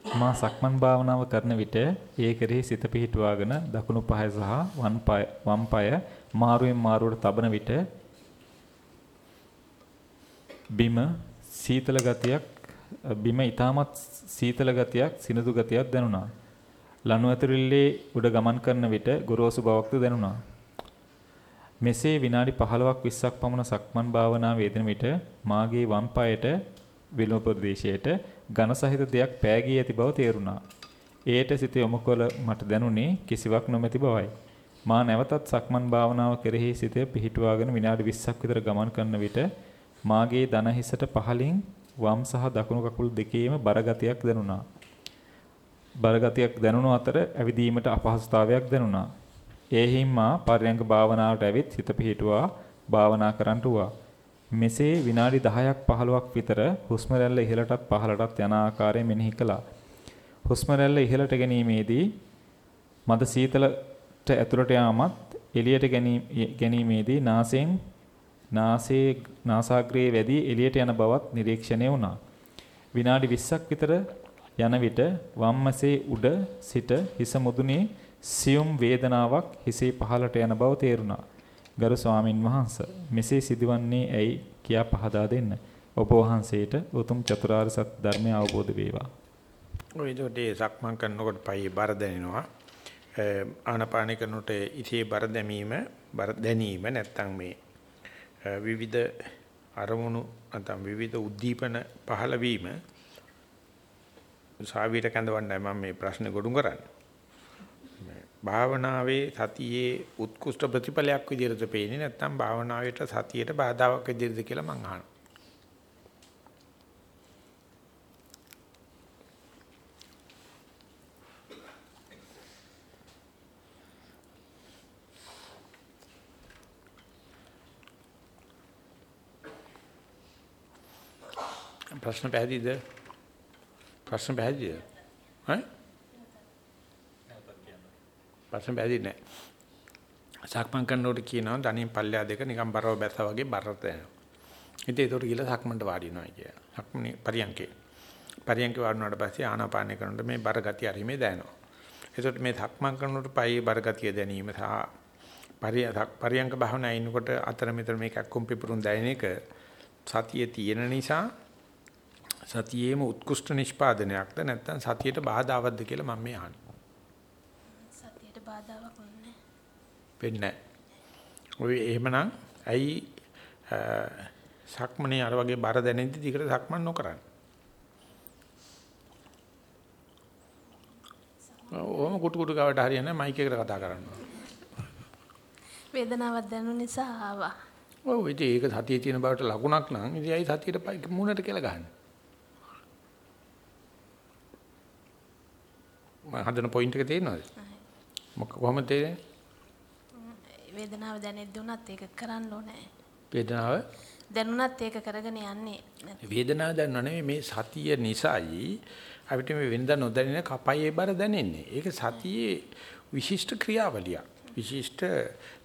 මා සක්මන් භාවනාව කරන විට ඒ කෙරෙහි සිත පිහිටුවාගෙන දකුණු පහය සහ වම් පාය වම් පාය මාරුවෙන් මාරුවට තබන විට බිම සීතල ගතියක් බිම ඊටමත් සීතල ගතියක් සිනිඳු ගතියක් දැනුණා. ලනු ඇතුරිල්ලේ උඩ ගමන් කරන විට ගොරෝසු බවක්ද දැනුණා. මෙසේ විනාඩි 15ක් 20ක් පමණ සක්මන් භාවනාව යෙදෙන විට මාගේ වම් පායට විලෝප ප්‍රදේශයට ඝන සහිත දෙයක් පෑගී ඇති බව තේරුණා. ඒට සිත යොමු කළ මට දැනුනේ කිසිවක් නොමැති බවයි. මා නැවතත් සක්මන් භාවනාව කෙරෙහි සිත පිහිටුවාගෙන විනාඩි 20ක් විතර ගමන් කරන විට මාගේ දන හිසට පහලින් වම් සහ දකුණු කකුල් දෙකේම බරගතියක් දැනුණා. බරගතියක් දැනුණු අතර ඇවිදීමට අපහසුතාවයක් දැනුණා. ඒ හිම්මා පරයන්ක භාවනාවට ඇවිත් සිත පිහිටුවා භාවනා කරන්නට වුණා. මෙසේ විනාඩි 10ක් 15ක් විතර හුස්ම රැල්ල ඉහළටත් පහළටත් යන ආකාරය මෙනෙහි කළා. හුස්ම රැල්ල ඉහළට ගැනීමේදී මද සීතලට ඇතුළට යාමත් එළියට ගැනීමේදී නාසයෙන් නාසයේ නාසාග්‍රයේ වැඩි එළියට යන බවත් නිරීක්ෂණය වුණා. විනාඩි 20ක් විතර යන විට වම්මසේ උඩ සිට හිස මුදුනේ සියුම් වේදනාවක් හිසේ පහළට යන බව තේරුණා. ගරු ස්වාමින් වහන්සේ මෙසේ සිදුවන්නේ ඇයි කියා පහදා දෙන්න. ඔබ වහන්සේට උතුම් චතුරාර්ය සත්‍ය ධර්මය අවබෝධ වේවා. ඔය දොඩේ සක්මන් කරනකොට පයි බර දැනෙනවා. ආනපාන කරනකොට ඉතේ බර දැමීම බර දැනීම නැත්තම් මේ විවිධ අරමුණු නැත්නම් විවිධ උද්දීපන පහළ වීම සාවියට කැඳවන්නයි මම මේ ප්‍රශ්නේ ගොඩු කරන්නේ. භාවනාවේ සතියේ උත්කෘෂ්ඨ ප්‍රතිඵලයක් විදිහට පේන්නේ නැත්නම් භාවනාවට සතියට බාධාවක් විදිහට කියලා මං අහනවා. ප්‍රශ්න පැහැදිලිද? ප්‍රශ්න පැහැදිලිද? ඈ ප්‍රශ්න බැදී නැහැ. සක්මන් කරනකොට කියනවා ධනින් පල්ලෙහා දෙක නිකන් බරව බැස්සා වගේ බරට යනවා. ඉතින් ඒකට ගිහලා සක්මන්ට වාඩි වෙනවා කිය. සක්මනේ පරියන්කේ. පරියන්කේ වාඩුණාට පස්සේ ආනාපානය කරනකොට මේ බර ගතිය අරීමේ දැනෙනවා. ඒකට මේ සක්මන් කරනකොට පයි බර ගතිය දැනීම සහ පරියන්ක භාවනා ඉන්නකොට අතර මෙතන මේක අක්කුම් පිපුරුම් දැනෙන එක සතියේ තියෙන නිසා සතියේම උත්කෘෂ්ඨ නිෂ්පාදනයක්ද නැත්නම් සතියට බාධාවත්ද කියලා මම මේ අහන්නේ. බාධාවක් නැහැ. වෙන්නේ ඔය එහෙමනම් ඇයි සක්මනේ අර වගේ බර දැනෙද්දි දිගට සක්මන් නොකරන්නේ? ඕම කුටු කුටු ගාවට හරියන්නේ මයික් එකට කතා කරනවා. වේදනාවක් දැනුන නිසා ආවා. ඔව් ඉතින් ඒක සතියේ තියෙන බවට ලකුණක් නම් ඉතින් ඇයි සතියට මුණට කියලා ගහන්නේ? මම හදන පොයින්ට් එක තේරෙනවද? මොක කොහොමද තේරෙන්නේ? වේදනාව දැනෙද්දී උනත් ඒක කරන්න ඕනේ. වේදනාව දැනුණත් ඒක කරගෙන යන්නේ. වේදනාව දැනන නෙවෙයි මේ සතිය නිසායි අපිට මේ වෙනදා නොදැනෙන කපයේ බර දැනෙන්නේ. ඒක සතියේ විශිෂ්ට ක්‍රියාවලියක්. විශිෂ්ට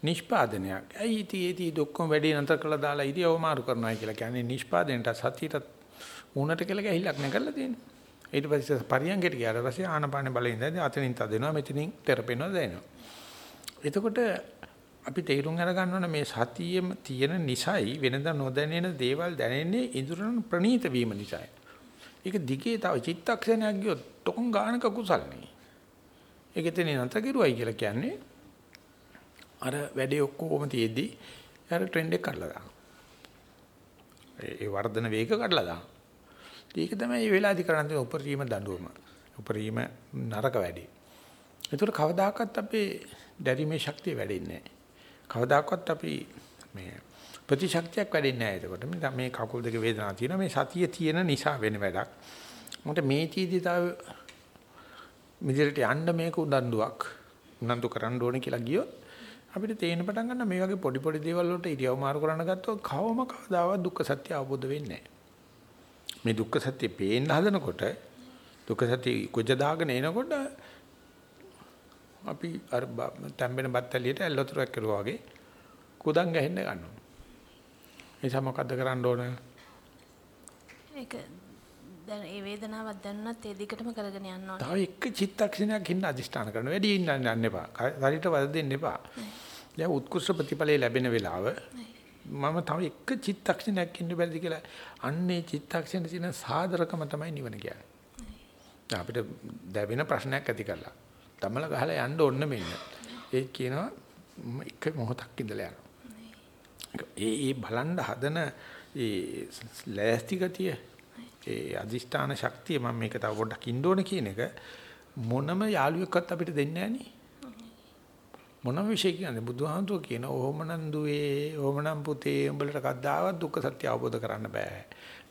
නිෂ්පාදනයක්. ඇයි ඉතින් ඒටි දුක්ඛම වැඩි නතර කළා දාලා ඉරියව මාරු කරනවා කියලා කියන්නේ නිෂ්පාදනයට සතියට උණට කියලා ගහිලක් නේ කරලා තියෙන්නේ. ඊට පස්සේ පරියංගයට ගියාට පස්සේ ආනපාන බලෙන් දැන් අතනින් තදෙනවා මෙතනින් තෙරපෙනවා දැනෙනවා. එතකොට අපි තේරුම් අරගන්න ඕනේ මේ සතියෙම තියෙන නිසයි වෙනදා නොදැනෙන දේවල් දැනෙන්නේ ඉදurun ප්‍රනීත වීම නිසායි. ඒක දිගේ තව චිත්තක්ෂණයක් ගියොත් තොන් ගානක කුසල්නේ. ඒක එතන නැතර කිරුවයි කියලා කියන්නේ අර වැඩේ ඔක්කොම තියෙද්දි අර ට්‍රෙන්ඩ් එක කඩලා දානවා. ඒ වර්ධන වේග කඩලා දානවා. ඒක තමයි මේ වෙලාවේදී කරන්න තියෙන උපරිම දඬුවම. උපරිම නරක වැඩේ. ඒතර කවදාකවත් අපේ දැරීමේ ශක්තිය වැඩෙන්නේ නැහැ. කවදාකවත් අපි මේ ප්‍රතිශක්තියක් වැඩෙන්නේ නැහැ. එතකොට මේ කකුල් දෙක වේදනාවක් තියෙනවා. මේ සතිය තියෙන නිසා වෙන වැඩක්. මොකද මේ තීදි තව මිදිරට යන්න මේක උනන්දුවක්. උනන්දු කරන්න ඕනේ කියලා ගියොත් අපිට තේරෙන පටන් ගන්න මේ වගේ පොඩි පොඩි දේවල් වලට ඉරියව් මාරු කරන්න ගත්තොත් කවම කවදාවත් දුක්ඛ සත්‍ය අවබෝධ වෙන්නේ නැහැ. මේ දුක්ඛ සත්‍ය පේන්න හදනකොට දුක්ඛ සත්‍ය කුජ දාගෙන එනකොට අපි අර තැම්බෙන බත්තලියට ඇල්ලතුරක් කරුවා වගේ කුදන් ගහන්න ගන්නවා. එනිසා මොකද්ද කරන්න ඕන? ඒක දැන් ඒ වේදනාවක් දැනුණත් ඒ දිගටම කරගෙන යන්න ඕනේ. තව එක චිත්තක්ෂණයක් ඉන්න අදිෂ්ඨාන කරන වැඩි ඉන්න යන්න එපා. ශරීරයට වද දෙන්න එපා. දැන් උත්කෘෂ්ඨ ප්‍රතිඵලය ලැබෙන වෙලාව මම තව එක චිත්තක්ෂණයක් ඉන්න බැරිද කියලා අන්නේ චිත්තක්ෂණේ තියෙන සාදරකම තමයි නිවන කියන්නේ. අපිට දැවෙන ප්‍රශ්නයක් ඇති කරලා තමල ගහලා යන්න ඕන්න මෙන්න. ඒ කියනවා එක මොහොතක් ඉඳලා යනවා. ඒ ඒ බලන්න හදන ඒ ලෑස්ති ගතිය ඒ අදිෂ්ඨාන ශක්තිය මම මේක තව පොඩ්ඩක් ඉන්න ඕන කියන එක මොනම යාළුවෙක්වත් අපිට දෙන්නේ නැහැ මොනම විශේෂ කියන්නේ බුදුහාමුදුරුවෝ කියන ඕමනම් දුවේ ඕමනම් පුතේ උඹලට කද්දාවත් දුක්ඛ සත්‍ය අවබෝධ කරන්න බෑ.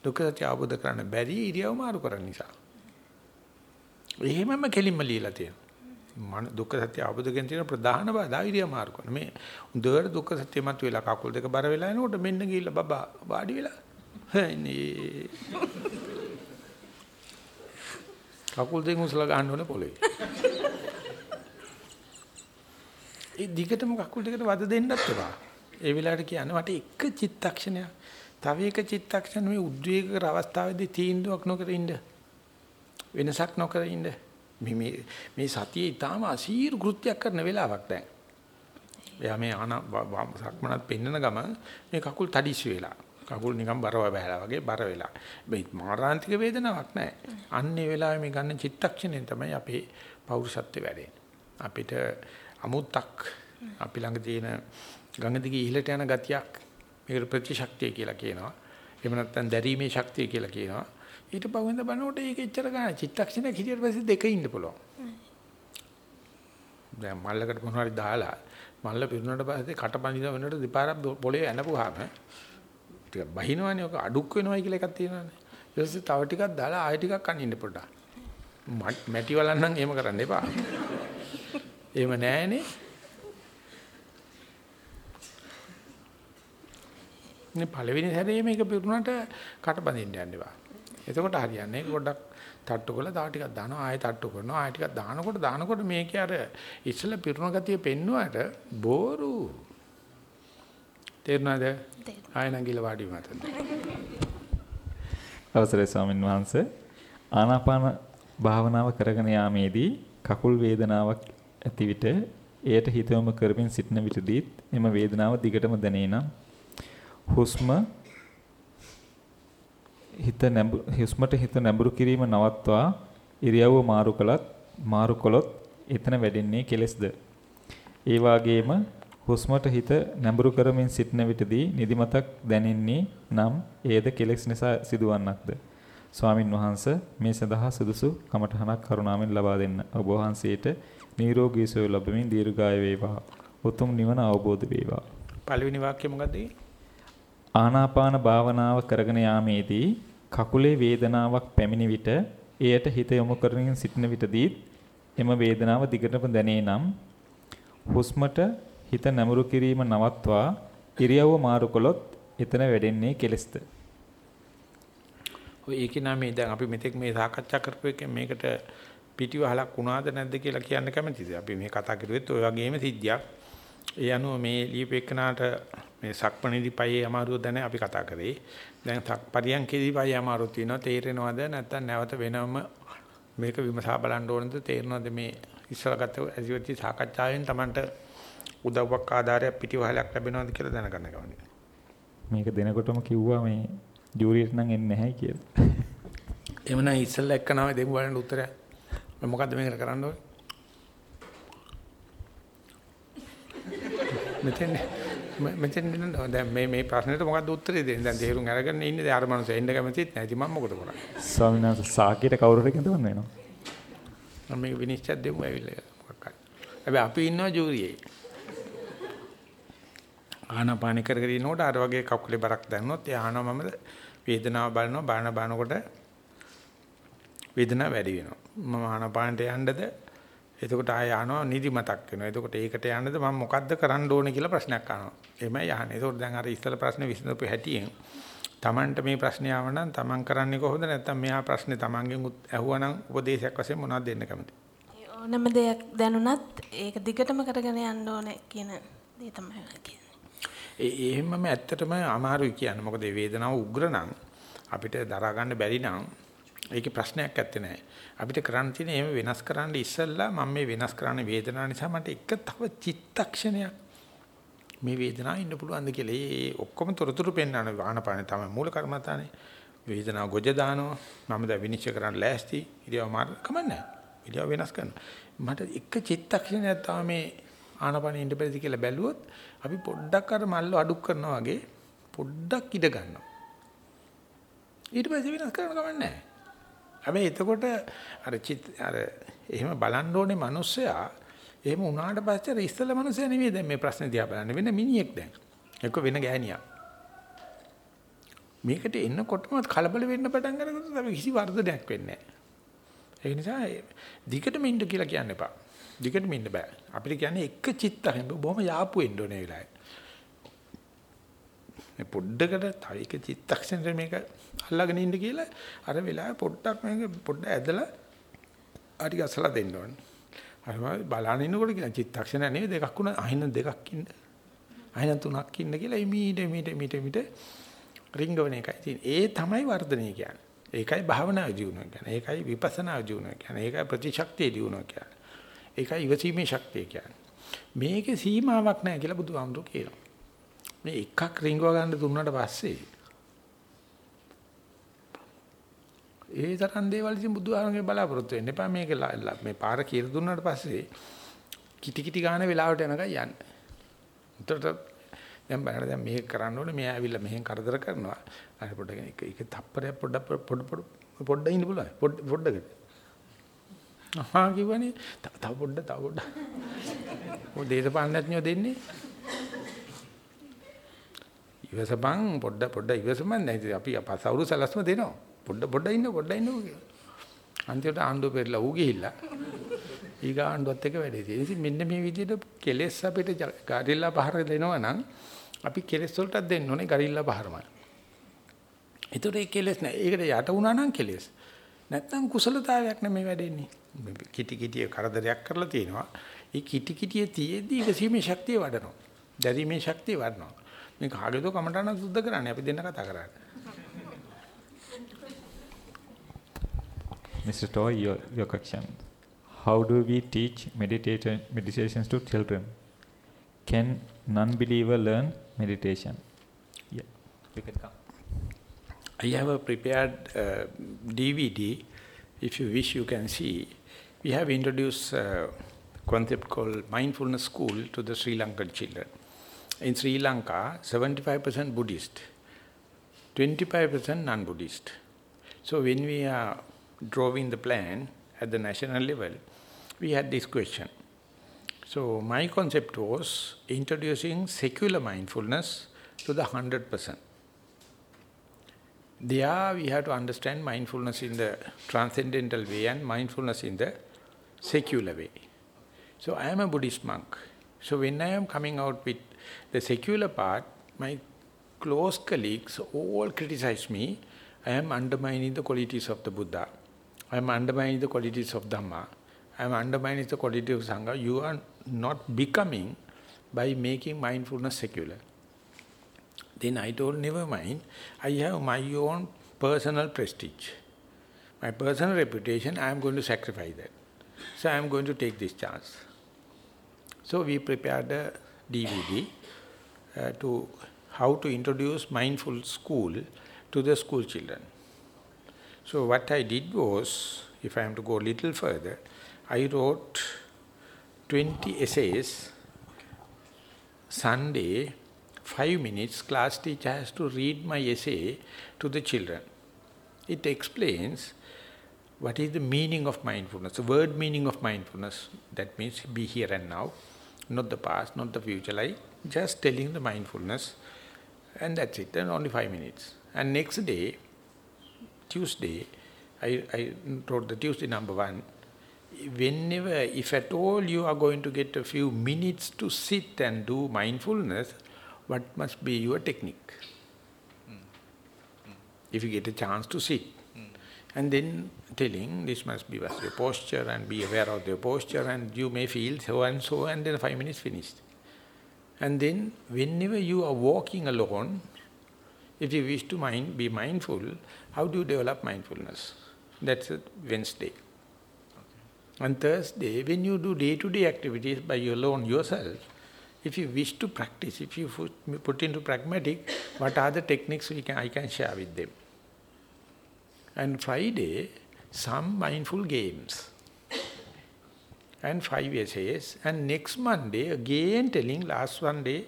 දුක්ඛ සත්‍ය අවබෝධ කරන්න බැරි ඉරියව් මාරු කරන නිසා. එහෙමම කෙලින්ම ලියලා තියෙනවා. මන දුක්ඛ සත්‍ය අවබෝධ කරගෙන තියෙන ප්‍රධාන බාධා ඉරියව් මාරු කරන. මේ උදේට දුක්ඛ සත්‍ය මත වෙලා කකුල් දෙක බර වෙලා එනකොට මෙන්න ගිහිල්ලා බබා වාඩි වෙලා. හනේ. කකුල් දෙක උසලා ගන්න ඕනේ පොළවේ. ඒ දිගටම කකුල් දෙකට වද දෙන්නත් එපා. ඒ වෙලාවට කියන්නේ මට එක චිත්තක්ෂණයක් තව එක චිත්තක්ෂණ මේ උද්වේගකර අවස්ථාවේදී තීන්දුවක් නොකර ඉන්න. වෙනසක් නොකර ඉන්න. මේ මේ මේ සතියේ ඊටාම අසීරු කෘත්‍යයක් කරන වෙලාවක් දැන්. එයා මේ ආන සක්මනත් පෙන්නන ගමන් මේ කකුල් තඩිස් වෙලා. කකුල් නිකන් බරව බහැලා වගේ බර වෙලා. මේ මාරාන්තික වේදනාවක් නැහැ. අන්නේ වෙලාවේ මේ ගන්න චිත්තක්ෂණයෙන් තමයි අපේ පෞරුෂත්වය වැඩෙන්නේ. අපිට අමුත්තක් අපි ළඟ තියෙන ගඟ දිගේ ඉහළට යන ගතියක් මේකට ප්‍රතිශක්තිය කියලා කියනවා. එහෙම නැත්නම් දැරීමේ ශක්තිය කියලා කියනවා. ඊට පස්වෙන්ද බලනකොට ඒක එච්චර ගන්න චිත්තක්ෂණයක් හිටියට පස්සේ දෙක ඉන්න පුළුවන්. දැන් මල්ලකට මොනවාරි දාලා මල්ල පිරුණාට පස්සේ කටපණිද වෙනකොට දෙපාරක් පොළේ ඇනපුවාම ටික බහිනවනේ ඔක අඩුක් වෙනවයි කියලා එකක් තියෙනවානේ. ඊට පස්සේ තව ටිකක් දාලා ආයෙ ටිකක් අනින්න පොඩ්ඩක්. මැටි වලන්නම් එහෙම කරන්න එපා. එහෙම නැහනේ. මේ පළවෙනි සැරේ මේක පිරුණාට කටබඳින්න යන්න එපා. එතකොට හරියන්නේ පොඩ්ඩක් තට්ටු කරලා තව ටිකක් දානවා ආයෙ තට්ටු කරනවා ආයෙ ටිකක් දානකොට දානකොට මේකේ අර ඉස්සෙල්ලා පිරුණ ගතිය පෙන්නුවාට බෝරු. තේරුණාද? ආයෙ නැගිලා වාඩි මතන අවසරයි ස්වාමීන් වහන්සේ. ආනාපාන භාවනාව කරගෙන යාමේදී කකුල් වේදනාවක් ඇති විට එයට හිතවම කරමින් සිටින විටදීත් එම වේදනාව දිගටම දැනේ නම් හුස්ම හිත හුස්මට හිත නැඹුරු කිරීම නවත්වා ඉරියව්ව මාරු කළත් මාරු කළොත් එතන වැඩෙන්නේ කෙලෙස්ද? ඒ වාගේම හුස්මට හිත නැඹුරු කරමින් සිටින විටදී නිදිමතක් දැනෙන්නේ නම් එයද කෙලෙස් නිසා සිදුවන්නක්ද? ස්වාමින් වහන්සේ මේ සඳහා සුදුසු කමඨහනක් කරුණාවෙන් ලබා දෙන්න. ඔබ වහන්සේට නිරෝගී සුවය ලැබෙමින් දීර්ඝාය වේවා. උතුම් නිවන අවබෝධ වේවා. පළවෙනි වාක්‍යය මොකද්ද? ආනාපාන භාවනාව කරගෙන යාමේදී කකුලේ වේදනාවක් පැමිණි විට එයට හිත යොමු කරමින් සිටින විටදී එම වේදනාව දිගටම දැනේ නම් හුස්මට හිත නැමුරු කිරීම නවත්වා ඉරියව්ව මාරු කළොත් එතන වැඩෙන්නේ කෙලස්ද? ඔය ඒක නමේ දැන් අපි මෙතෙක් මේ සාකච්ඡා කරපු එකෙන් මේකට පිටිවහලක් වුණාද නැද්ද කියලා කියන්න කැමතිද? අපි මේ කතා කරුවෙත් ඔය වගේම සිද්ධියක්. ඒ අනුව මේ ලියපෙකනාට මේ සක්මණේදී පයේ අමාරුව දැන අපි කතා කරේ. දැන් පරියන්කේදී පයේ අමාරුව තියෙනවා තේරෙනවද නැත්නම් නැවත වෙනම මේක විමසා බලන්න ඕනද තේරෙනවද මේ ඉස්සරගත ඇසිවිච්ච සාකච්ඡාවෙන් Tamanට උදව්වක් ආධාරයක් පිටිවහලක් ලැබෙනවද කියලා දැනගන්න කවන්නේ. මේක දෙනකොටම කිව්වා මේ ජූරියට නම් එන්නේ නැහැ කියලා. එමනම් ඉස්සෙල්ලා එක්කනම දෙමු බලන්න උත්තරය. මොකද්ද මේකට කරන්න ඕනේ? මෙතෙන් මෙතෙන් නේද දැන් මේ මේ ප්‍රශ්නෙට මොකද්ද උත්තරේ දෙන්නේ? දැන් තේරුම් අරගෙන ඉන්නේ දැන් අර මනුස්සය එන්න කැමතිත්. ඉතින් මම මොකද කරන්නේ? ස්වාමීන් වහන්සේ සාකේට කවුරු හරි කැඳවන්න වෙනවා. මම මේක විනිශ්චය දෙමු ඇවිල්ලා මොකක් හරි. හැබැයි අපි ඉන්නවා ජූරියේ. ආනාපාන කර කර ඉනකොට අර වගේ කකුලේ බරක් දැන්නොත් ඒ ආනවා මම වේදනාව බලනවා බාන බානකොට වේදනාව වැඩි වෙනවා. මම ආනාපානට යන්නද එතකොට ආය යනවා නිදිමතක් වෙනවා. එතකොට ඒකට යන්නද මම මොකද්ද කරන්න ඕනේ කියලා ප්‍රශ්නයක් අහනවා. එමය යහන්නේ. එතකොට දැන් අර ඉස්සල ප්‍රශ්නේ විසඳපු හැටියෙන් Tamanට මේ ප්‍රශ්නේ ආව නම් Taman කරන්නේ කොහොමද නැත්නම් මෙහා ප්‍රශ්නේ Tamanගෙන් ඇහුවනම් උපදේශයක් වශයෙන් මොනවද දෙන්න කැමති? ඕනම දෙයක් දැනුණත් ඒක දිගටම කරගෙන යන්න ඕනේ කියන දේ තමයි කියන්නේ. ඒ එහෙමම ඇත්තටම අමාරුයි කියන්නේ. මොකද මේ වේදනාව උග්‍ර නම් අපිට දරා ගන්න බැරි නම් ඒකේ ප්‍රශ්නයක් ඇත්තේ නැහැ. අපිට කරන්න තියෙන්නේ එහෙම වෙනස් කරන්න ඉස්සෙල්ලා මම මේ වෙනස් කරන්න වේදනාව නිසා මට එක තව චිත්තක්ෂණයක් මේ වේදනාව ඉන්න පුළුවන්ද කියලා. ඒ ඔක්කොම තොරතුරු පෙන්වන ආනපාන තමයි මූල කර්මතානේ. වේදනාව ගොජ දානවා. මම දැන් විනිශ්චය කරන්න ලෑස්ති. ඉරියව් මාර කමන්නේ. ඉරියව් වෙනස් කරනවා. මට එක චිත්තක්ෂණයක් තව මේ ආනපාන ඉන්න බැරිද කියලා බැලුවොත් අපි පොඩ්ඩක් අර මල්ල අඩු කරනවා වගේ පොඩ්ඩක් ඉඩ ගන්නවා. ඊට පස්සේ වෙනස් කරන්න කමන්නේ නැහැ. හැබැයි එතකොට අර චිත් අර එහෙම බලන්න ඕනේ මිනිස්සයා එහෙම වුණාට පස්සේ අර ඉස්සෙල්ලා මිනිස්සයා නෙවෙයි දැන් මේ ප්‍රශ්නේ දිහා බලන්නේ වෙන මිනිහෙක් දැන්. එක්ක වෙන ගෑණියක්. මේකට එන්නකොටම කලබල වෙන්න පටන් ගන්නකොට අපි කිසි වර්ධනයක් වෙන්නේ නැහැ. ඒ නිසා දිගටම ඉන්න කියලා කියන්න එපා. දිගටම ඉන්න බෑ. අපිට කියන්නේ එක චිත්තයෙන් බොහොම යාපු වෙන්න ඕනේ වෙලාවේ. මේ පොඩ්ඩකට තව එක චිත්තක්ෂණයට මේක අල්ලගෙන ඉන්න කියලා අර වෙලාවේ පොඩ්ඩක් මේක පොඩ්ඩ ඇදලා අටි ගසලා දෙන්න ඕනේ. අර බලන ඉන්නකොට කියන චිත්තක්ෂණ නෙවෙයි දෙකක් උනා අහින දෙකක් ඉන්න. අහින තුනක් ඉන්න කියලා මීට මීට මීට මීට රිංගවන එකයි තියෙන්නේ. ඒ තමයි වර්ධනය කියන්නේ. ඒකයි භාවනා ජීවණය කියන්නේ. ඒකයි විපස්සනා ජීවණය කියන්නේ. ඒකයි ප්‍රතිශක්තිය ජීවණය කියන්නේ. ඒකයි ඉවසීමේ ශක්තිය කියන්නේ. මේකේ සීමාවක් නැහැ කියලා බුදුහාමුදුරු කියනවා. මේ එකක් රිංගව ගන්න දුන්නාට පස්සේ ඒ තරම් දේවල් ඉතින් බුදුහාමගේ බලාපොරොත්තු වෙන්න එපා මේක මේ පාර කියලා දුන්නාට පස්සේ කිටි කිටි ගන්න වෙලාවට යනකම් යන්න. උතරට දැන් බලන්න දැන් මේක කරන්න ඕනේ මෙයා ඇවිල්ලා මෙහෙන් කරදර කරනවා. අර පොඩ්ඩක් එක එක තප්පරයක් පොඩ්ඩක් පොඩ පොඩ පොඩ්ඩ ඉන්න පුළුවන්. පොඩ් පොඩ්ඩකට. අහා කිව්වනේ තව පොඩ්ඩ තව පොඩ්ඩ. ඔය දේශපාලනඥයෝ දෙන්නේ ඉවසපන් පොඩ්ඩ පොඩ්ඩ ඉවසපන් නැති අපි අපසවුරු සලස්ම දෙනවා. පොඩ්ඩ පොඩ්ඩ ඉන්න පොඩ්ඩ ඉන්න කියලා. අන්තිමට ආණ්ඩුව පෙරලා ඌ ගිහිල්ලා ඊගා ආණ්ඩුවත් එක වැඩේ තියෙනවා. ඉතින් මෙන්න මේ විදිහට කෙලෙස් අපිට ගරිල්ලා පහර දෙනවා නම් අපි කෙලෙස් වලට දෙන්න ඕනේ ගරිල්ලා පහරමයි. ඒතර ඒ කෙලෙස් නෑ. ඒකට යට වුණා නම් කෙලෙස්. නැත්තම් කුසලතාවයක් නෙමෙයි වැඩෙන්නේ. කිටි කිටිය කරදරයක් කරලා තියෙනවා. ඒ කිටි කිටියේ තියේදී ඉවසීමේ ශක්තිය වඩනවා. දැරීමේ ශක්තිය වඩනවා. මේ කාගේද කමටහන සුද්ධ කරන්නේ අපි දෙන්න කතා කරන්නේ. Mr. Toy, your, your question. How do we teach meditation, meditations to children? Can non-believer learn meditation? Yeah, you can come. I have a prepared uh, DVD. If you wish, you can see. We have introduced a concept called mindfulness school to the Sri Lankan children. In Sri Lanka, 75% Buddhist, 25% non-Buddhist. So when we are drawing the plan at the national level, we had this question. So my concept was introducing secular mindfulness to the 100%. There we have to understand mindfulness in the transcendental way and mindfulness in the secular way. So I am a Buddhist monk. So when I am coming out with the secular part, my close colleagues all criticize me. I am undermining the qualities of the Buddha. I am undermining the qualities of Dhamma. I am undermining the quality of Sangha. You are not becoming by making mindfulness secular. Then I told, never mind. I have my own personal prestige. My personal reputation, I am going to sacrifice that. So I am going to take this chance. So we prepared a DVD uh, to how to introduce mindful school to the school children. So what I did was, if I am to go a little further, I wrote 20 essays. Sunday, 5 minutes, class teacher has to read my essay to the children. It explains what is the meaning of mindfulness, the word meaning of mindfulness. That means be here and now, not the past, not the future. Like just telling the mindfulness, and that's it. And only five minutes. And next day, Tuesday, I, I wrote the Tuesday number one. Whenever, if at all you are going to get a few minutes to sit and do mindfulness, what must be your technique? If you get a chance to sit. And then telling this must be your posture and be aware of your posture and you may feel so and so and then five minutes finished. And then whenever you are walking alone, if you wish to mind, be mindful, how do you develop mindfulness? That's Wednesday. Okay. On Thursday, when you do day-to-day -day activities by your alone yourself, if you wish to practice, if you put into pragmatic, what are the techniques we can, I can share with them? And Friday, some mindful games and five essays. And next Monday, again telling, last Monday,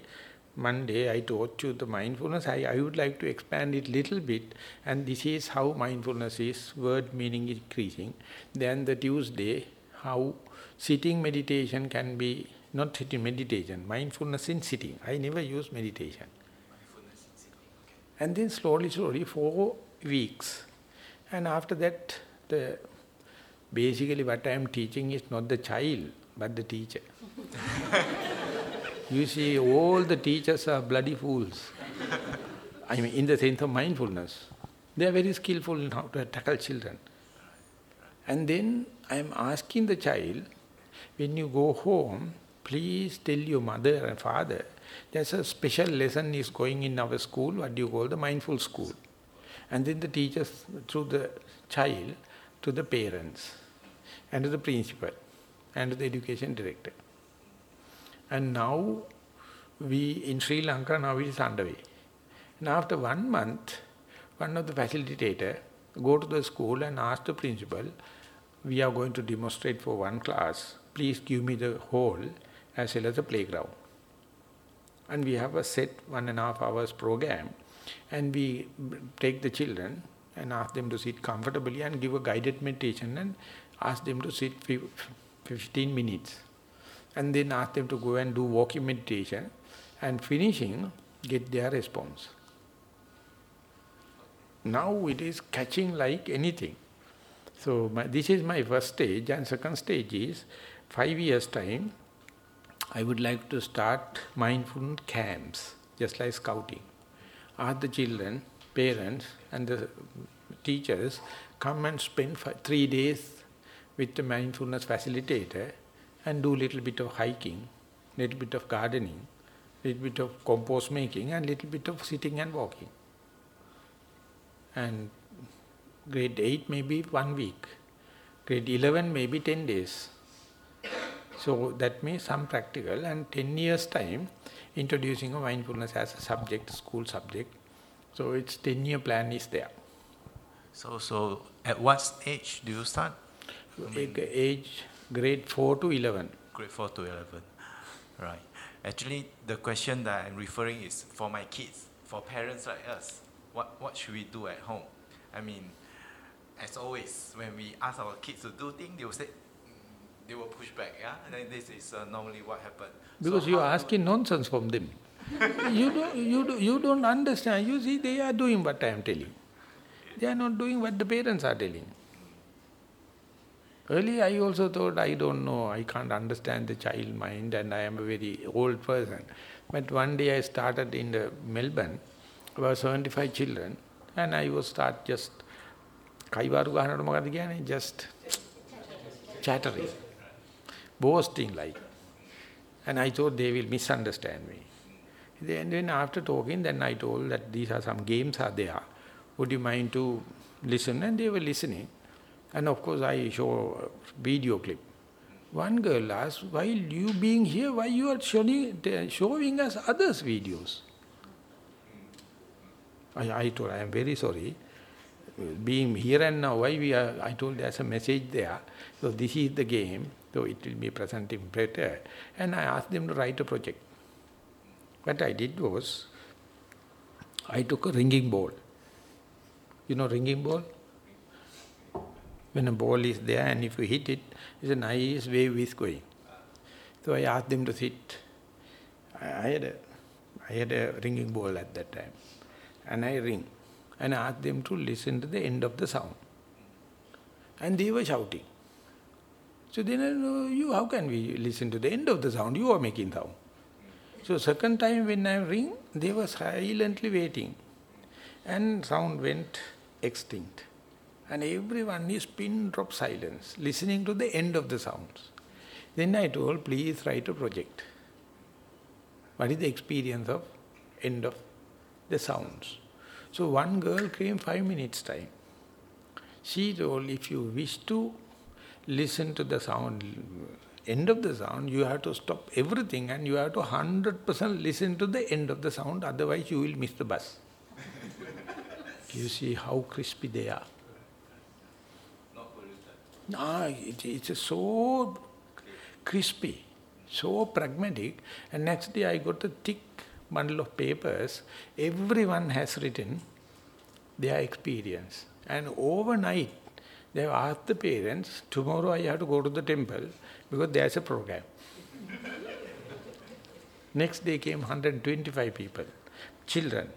Monday I taught you the mindfulness. I, I would like to expand it little bit. And this is how mindfulness is, word meaning increasing. Then the Tuesday, how sitting meditation can be, not sitting meditation, mindfulness in sitting. I never use meditation. Mindfulness in sitting, okay. And then slowly, slowly, four weeks. And after that, the basically what I am teaching is not the child, but the teacher. you see, all the teachers are bloody fools. I mean, in the sense of mindfulness. They are very skillful in how to tackle children. And then I am asking the child, when you go home, please tell your mother and father, there's a special lesson is going in our school, what do you call the mindful school. And then the teachers, through the child, to the parents and to the principal and to the education director. And now we in Sri Lanka now it is underway. And after one month, one of the facilitator go to the school and ask the principal, we are going to demonstrate for one class, please give me the hall as well as a playground. And we have a set one and a half hours program and we take the children and ask them to sit comfortably and give a guided meditation and ask them to sit 15 minutes. And then ask them to go and do walking meditation and finishing, get their response. Now it is catching like anything. So my, this is my first stage and second stage is five years time I would like to start mindfulness camps, just like scouting. Ask the children parents and the teachers come and spend three days with the mindfulness facilitator and do little bit of hiking, little bit of gardening, little bit of compost making and little bit of sitting and walking. And grade 8 maybe one week, grade 11 maybe 10 days. So that means some practical and 10 years time introducing a mindfulness as a subject, school subject, so its 10-year plan is there. So, so at what age do you start? I mean, Age grade 4 to 11. Grade 4 to 11. Right. Actually, the question that I'm referring is for my kids, for parents like us, what, what should we do at home? I mean, as always, when we ask our kids to do things, they will say, mm, they will push back, yeah? And then this is uh, normally what happens. Because so you are asking nonsense from them you, don't, you, do, you don't understand. You see, they are doing what I am telling. They are not doing what the parents are telling. Earlier I also thought, I don't know, I can't understand the child mind and I am a very old person. But one day I started in the Melbourne about 75 children, and I was start just කයිවාරු ගහනකොට මොකද කියන්නේ just chattering boasting like and I thought they will misunderstand me then, then after talking then I told that these are some games are there. Would you mind to listen? And they were listening. And of course I show a video clip. One girl asked while you being here? Why you are showing, showing us others videos? I, I told I am very sorry. Being here and now, why we are, I told there's a message there. So this is the game, so it will be presenting better. And I asked them to write a project. What I did was, I took a ringing ball. You know ringing ball? When a ball is there and if you hit it, it's a nice wave is going. So I asked them to sit. I, had a, I had a ringing ball at that time. And I ring and I asked them to listen to the end of the sound. And they were shouting. So then, you, how can we listen to the end of the sound? You are making sound. So second time when I ring, they were silently waiting. And sound went extinct. And everyone is pin drop silence, listening to the end of the sounds. Then I told, please write a project. What is the experience of end of the sounds? So one girl came five minutes time. She told, if you wish to listen to the sound, end of the sound, you have to stop everything and you have to 100% listen to the end of the sound, otherwise you will miss the bus. you see how crispy they are. Ah, it, it's so crispy, so pragmatic. And next day I got a thick bundle of papers, everyone has written their experience. And overnight, they have asked the parents, tomorrow I have to go to the temple because there's a program. Next day came 125 people, children.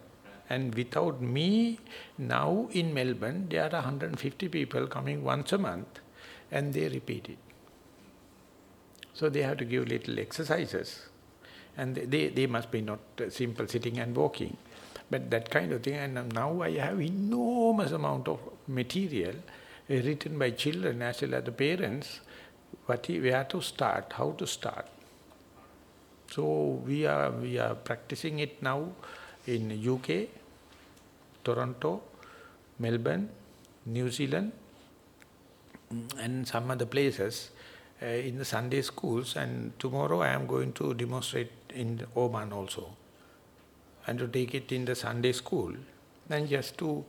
And without me, now in Melbourne, there are 150 people coming once a month and they repeat it. So they have to give little exercises and they, they must be not simple sitting and walking. But that kind of thing, and now I have enormous amount of material uh, written by children as well as the parents, what he, where to start, how to start. So we are, we are practicing it now in UK, Toronto, Melbourne, New Zealand, and some other places uh, in the Sunday schools and tomorrow I am going to demonstrate in Oman also and to take it in the Sunday school and just to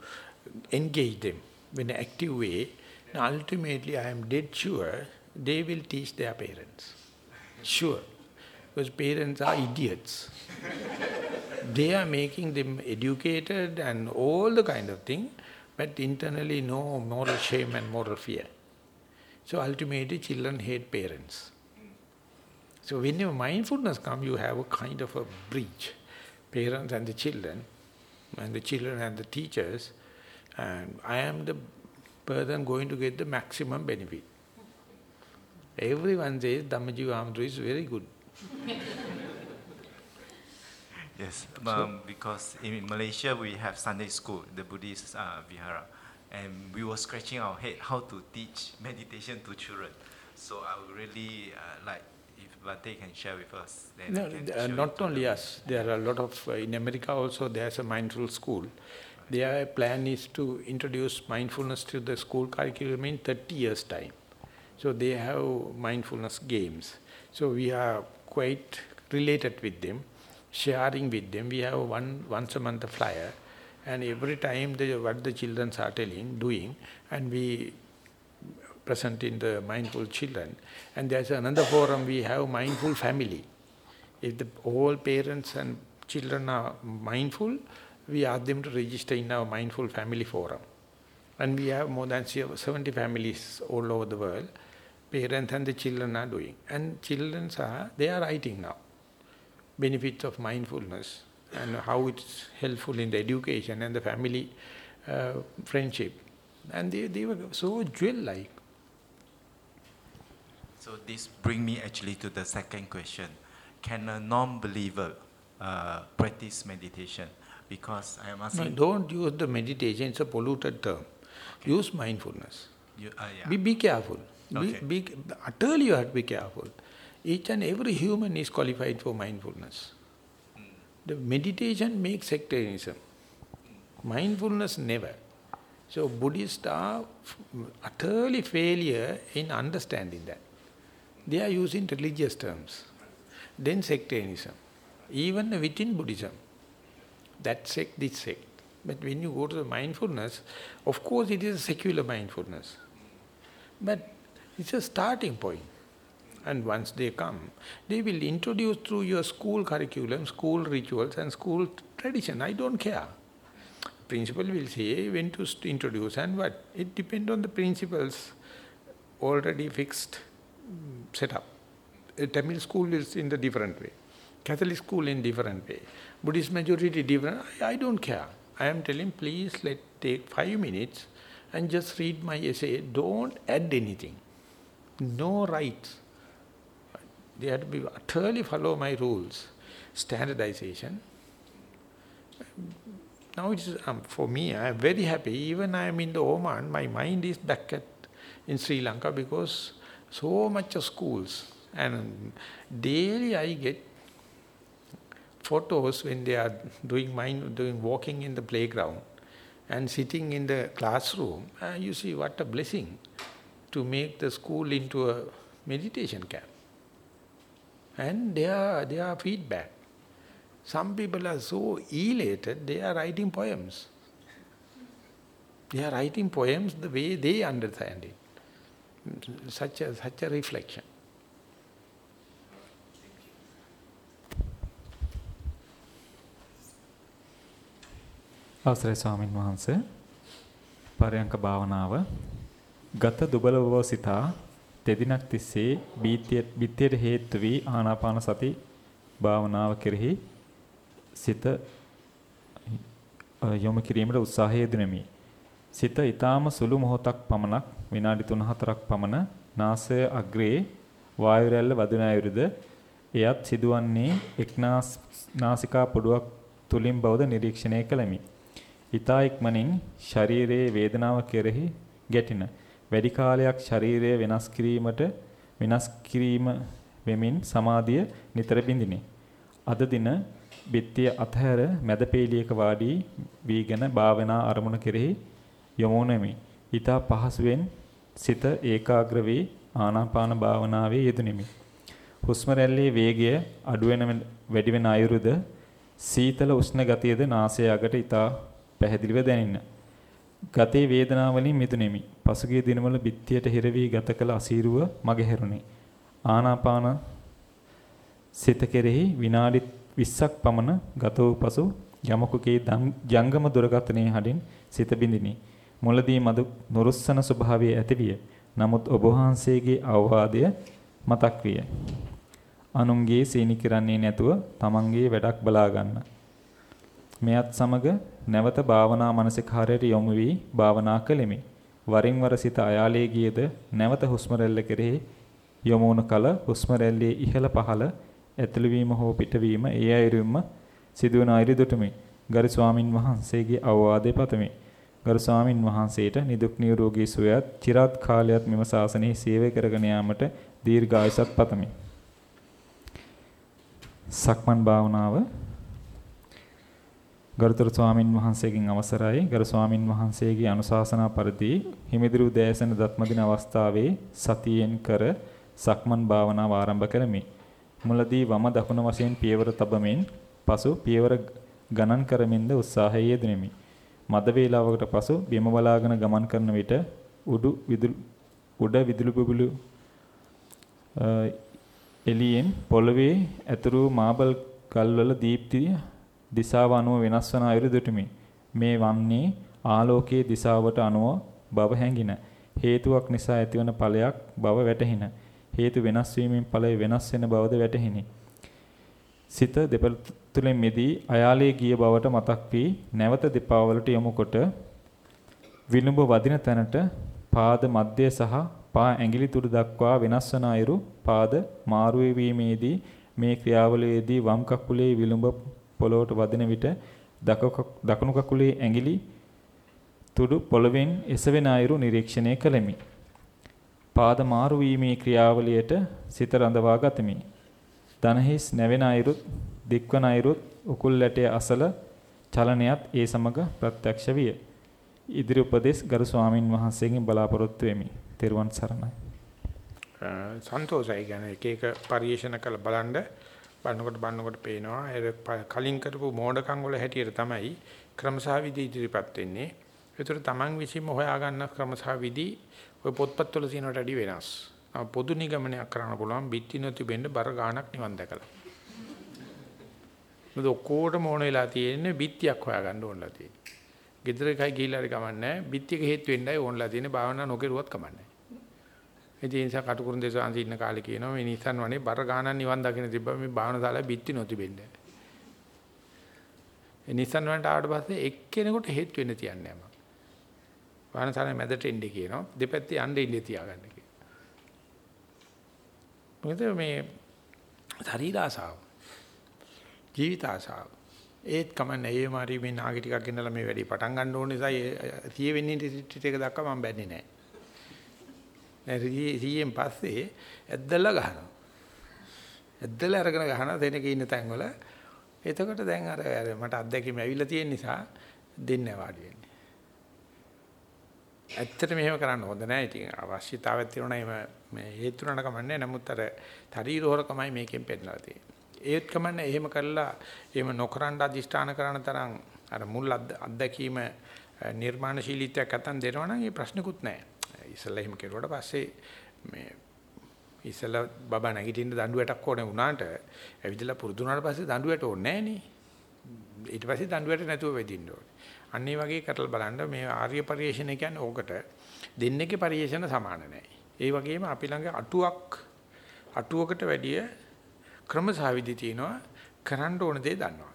engage them in an active way. And ultimately I am dead sure they will teach their parents. Sure. Because parents are idiots. they are making them educated and all the kind of thing, but internally no moral shame and moral fear. So ultimately children hate parents. So when your mindfulness comes, you have a kind of a bridge. Parents and the children, and the children and the teachers, and I am the person going to get the maximum benefit. Everyone says Dhammaji Amdru is very good. yes, um, because in Malaysia we have Sunday school, the Buddhist uh, vihara and we were scratching our head how to teach meditation to children. So I would really uh, like if Bhante can share with us. no, uh, not only us, there are a lot of, uh, in America also there's a mindful school. Their plan is to introduce mindfulness to the school curriculum in 30 years time. So they have mindfulness games. So we are quite related with them, sharing with them. We have one once a month a flyer and every time the, what the children are telling, doing, and we present in the mindful children. And there's another forum, we have mindful family. If the all parents and children are mindful, we ask them to register in our mindful family forum. And we have more than 70 families all over the world. Parents and the children are doing. And children are, they are writing now. Benefits of mindfulness and how it's helpful in the education and the family uh, friendship. And they, they were so jewel-like. So this brings me actually to the second question. Can a non-believer uh, practice meditation? Because I am No, asking. don't use the meditation, it's a polluted term. Use mindfulness. You, uh, yeah. Be, be careful. Okay. Be, be, utterly you have to be careful. Each and every human is qualified for mindfulness. The meditation makes sectarianism. Mindfulness never. So Buddhists are utterly failure in understanding that. They are using religious terms. Then sectarianism. Even within Buddhism. That sect, this sect. But when you go to the mindfulness, of course it is a secular mindfulness. But it's a starting point. And once they come, they will introduce through your school curriculum, school rituals and school tradition. I don't care. Principal will say when to introduce and what. It depends on the principles already fixed mm, setup. A Tamil school is in the different way. Catholic school in different way. Buddhist majority different. I, I don't care. I am telling please let take five minutes and just read my essay. Don't add anything. No rights. They have to be utterly follow my rules. Standardization. Now it's um, for me. I am very happy. Even I am in the Oman. My mind is back at in Sri Lanka because so much of schools and daily I get photos when they are doing mind doing walking in the playground and sitting in the classroom. Uh, you see what a blessing to make the school into a meditation camp. And they are they are feedback. Some people are so elated, they are writing poems. They are writing poems the way they understand it. Such a, such a reflection. අවසරයි ස්වාමින් වහන්සේ පරයන්ක භාවනාව ගත දුබල බව සිතා දෙදිනක් තිස්සේ බීතිය බිත්තියට හේතු වී ආනාපාන සති භාවනාව කෙරෙහි සිත යොමු කිරීමට උත්සාහය යෙදුණෙමි. සිත ඊටාම සුළු මොහොතක් පමණක් විනාඩි 3-4ක් පමණ නාසය අග්‍රයේ වායු රැල්ල වදින අයුරුද එයත් සිදුවන්නේ එක් නාසිකා පුඩුවක් තුලින් බවද නිරීක්ෂණය කළෙමි. ඊතා ඉක්මනින් ශරීරයේ වේදනාව කෙරෙහි ගැටින වැඩි කාලයක් ශරීරය වෙනස් කිරීමට වෙනස් කිරීම වෙමින් සමාධිය නිතර බිඳිනි. අද දින බිත්තිය අතහැර මැද පේලියක වාඩි වීගෙන භාවනා අරමුණ කෙරෙහි යොමු වෙමි. ඊතා පහසුවෙන් සිත ඒකාග්‍ර වී ආනාපාන භාවනාවේ යෙදුණෙමි. හුස්ම රැල්ලේ වේගය අඩු වෙන වැඩි වෙන අයුරුද සීතල උෂ්ණ ගතියද නාසය අගට ඊතා පැහැදිලිව දැනින්න. ගතේ වේදනාවලින් මිදුණෙමි. පසුගිය දිනවල බිත්තියට හිර වී ගත කළ අසීරුව මගහැරුණි. ආනාපාන සිත කෙරෙහි විනාඩි 20ක් පමණ ගත වූ පසු යමකුගේ ජංගම දුරකථනයේ හඩින් සිත බිඳිනි. මුලදී මදු නුරුස්සන ස්වභාවය ඇතිවිය. නමුත් ඔබ වහන්සේගේ අවවාදය මතක් විය. අනුන්ගේ සීනි කරන්නේ නැතුව තමන්ගේ වැඩක් බලා ගන්න. මෙයත් සමග නැවත භාවනා මානසිකාරයට යොමු වී භාවනා කළෙමි. වරින් වර සිත අයාලේ ගියද නැවත හුස්ම රැල්ල කෙරෙහි යොමු වුණ කල හුස්ම රැල්ලේ ඉහළ පහළ ඇතුළු වීම හෝ පිටවීම ඒ අයුරින්ම සිදුවන අයුරු දුටුමි. ගරු ස්වාමින් වහන්සේගේ අවවාදේ පතමි. ගරු ස්වාමින් වහන්සේට නිදුක් නිරෝගී සුවයත් চিරාත් කාලයක් මෙම ශාසනයේ සේවය කරගෙන යාමට දීර්ඝායසත් පතමි. සක්මන් භාවනාව ගරුතර ස්වාමින් වහන්සේගෙන් අවසරයි ගරු ස්වාමින් වහන්සේගේ අනුශාසනා පරිදි හිමිදිරු දෑසන දත්මදින අවස්ථාවේ සතියෙන් කර සක්මන් භාවනාව ආරම්භ කරමි. මුලදී වම දකුණ වශයෙන් පියවර තබමින් පසු පියවර ගණන් කරමින්ද උත්සාහය යෙදුණෙමි. මද වේලාවකට පසු බිම බලාගෙන ගමන් කරන විට උඩු විදුලි උඩ විදුලි බුබුලු එළියෙන් පොළවේ ඇතුරු මාබල් ගල්වල දීප්තිය දිශාව අනුව වෙනස් වන අයුරු දුටුමි. මේ වන්නේ ආලෝකයේ දිශාවට අනුව බව හැඟින. හේතුවක් නිසා ඇතිවන ඵලයක් බව වැටහින. හේතු වෙනස් වීමෙන් ඵලය වෙනස් වෙන බවද වැටහිනි. සිත දෙපළ තුලින් මෙදී අයාලේ ගිය බවට මතක් වී නැවත දෙපා වලට යොමුකොට විලුඹ වදින තැනට පාද මැදය සහ පා ඇඟිලි තුඩු දක්වා වෙනස් වන අයුරු පාද මාරු වීමේදී මේ ක්‍රියාවලියේදී වම් කකුලේ විලුඹ පොළොවට වදින විට දකුණු කකුලේ ඇඟිලි තුඩු පොළවෙන් එසවෙන අයුරු නිරීක්ෂණය කළෙමි. පාද මාරු වීමේ ක්‍රියාවලියට සිත රඳවා ගතමි. දනහිස් නැවෙන අයුරුත් දික්වන අයුරුත් උකුල් ඇටය අසල චලනයත් ඒ සමග ප්‍රත්‍යක්ෂ විය. ඉදිරි උපදෙස් ගරු ස්වාමින් වහන්සේගෙන් බලාපොරොත්තු වෙමි. තෙරුවන් සරණයි. සන්තෝෂයි කියන්නේ එක එක පරිේශන කළ බලන්න බලනකොට බලනකොට පේනවා ඒ කලින් කරපු මෝඩකම් වල හැටියට තමයි ක්‍රමසහ විදි ඉදිරිපත් වෙන්නේ. ඒතර තමන් විසින්ම හොයාගන්න ක්‍රමසහ විදි ඔය පොත්පත් වල තියෙනට වඩා වෙනස්. පොදු නිගමනයක් කරන්න පුළුවන් බිත්ති නොතිබෙන්න බර ගාණක් නිවන් දැකලා. මොකද ඔක්කොටම ඕන වෙලා තියෙන්නේ බිත්තියක් හොයාගන්න ඕනලා තියෙන්නේ. ගෙදර එකයි ගිහිල්ලා හරි කමන්නේ බිත්තියක හේතු වෙන්නයි ඕනලා තියෙන්නේ භාවනා නොකරුවත් කමන්නේ. ඒ නිසා කටුකුරුන් දේශාන්ති ඉන්න කාලේ කියනවා මේ නිසන් වනේ බර ගානක් නිවන් දකින්න තිබ්බා මේ භාවනාශාලාවේ බිත්ති නොතිබෙන්නේ. ඒ නිසන් වලට ආවට පස්සේ එක්කෙනෙකුට හේතු වෙන්න තියන්නේ මම. භාවනාශාලාවේ මැදට එන්නේ කියනවා දෙපැත්තේ යන්න ඉන්නේ තියාගන්න කියනවා. මොකද මේ ශරීර ආසාව ජීවිත ආසාව ඒත් කමන්නේ ඒ මාරි මේ නාගි ටිකක් ගෙනලා මේ වැඩි පටන් ගන්න ඕන නිසා 100 වෙනි ටික එක දක්වා මම බැන්නේ නැහැ. රීයෙන් පස්සේ ඇද්දලා ගහනවා. ඇද්දලා අරගෙන ගහනවා දෙනක ඉන්න තැන්වල. එතකොට දැන් අර මට අත්දැකීම ඇවිල්ලා තියෙන නිසා දෙන්නේ වාඩි වෙන්නේ. ඇත්තට මෙහෙම කරන්න හොඳ නැහැ. ඉතින් අවශ්‍යතාවයක් තියෙනවා එහෙම මේ හේතුනට කමන්නේ. නමුත් අර ශරීරෝරකමයි මේකෙන් පෙන්නලා තියෙන්නේ. ඒත් කමන්නේ එහෙම කළා එහෙම නොකරන අදිෂ්ඨාන කරන තරම් අර මුල් අත්දැකීම නිර්මාණශීලීත්වයක් අතන් දෙනවනම් ඒ ප්‍රශ්නකුත් නැහැ. ඉස්සෙල්ලා එහෙම කෙරුවට පස්සේ මේ ඉස්සෙල්ලා බබා නැගිටින්න දඬුවටක් ඕනේ වුණාට ඇවිදලා පුරුදු වුණාට පස්සේ දඬුවට ඕනේ නැහනේ. ඊට පස්සේ දඬුවට නැතුව වෙදින්න ඕනේ. අන්න ඒ වගේ කරලා බලන්න මේ ආර්ය පරිශ්‍රණය කියන්නේ ඕකට දෙන්නේගේ පරිශ්‍රණ සමාන නැහැ. ඒ වගේම අපි ළඟ අටුවක් අටුවකට වැඩිය ක්‍රමසාවිදි තියෙනවා කරන්න ඕන දේ දන්නවා.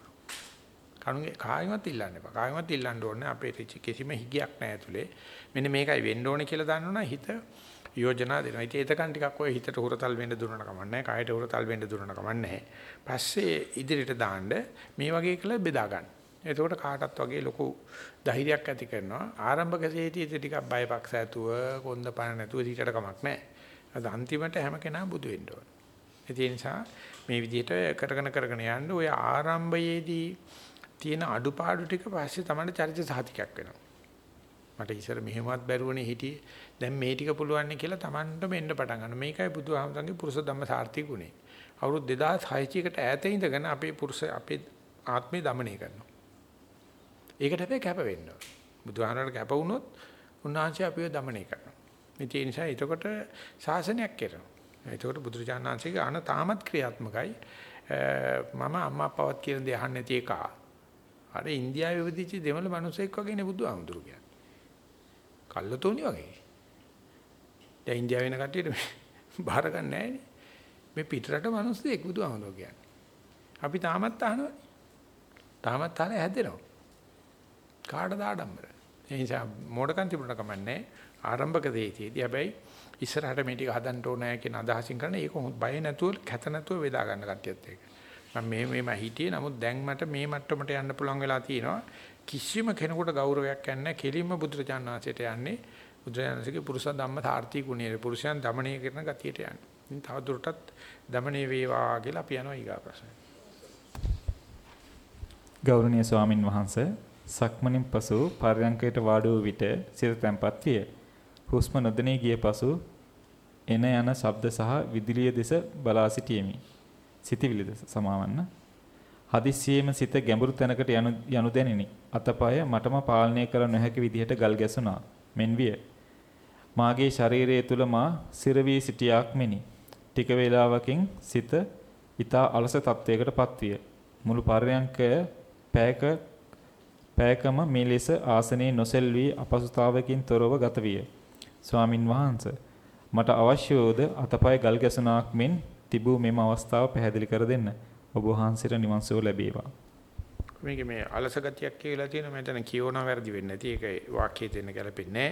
කණුගේ කායිමත් ඉල්ලන්න එපා. කායිමත් ඉල්ලන්න ඕනේ අපේ කිසිම හිගයක් නැහැ ඇතුලේ. මෙන්න මේකයි වෙන්න ඕනේ කියලා දන්නවනම් හිත යෝජනා දෙනවා. ඉතින් එතකන් ටිකක් ඔය හිතට හුරතල් වෙන්න දුන්නට කමන්නේ නැහැ. කායට හුරතල් වෙන්න දුන්නට කමන්නේ නැහැ. පස්සේ ඉදිරියට දාන්න මේ වගේ කියලා බෙදා ගන්න. එතකොට කාටත් වගේ ලොකු ධෛර්යයක් ඇති කරනවා. ආරම්භක සේටියේ ටිකක් බයපක්ෂ ඇතුව කොන්ද පණ නැතුව ඊටට කමක් නැහැ. අද අන්තිමට හැම කෙනා බුදු වෙන්න ඕනේ. ඒ නිසා මේ විදිහට කරගෙන කරගෙන යන්න ඔය ආරම්භයේදී තියෙන අඩුපාඩු ටික පස්සේ තමයි චරිත සාධිකයක් වෙනවා. මට ඉස්සර මෙහෙමවත් බැරුවනේ හිටියේ. දැන් මේ ටික පුළුවන් නේ කියලා Tamanටම එන්න පටන් ගන්නවා. මේකයි බුදුහාමුදුරන්ගේ පුරුෂ ධම්ම සාර්ථි ගුණය. අවුරුදු 2600 කට ඈත ඉඳගෙන අපේ පුරුෂ අපේ ආත්මය দমনය කරනවා. ඒකට අපි කැප වෙන්න ඕන. බුදුහාමුදුරට කැප වුණොත් උන්වහන්සේ අපිව দমনය කරනවා. මේ නිසා එතකොට ශාසනයක් කරනවා. එතකොට බුදුරජාණන් වහන්සේගේ ආන තාමත් ක්‍රියාත්මකයි. මම අම්මා අප්පවත් කියන දේ අහන්නේ නැති එකා අර ඉන්දියාවේ වෙදිච්ච දෙමළ මිනිසෙක් වගේ නේ බුදුහාමුදුරු කියන්නේ. කල්ලතෝනි වගේ. දැන් ඉන්දියාවේ වෙන කට්ටියට බාර ගන්න නැහැනේ. මේ පිටරට මිනිස්සෙක් බුදුහාමුදුරු කියන්නේ. අපි තාමත් අහනවනේ. තාමත් අහලා හැදෙනවා. කාටද ආඩම්බර? ඒ නිසා මෝඩකම් තිබුණා කමන්නේ ආරම්භක දේතියදී හැබැයි ඉස්සරහට මේ ටික හදන්න ඕනෑ කියන අදහසින් කරන ඒක බය නැතුව කැත නැතුව වේදා ගන්න කට්ටියත් ඒක. මම මේ මේම හිටියේ නමුත් දැන් මට මේ මට්ටමට යන්න පුළුවන් වෙලා තියෙනවා කිසිම කෙනෙකුට ගෞරවයක් නැහැ කෙලින්ම බුදුරජාණන් වහන්සේට යන්නේ බුදුරජාණන්සේගේ පුරුෂ ධම්ම සාර්ථී ගුණයේ පුරුෂයන් দমনය කරන ගතියට යන්නේ. ඉතින් තවදුරටත් দমনය වේවා කියලා අපි යනවා ඊගා ප්‍රශ්නයට. ගෞරවනීය ස්වාමින් වහන්සේ සක්මණෙන් පසු පර්යංකයට වාඩි වූ විට සිත තැම්පත් විය. හුස්ම නොදැනී ගිය පසු එන යන ශබ්ද සහ විදුලිය දෙස බලා සිටීමේ සිතවිලි දෙස සමාවන්න. හදිස්සියෙම සිත ගැඹුරු තැනකට යනු යනු දැනිනි. අතපය මටම පාලනය කර නොහැකි විදිහට ගල් ගැසුණා. මෙන් විය. මාගේ ශරීරය තුල මා සිර වී සිටියාක් මෙනි. ටික වේලාවකින් සිත ඊතා අලස තත්වයකටපත් විය. මුළු පර්යංකය පෑක පෑකම මේ ලෙස ආසනයේ නොසෙල්වී අපසුතාවකින් තොරව ගත විය. ස්වාමින් වහන්සේ මට අවශ්‍ය වූද අතපය ගල් ගැසුණාක් මෙන් තිබූ මෙම අවස්ථාව පැහැදිලි කර දෙන්න. ඔබ වහන්සේට නිවන් සුව ලැබේවා. මේක මේ අලස ගතියක් කියලා තියෙන මෙතන කියවන වැරදි වෙන්නේ නැති ඒක වාක්‍යයේ දෙන්න ගැලපෙන්නේ.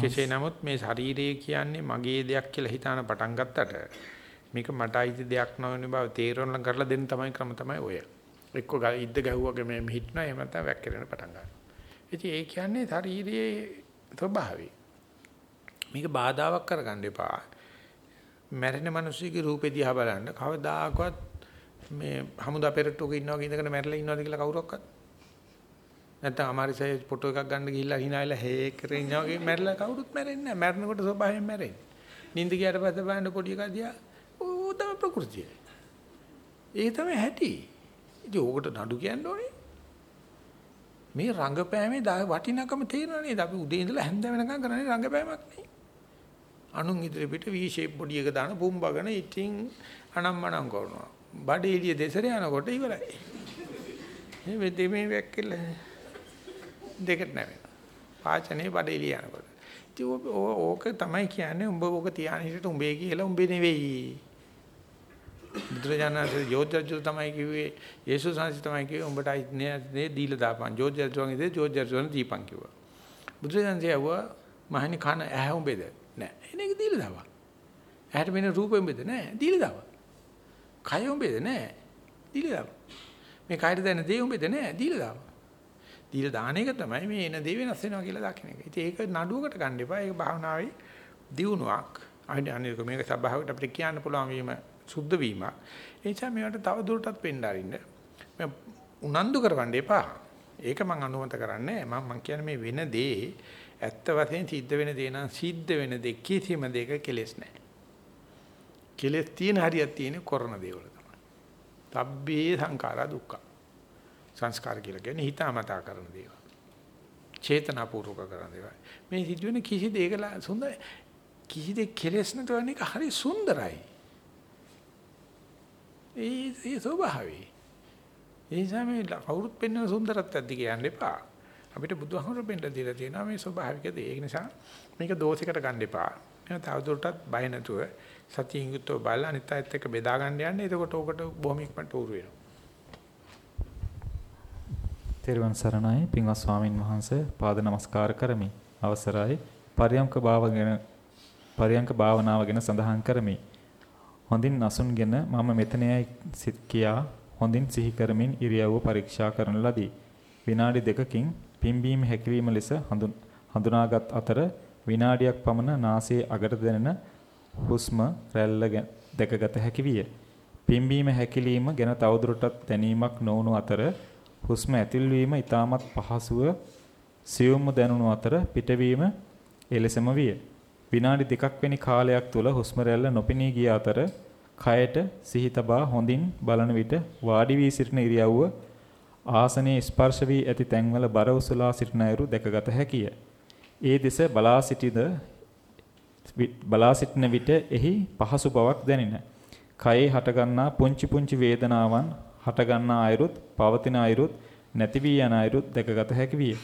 කෙසේ නමුත් මේ ශරීරය කියන්නේ මගේ දෙයක් කියලා හිතාන පටන් ගත්තට මේක මට අයිති දෙයක් නොවන බව තේරුම් කරලා දෙන්න තමයි ක්‍රම තමයි ඔය. එක්ක ඉද්ද ගැහුවගේ මේ හිටනවා එහෙම නැත්නම් වැක්කිරෙන පටන් ගන්නවා. ඉතින් ඒ කියන්නේ ශාරීරියේ ස්වභාවය. මේක බාධාවක් කරගන්න එපා. මැරෙන මිනිස්සුගේ රූපෙ දිහා බලන්න කවදාකවත් මේ හමුදා පෙරට්ටුවක ඉන්නවා ඉඳගෙන මැරලා ඉන්නවද කියලා කවුරක්වත්? නැත්නම් අමාරිසය ෆොටෝ එකක් ගන්න ගිහිල්ලා hinaයිලා හේ කරේ ඉන්නවා වගේ මැරලා කවුරුත් මැරෙන්නේ නැහැ. මැරෙනකොට ස්වභාවයෙන් මැරෙන්නේ නිින්ද ගියාට පස්සේ බලන්න පොඩි එකා දිහා. ඕ තමයි ප්‍රകൃතිය. ඒ තමයි හැටි. ඉතින් ඕකට නඩු කියන්න ඕනේ. මේ රංගපෑමේ වටිනකම තේරෙනවා නේද? අපි උදේ ඉඳලා හැන්ද වෙනකම් කරන්නේ රංගපෑමක් නේ අනුන් ඉදිරි පිට V shape බොඩි එක දාන පුම්බගෙන ඉතින් අනම්මනම් කරනවා බඩේ එළිය දෙසර යනකොට ඉවරයි. මේ දෙමේ වැක්කෙල දෙකට නැවෙනවා පාචනේ බඩේ එළිය යනකොට. ඉතින් ඕක තමයි කියන්නේ උඹ ඕක තියාගෙන හිටියට උඹේ කියලා උඹේ නෙවෙයි. බුදුරජාණන්සේ ජෝතිර්ජු තමයි කිව්වේ යේසුස් වහන්සේ තමයි කිව්වේ උඹට නේ දීලා දාපන්. ජෝතිර්ජුන්ගේ දේ ජෝතිර්ජුන් දීපන් කිව්වා. බුදුරජාණන්සේ ආවා මහණි කන ඇහැ උඹේද? නෑ එනක දීලා දාපන් ඇහැට මෙන්න රූපෙ උඹේද නෑ දීලා දාපන් කය උඹේද නෑ දීලා දාපන් මේ කයර දැන දේ උඹේද නෑ දීලා දාපන් දීලා දාන එක තමයි මේ එන දේ වෙනස් වෙනවා කියලා දකින්න එක. ඉතින් ඒක නඩුවකට ගන්න එපා. ඒක භාවනාවේ දියුණුවක්. අනික මේක සබාවකට අපිට කියන්න පුළුවන් වීම සුද්ධ වීමක්. ඒ නිසා මේවට තව දුරටත් වෙන්න අරින්න. මම උනන්දු කරවන්න එපා. ඒක මම අනුමත කරන්නේ මම මම කියන්නේ මේ වෙන දේ ඇත්ත වශයෙන් සිද්ධ වෙන දේ නම් සිද්ධ වෙන දේ කිසිම දෙයක කෙලෙස් නැහැ. කෙලෙස් තියෙන හරියක් තියෙන කරන දේවල් තමයි. තබ්බේ සංඛාරා දුක්ඛ. සංස්කාර කියලා කියන්නේ හිතාමතා කරන දේවල්. චේතනාපූර්වක කරන දේවල්. මේ සිදුවෙන කිසි දෙයක සුන්දර කිසි දෙයක් කෙලෙස් නැතුව එක හරි සුන්දරයි. ඒ ඒ ස්වභාවය. ඒ නිසා මේ කවුරුත් පෙන්වන සුන්දරත්වයක් දිගේ යන්න එපා. අපිට බුදුහමර පෙන්න දීලා තියෙනවා මේ ස්වභාවික දේ. ඒ නිසා මේක දෝෂයකට ගන්න එපා. එහෙනම් තවදුරටත් බය නැතුව සතියින් යුක්තව බලලා අනිත් අයත් එක්ක බෙදා ගන්න යන්නේ. එතකොට ඕකට බොහොම ඉක්මනට උරු වෙනවා. තෙරුවන් සරණයි පින්වත් ස්වාමින් වහන්සේ පාද නමස්කාර කරමි. අවසරයි පරියම්ක භාවගෙන පරියම්ක භාවනාව ගැන සඳහන් කරමි. හොඳින් නසුන්ගෙන මම මෙතනයි සිත් කියා හොඳින් සිහි කරමින් ඉරියව්ව පරීක්ෂා කරන ලදී. විනාඩි දෙකකින් පිම්බීම හැකිලිම ලෙස හඳුනාගත් අතර විනාඩියක් පමණ නාසයේ අගට දැනෙන හුස්ම රැල්ල දැකගත හැකි විය. පිම්බීම හැකිලිම ගැන තවදුරටත් දැනීමක් නොවුණු අතර හුස්ම ඇතිල්වීම ඊටමත් පහසුව සියුම්ව දැනුණු අතර පිටවීම එලෙසම විය. විනාඩි දෙකක් වැනි කාලයක් තුල හුස්ම රැල්ල නොපෙනී ගිය අතර කයට සිහි තබා හොඳින් බලන විට වාඩි වී සිටින ඉරියව්ව ආසනයේ ස්පර්ශ වී ඇති තැන්වල බර උසලා සිටින අයුරු දැකගත හැකිය. ඒ දෙස බලා සිටිද බලා සිටින විට එහි පහසු බවක් දැනින. කයේ හටගන්නා පුංචි පුංචි වේදනාවන් හටගන්නා අයුරුත් පවතින අයුරුත් නැති වී යන අයුරුත් දැකගත හැකි විය.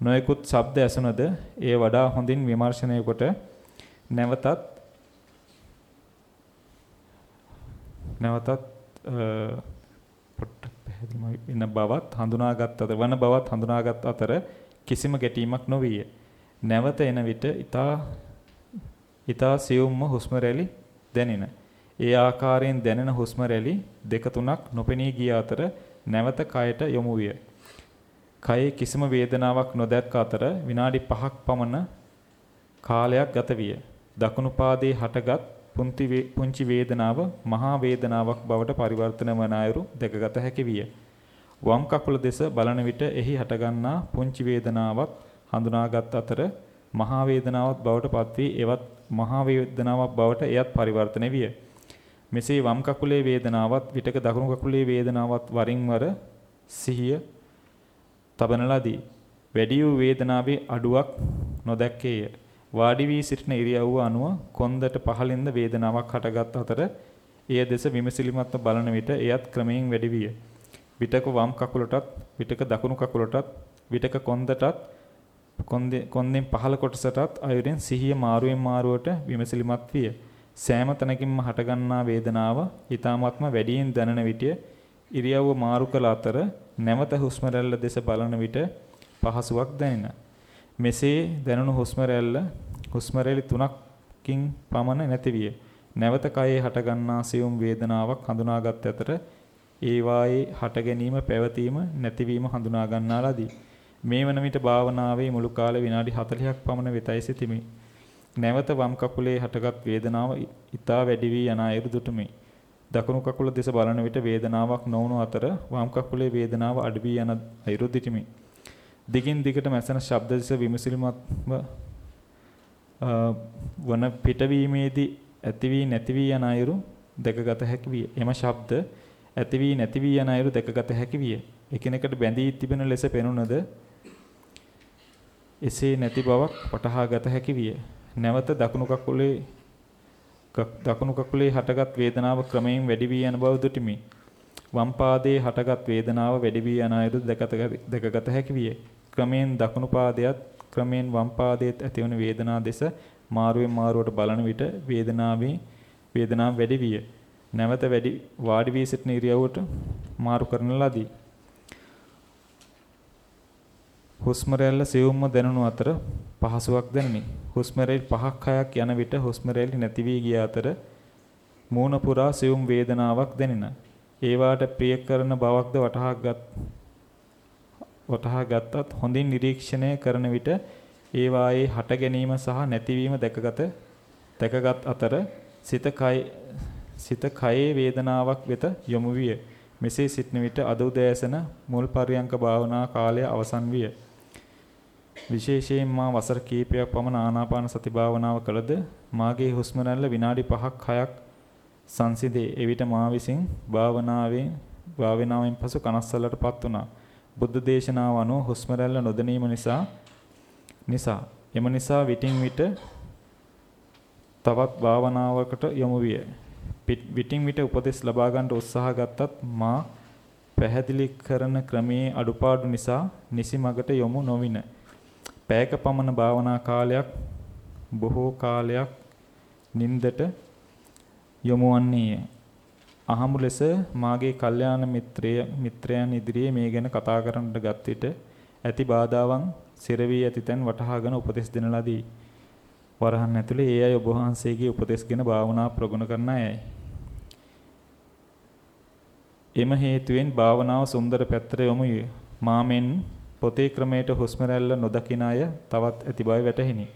නොයෙකුත් ශබ්ද ඇසුනද එය වඩා හොඳින් විමර්ශනය කොට නැවතත් නැවතත් පොට්ට පැහැදිලිම වෙන බවත් හඳුනාගත් අතර වන බවත් හඳුනාගත් අතර කිසිම ගැටීමක් නොවිය. නැවත එන විට ඊතා ඊතා සියුම්ම හුස්ම රැලි දැනෙන. ඒ ආකාරයෙන් දැනෙන හුස්ම රැලි දෙක තුනක් නොපෙනී ගිය අතර නැවත කයට යොමු විය. කයේ කිසිම වේදනාවක් නොදැක්ක අතර විනාඩි 5ක් පමණ කාලයක් ගත විය. දකුණු පාදයේ හටගත් පුංචි වේදනාව මහා වේදනාවක් බවට පරිවර්තන වන අයුරු දැකගත හැකි විය. වම් කකුල දෙස බලන විට එහි හටගන්නා පුංචි වේදනාවක් හඳුනාගත් අතර මහා වේදනාවක් බවට පත්වී එවත් මහා වේදනාවක් බවට එයත් පරිවර්තන විය. මෙසේ වම් කකුලේ වේදනාවත් විටක දකුණු කකුලේ වේදනාවත් වරින් වර සිහිය තබන ලදී. වැඩි වූ වේදනාවේ අඩුවක් නොදැක්කේය. වාඩි වී සිටින ඉරියව්ව අනුව කොන්දට පහළින්ද වේදනාවක් හටගත් අතර එය දෙස විමසිලිමත්ව බලන විට එයත් ක්‍රමයෙන් වැඩි විය. විටක වම් කකුලටත් විටක දකුණු කකුලටත් විටක කොන්දටත් කොන්දෙන් පහළ කොටසටත් අයුරින් සිහිය මාරුවෙන් මාරුවට විමසිලිමත් විය. සෑම තැනකින්ම හටගන්නා වේදනාව ඊ타මත්ම වැඩියෙන් දැනෙන විට ඉරියව්ව මාරු කළ අතර නැවත හුස්ම දෙස බලන විට පහසුවක් දැනෙන. මෙසේ දැනුණු හුස්ම රැල්ල හුස්ම රැලි තුනකින් පමණ නැති විය. නැවත කයේ හටගන්නා සියුම් වේදනාවක් හඳුනාගත් අතර ඒ වායේ හට ගැනීම පැවතීම නැතිවීම හඳුනා ගන්නා ලදී. මේ වන විට භාවනාවේ මුළු කාලය විනාඩි 40ක් පමණ වෙතයි සිටිමි. නැවත වම් කකුලේ හටගත් වේදනාව ඊටා වැඩි වී යන අයුරු දුටුමි. දකුණු කකුල දෙස බලන විට වේදනාවක් නොවුණු අතර වම් කකුලේ වේදනාව අඩු වී යන අයුරු දිටිමි. දිගින් දිගට මැසෙන ශබ්ද දෙස විමසිලිමත්ව වන පිටවීමේදී ඇති වී නැති වී යන අයුරු දැකගත හැකි විය. එම ශබ්ද ඇති වී නැති වී යන අයුරු දැකගත හැකි විය. එකිනෙකට බැඳී තිබෙන ලෙස පෙනුනද එසේ නැති බවක් වටහා ගත හැකි විය. නැවත දකුණු කකුලේ දකුණු කකුලේ හටගත් වේදනාව ක්‍රමයෙන් වැඩි වී යන බව දුටිමි. වම් පාදයේ හටගත් වේදනාව වැඩි වී යන අයුරු දැකගත හැකි විය. ක්‍රමයෙන් දකුණු පාදයට ක්‍රමයෙන් වම් පාදයට ඇතිවන වේදනා දෙස මාරුවෙන් මාරුවට බලන විට වේදනාවේ වේදනාව වැඩි විය. නැවත වැඩි වාඩි වී සිටින ඉරියව්වට මාරු කරන ලදී. හුස්ම රැල්ල සියුම්ම දැනුණු අතර පහසුවක් දැනුනි. හුස්ම රැලි පහක් හයක් යන විට හුස්ම රැලි නැති වී ගිය අතර මූණ පුරා සියුම් වේදනාවක් දැනින. ඒවාට ප්‍රිය කරන බවක්ද වටහාගත් වටහා ගත්තත් හොඳින් නිරීක්ෂණය කරන විට ඒවායේ හට ගැනීම සහ නැතිවීම දැකගත දැකගත් අතර සිත කය සිත කයේ වේදනාවක් වෙත යොමු විය. මෙසේ සිටන විට අද උදෑසන මුල් පරියංක භාවනා කාලය අවසන් විය. විශේෂයෙන් මා වසර කිහිපයක් පමණ ආනාපාන සති භාවනාව කළද මාගේ හුස්ම රැල්ල විනාඩි 5ක් 6ක් සංසිඳේ. එවිට මා විසින් භාවනාවෙන් භාවනාවෙන් පසු කනස්සල්ලටපත් වුණා. බුද්ධ දේශනාව අනුව හුස්ම රැල්ල නොදැනීම නිසා නිසා එම නිසා විටින් විට තවත් භාවනාවකට යොමු විය. විටින් විට උපදෙස් ලබා ගන්න උත්සාහ ගත්තත් මා පැහැදිලි කරන ක්‍රමයේ අඩුපාඩු නිසා නිසි මගට යොමු නොවින. පැයක පමණ භාවනා කාලයක් බොහෝ කාලයක් නින්දට යොමු වන්නේය. අහමු ලෙස මාගේ කල්යාණ මිත්‍රය මිත්‍රයන් ඉදිරියේ මේ ගැන කතා කරන්නට ගත් විට ඇති බාධාවන් සිරවි ඇති තැන් වටහාගෙන උපදෙස් දෙන ලදී. වරහන් ඇතුලේ ඒ අය ඔබ වහන්සේගේ උපදෙස්ගෙන භාවනා ප්‍රගුණ කරන අයයි. එම හේතුවෙන් භාවනාව සුන්දර පැත්තට යොමු මාමෙන් පොතේ ක්‍රමයට හුස්ම රැල්ල නොදකින අය තවත් ඇති බව වැටහිනි.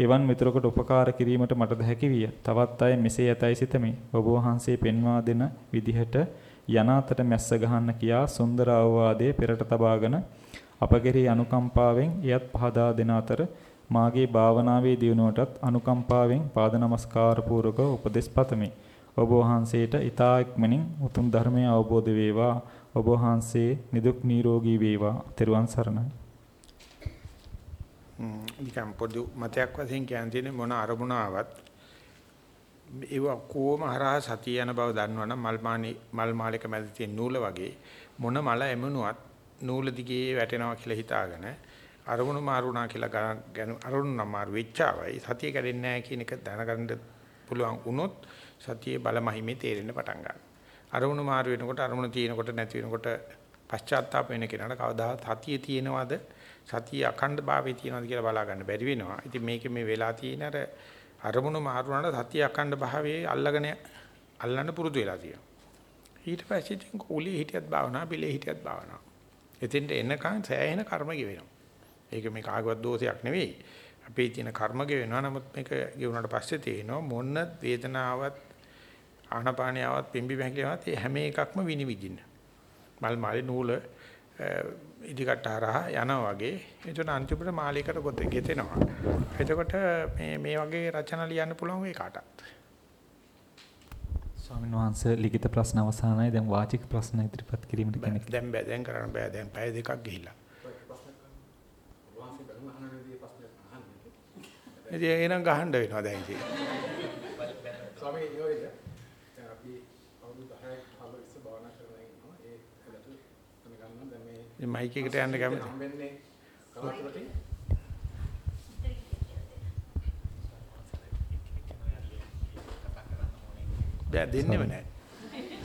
එවන් මිතුරකට උපකාර කිරීමට මටද හැකි විය. තවත් අය මෙසේ යතයි සිතමි. ඔබ වහන්සේ පෙන්වා දෙන විදිහට යනාතට මැස්ස ගහන්න කියා සුන්දර අවවාදයේ පෙරට තබාගෙන අප කෙරෙහි අනුකම්පාවෙන් එයත් පහදා දෙන අතර මාගේ භාවනාවේ දියුණුවටත් අනුකම්පාවෙන් පාද නමස්කාර පූර්වක උපදෙස් පතමි. ඔබ වහන්සේට ඊතා ඉක්මනින් උතුම් ධර්මය අවබෝධ වේවා. ඔබ වහන්සේ නිදුක් නිරෝගී වේවා. තෙරුවන් සරණයි. නිකම් පොදු මතයක් වශයෙන් කියන්නේ මොන අරමුණ ආවත් ඒව කොහොම හරහා සතිය යන බව දන්නවනම් මල් මානි මල් මාලයක මැද තියෙන නූල වගේ මොන මල එමුණුවත් නූල දිගේ වැටෙනවා කියලා හිතාගෙන අරමුණු මාරුණා කියලා ගන්න අරමුණු නම් මාරු වෙච්චාවයි සතිය කැඩෙන්නේ නැහැ කියන එක දැනගන්න පුළුවන් වුණොත් සතියේ බලමහිමේ තේරෙන්න පටන් ගන්නවා. අරමුණු මාරු වෙනකොට අරමුණු තියෙනකොට නැති වෙනකොට පශ්චාත්තාප වෙන කෙනාට කවදාවත් සතිය තියෙනවද? සතිය අඛණ්ඩ භාවයේ තියෙනවද කියලා බලා ගන්න බැරි වෙනවා. ඉතින් මේකේ මේ වෙලා තියෙන අර අරමුණු මාරුනට සතිය අඛණ්ඩ භාවයේ අල්ලගෙන අල්ලන්න පුරුදු වෙලා තියෙනවා. ඊට පස්සේ ඉතින් කුලී හිටියත් භාවනා පිළේ හිටියත් භාවනා. එතෙන්ට එනකන් සෑහෙන කර්ම ගෙවෙනවා. ඒක මේ කාගවත් දෝෂයක් නෙවෙයි. අපේ තියෙන කර්ම ගෙවෙනවා. නමුත් මේක ගෙවුනට පස්සේ තේනවා මොන වේදනාවක් ආනපානියාවත් පිම්බි බැංගියාවත් හැම එකක්ම විනිවිදින්න. මල් මාලේ නූල ඉදිකට හරහා යනවා වගේ එතන අන්තිමට මාලිකට ගොත ගෙතෙනවා. එතකොට මේ මේ වගේ රචන ලියන්න පුළුවන් ඒ කාටත්. ස්වාමීන් වහන්සේ ලිඛිත ප්‍රශ්න අවසానයි දැන් වාචික ප්‍රශ්න ඉදිරිපත් කිරීමට කෙනෙක්. දැන් බෑ දැන් කරන්න බෑ දැන් පැය දෙකක් ගිහිල්ලා. ඉතින් එනම් ගහන්න වෙනවා දැන් ඉතින්. ස්වාමී යෝයිද? අපි අවුරුදු 10ක් 15 ඉස්සර භාවනා කරලා ඉන්නවා. ඒ කලතු තන මේ මයික් එකට යන්න කැමති. බෑ දෙන්නෙම නෑ.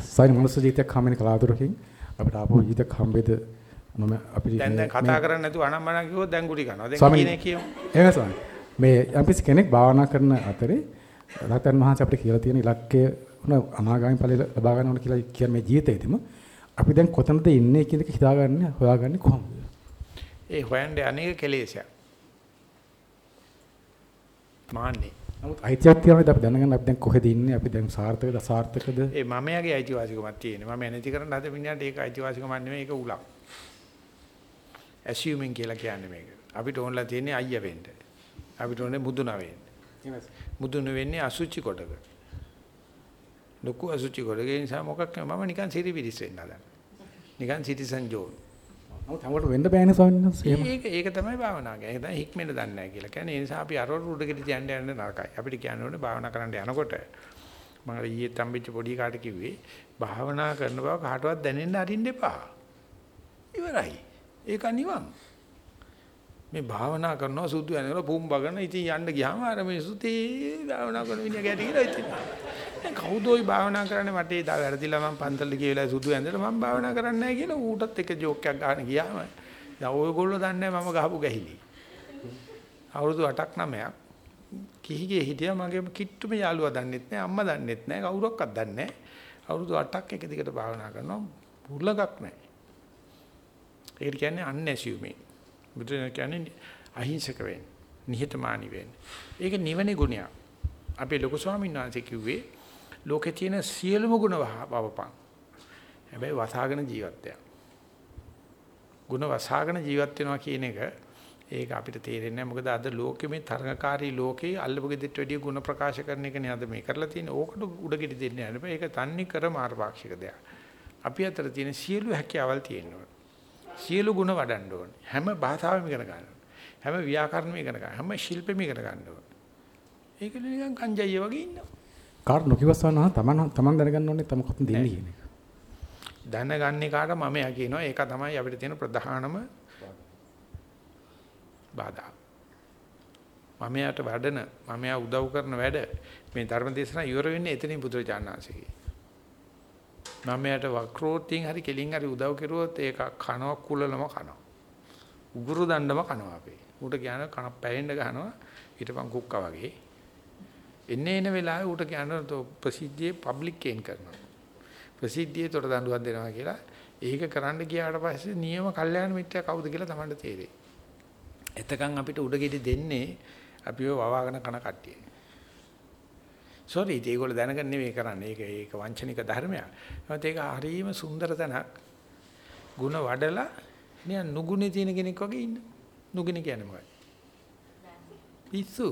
සයින් මනුස්ස ජීවිතයක් හම්බෙන්නේ කලාතුරකින් අපිට ආපහු ජීවිතයක් හම්බෙද මම අපිට දැන් දැන් කතා කරන්නේ නැතුව අනම්මන කිව්වොත් දැන් ගුටි කනවා. දැන්. කියන්නේ කියමු. එහෙම ස්වාමී මේ යම්කිසි කෙනෙක් භාවනා කරන අතරේ රහතන් වහන්සේ අපිට කියලා තියෙන ඉලක්කය ඔන අනාගාමී ඵලය ලබා ගන්න ඕන කියලා කියන මේ ජීවිතේදීම අපි දැන් කොතනද ඉන්නේ කියන එක හිතාගන්නේ හොයාගන්නේ කොහොමද? ඒ හොයන්නේ අනේක කෙලෙසයක්. මාන්නේ. නමුත් අයිතියක් තියෙනවාද අපි දැනගන්න අපි දැන් කොහෙද ඉන්නේ අපි දැන් සාර්ථකද අසාර්ථකද? ඒ මමයාගේ අයිතිවාසිකමක් තියෙනවා. මම නැති කරන්න හද මිනිහට ඒක අයිතිවාසිකමක් නෙමෙයි ඒක උලක්. assuming කියලා කියන්නේ මේක. අපිට ඕනලා තියෙන්නේ අයියා වෙන්න. අපිට ඕනේ මුදුන වෙන්න. මුදුන වෙන්නේ අසුචි කොටක. ලොකු අසුචි ඒ නිසා මොකක් මම නිකන් සිරිවිරිස් වෙන්න හදන. නිකන් සිටිසන් ජෝන්. නමුත් හැමෝටම වෙන්න බෑනේ ස්වාමීන් වහන්සේ. ඒක ඒක තමයි භාවනාව කියන්නේ. තමයි හික්මෙන්න දන්නේ නැහැ කියලා. කියන්නේ ඒ නිසා අපි අර උඩගෙඩි තියන්න යන්න නරකයි. අපිට කියන්න ඕනේ භාවනා කරන්න යනකොට මම ඊයේ තම්බිච්ච පොඩි කාට කිව්වේ භාවනා කරන බව කාටවත් දැනෙන්න අරින්න එපා. ඉවරයි. ඒක නිවන්. මේ භාවනා කරනවා සුදු යනකොට පුම් බගන ඉතින් යන්න ගියාම අර මිනිස්සු තේ භාවනා කරන මිනිහා ගැටි කියලා ඉතින්. දැන් කවුද ওই භාවනා කරන්නේ මට ඒ දා වැරදිලා මම පන්තලට ගිය වෙලාවේ සුදු ඇඳලා මම භාවනා කරන්නේ නැහැ කියලා ඌටත් එක ජෝක් එකක් ගන්න ගියාම දැන් ඔයගොල්ලෝ දන්නේ මම ගහපු ගැහිලි. අවුරුදු 8ක් 9ක් කිහිගේ හිටියා මගේ කිට්ටුම යාළුවා දන්නෙත් නැහැ අම්මා දන්නෙත් නැහැ කවුරක්වත් දන්නේ නැහැ. අවුරුදු 8ක් එක දිගට භාවනා කරනවා පුරුලගක් නැහැ. ඒකට කියන්නේ unassuming. බුදුන් කියන්නේ අහිංසක වෙන්න, නිහතමානී වෙන්න. ඒක නිවනේ ගුණයක්. අපේ ලොකු ස්වාමීන් වහන්සේ කිව්වේ ලෝකේ තියෙන සියලුම ගුණ වවපන්. හැබැයි වසාගෙන ජීවත් වෙනවා. ගුණ වසාගෙන ජීවත් වෙනවා කියන එක ඒක අපිට තේරෙන්නේ නැහැ මොකද අද ලෝකෙ මේ තරඟකාරී ලෝකේ අල්ලපු ගෙදෙට්ට වැඩිය ගුණ ප්‍රකාශ කරන එකනේ අද මේ කරලා තියෙන්නේ. ඕකට උඩගෙඩි දෙන්නේ නැහැ. ඒක තන්නේ කර මාර්ගපාක්ෂික දෙයක්. අපි අතර තියෙන සියලු හැකියාවල් තියෙනවා. සියලු ගුණ වඩන්න ඕනේ. හැම භාෂාවෙම ඉගෙන ගන්න ඕනේ. හැම ව්‍යාකරණෙම ඉගෙන ගන්න. හැම ශිල්පෙම ඉගෙන ගන්න ඕනේ. ඒක නිකන් කංජය වගේ ඉන්නවා. කාට නොකියවස්සනවා තමන් තමන් දැනගන්න ඕනේ තම කොතනද ඉන්නේ කියන එක. දැනගන්නේ කාට මමයා කියනවා. ඒක තමයි අපිට තියෙන ප්‍රධානම බාධා. මමයාට වඩන මමයා උදව් කරන වැඩ මේ ධර්ම දේශනා ඉවර වෙන්නේ එතනින් බුදුරජාණන්සේගේ. මමයාට වක්‍රෝත්යෙන් හරි කෙලින් හරි උදව් කෙරුවොත් ඒක කනවා කුලලම කනවා. උගුරු දණ්ඩම කනවා අපේ. ඌට කියන කන පැයෙන්න ගහනවා ඊටපන් කුක්කා වගේ. එන්නේ එන වෙලාවේ ඌට කියන ප්‍රසිද්ධියේ පබ්ලික් කේන් කරනවා. ප්‍රසිද්ධියේ තොට දඬුවම් දෙනවා කියලා ඒක කරන්න ගියාට පස්සේ නියම කල්යාණ මිත්‍යා කවුද කියලා Tamanට තේරෙයි. එතකන් අපිට උඩගෙඩි දෙන්නේ අපිව වවාගෙන කන කට්ටිය. සෝරි ඒගොල්ලෝ දැනගන්න නෙවෙයි කරන්නේ. ඒක ඒක වංචනික ධර්මයක්. ඒත් ඒක හරීම සුන්දර තැනක්. ಗುಣ වඩලා නිකන් නුගුනේ තියෙන කෙනෙක් වගේ ඉන්න. නුගුනේ කියන්නේ මොකක්ද? පිස්සු.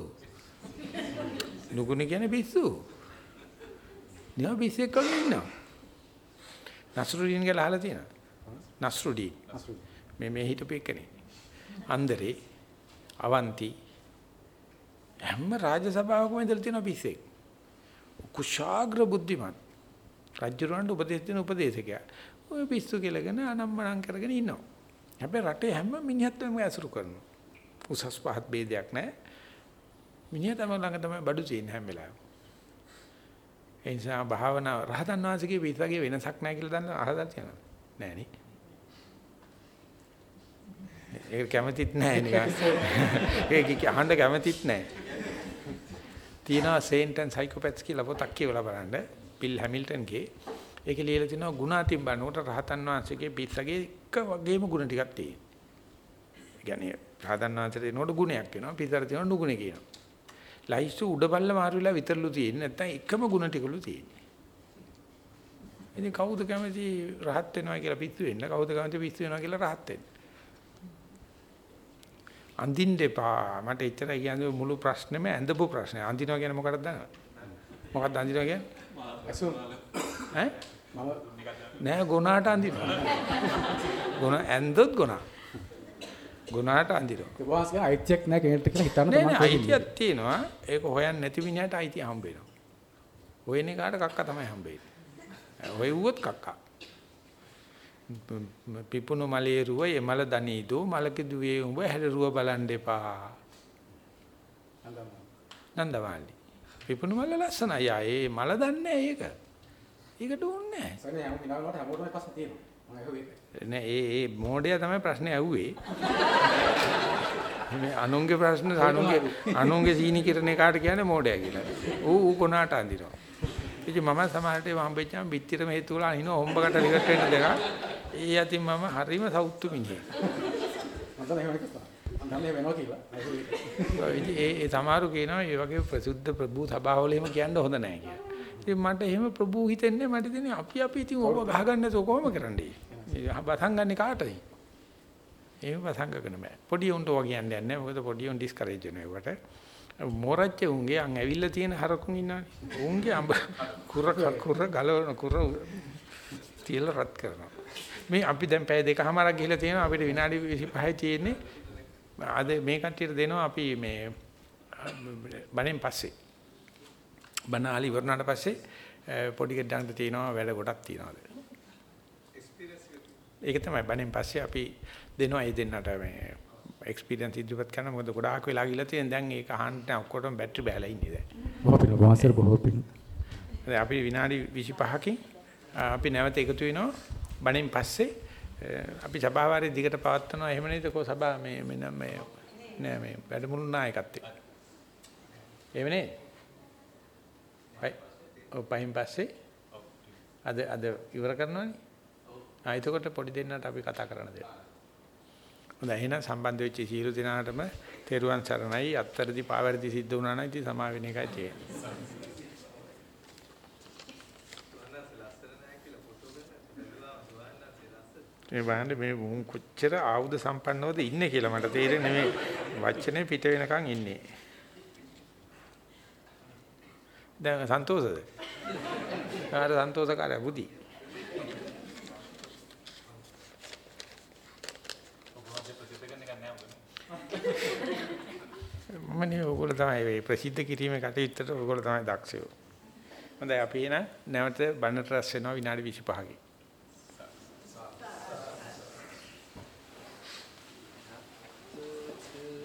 නුගුනේ කියන්නේ පිස්සු. නිකන් පිස්සෙක් වගේ ඉන්නවා. නස්රුදීන් කියලා අහලා තියෙනවා. නස්රුදීන්. මේ මේ හිටපු එකනේ. අන්දරේ අවන්ති හැම රාජසභාවකම ඉඳලා තියෙන පිස්සෙක්. කුශාග්‍ර බුද්ධිමත්. රජුරවන්ට උපදේශ දෙන උපදේශකයා. ඔය පිස්සු කියලාගෙන අනම්මනම් කරගෙන ඉන්නවා. හැබැයි රටේ හැම මිනිහත්ම ඇසුරු කරනවා. උසස් පහත් ભેදයක් නැහැ. මිනිහා තමයි ළඟ තමයි බඩු තියෙන හැම වෙලාවෙම. ඒ නිසා භාවනා රහතන් වහන්සේගේ පිටසගේ වෙනසක් නැහැ කියලා දන්න අහලා තියෙනවා. නෑ නේ. ඒක කැමතිත් නෑ නිකන්. ඒක අහන්න කැමතිත් නෑ. තියෙනවා සේන්ට් ඇන් සයිකෝපැත්ස් කියලා පොතක් කියවලා බලන්න. බිල් හැමිල්ටන්ගේ. ඒකේ ලියලා තිනවා ගුණ අතින් බලනකොට රහතන් වහන්සේගේ පිටසගේ එක වගේම ගුණ ටිකක් තියෙනවා. ඒ කියන්නේ රහතන් වහන්සේට එනකොට ගුණයක් වෙනවා. පිටතට තියෙනවා නුගුණේ කියනවා. ලයිස්තු උඩ බල්ල මාරු වෙලා විතරලු තියෙන්නේ නැත්නම් එකම ගුණ ටිකලු තියෙන්නේ. ඉතින් කවුද කැමති රහත් වෙනවා කියලා පිස්සු වෙන්න? කවුද කැමති පිස්සු වෙනවා කියලා රහත් වෙන්න? අඳින්න එපා. මට එච්චරයි කියන්නේ මුළු ප්‍රශ්නේම ඇඳපු ප්‍රශ්නේ. අඳිනවා කියන්නේ මොකක්ද දන්නවද? මොකක්ද අඳිනවා කියන්නේ? අසු ඈ? නෑ ගුණාට අඳිනවා. ගුණ ඇඳොත් ගුණා. ගුණාට අඳිනවා. ඒ වාස්ගේ අයිතියක් නැහැ කෙනෙක්ට කියලා හිතන්න තමයි නෑ අයිතියක් තියෙනවා. ඒක හොයන්න නැති මිනිහට අයිතිය හම්බ වෙනවා. හොයන්නේ කාට කක්ක තමයි හම්බෙන්නේ. හොයුවොත් කක්කා. පිපුණු මලේ රුව එමල දනීදෝ මලක දුවේ උඹ හැලරුව බලන් දෙපා. නන්දමාලි. පිපුණු මල ලස්සනයි. ආ ඒ මල දන්නේ ඒක. ඒකට ඕනේ නැහැ. සනේ යමු විනාඩියට හැමෝටම ප්‍රශ්න තියෙනවා. මම අහුවේ. නෑ ඒ ඒ මොඩයා තමයි ප්‍රශ්නේ ඇහුවේ. මේ අනුන්ගේ ප්‍රශ්න අනුන්ගේ අනුන්ගේ සීනි කිරණ කාට කියන්නේ මොඩයා කියලා. ඌ ඌ කොනාට අඳිනවා. ඉතින් මම සමහරට ඒව හම්බෙච්චාම පිටිරම හේතු වල අනින හොම්බකට ලිගට වෙන දෙක. ඒ යතින් මම හරිම සෞතු මිනිහෙක්. මම ඒ සමහරු කියනවා මේ වගේ ප්‍රසිද්ධ ප්‍රභූ සභාවල එහෙම කියන්න හොඳ නැහැ කියලා. ඉතින් මට එහෙම ප්‍රභූ හිතෙන්නේ මට දෙන්නේ අපි අපි ඉතින් ඕව ගහගන්න නැතුව කොහොම කරන්නේ? බසංගන්නේ කාටද? එහෙම බසංගකන බෑ. පොඩි උන්ට ඔය කියන්නේ නැහැ. මොකද පොඩි උන් ඩිස්කරේජ් වෙනවා ඒකට. මොරච්ච උන්ගේ අන් ඇවිල්ලා තියෙන හරකුන් ඉන්නවනේ. උන්ගේ අඹ කුර කුර ගලවන කුර තියලා රත් කරනවා. මේ අපි දැන් පැය දෙකමාරක් ගිහිල්ලා තියෙනවා අපිට විනාඩි 25යි තියෙන්නේ. අද මේ කට්ටියට දෙනවා අපි මේ බණෙන් පස්සේ. බණ ආලි ඉවරනාට පස්සේ පොඩි ගෙඩන්න තියෙනවා වැඩ ගොඩක් තියෙනවාද. ඒක තමයි බණෙන් පස්සේ අපි දෙනවා ඒ දෙන්නට මේ එක්ස්පීරියන්ස් ඉදිරිපත් කරන මොකද ගොඩාක් වෙලා ගිහලා තියෙන දැන් ඒක අහන්න ඔක්කොටම බැටරි බෑලා ඉන්නේ දැන්. බොහෝ පින වාසර බොහෝ පින. දැන් අපි විනාඩි 25කින් අපි නැවත එකතු වෙනවා බණෙන් පස්සේ අපි සභාවාරයේ දිගට පවත්වනවා එහෙම නේද කො සභා මේ මෙන්න මේ නෑ මේ වැඩමුළු නායකත් එක්ක. එහෙම නේද? පහින් පස්සේ අද අද ඉවර කරනවනේ. ආ එතකොට පොඩි දෙන්නට අපි කතා කරන්න දෙන්න. හොඳයි එහෙනම් සම්බන්ධ වෙච්ච සියලු දෙනාටම තෙරුවන් සරණයි අත්තරදි පාවැරදි සිද්ධ වුණා නම් ඉතින් සමා වෙන එකයි තියෙන්නේ. මේ බලන්න මේ මුන් කොච්චර ආයුධ සම්පන්නවද ඉන්නේ කියලා මට තේරෙන්නේ මේ වචනේ පිට වෙනකන් ඉන්නේ. දැන් සන්තෝෂද? ආර සන්තෝෂකාරය බුදි. මම නේ ඕගොල්ලෝ තමයි මේ ප්‍රසිද්ධ කිරීමේ කටයුත්තට ඕගොල්ලෝ තමයි දක්ෂයෝ. හොඳයි අපි එන නැවත බන්නට රැස් වෙනවා විනාඩි 25කින්.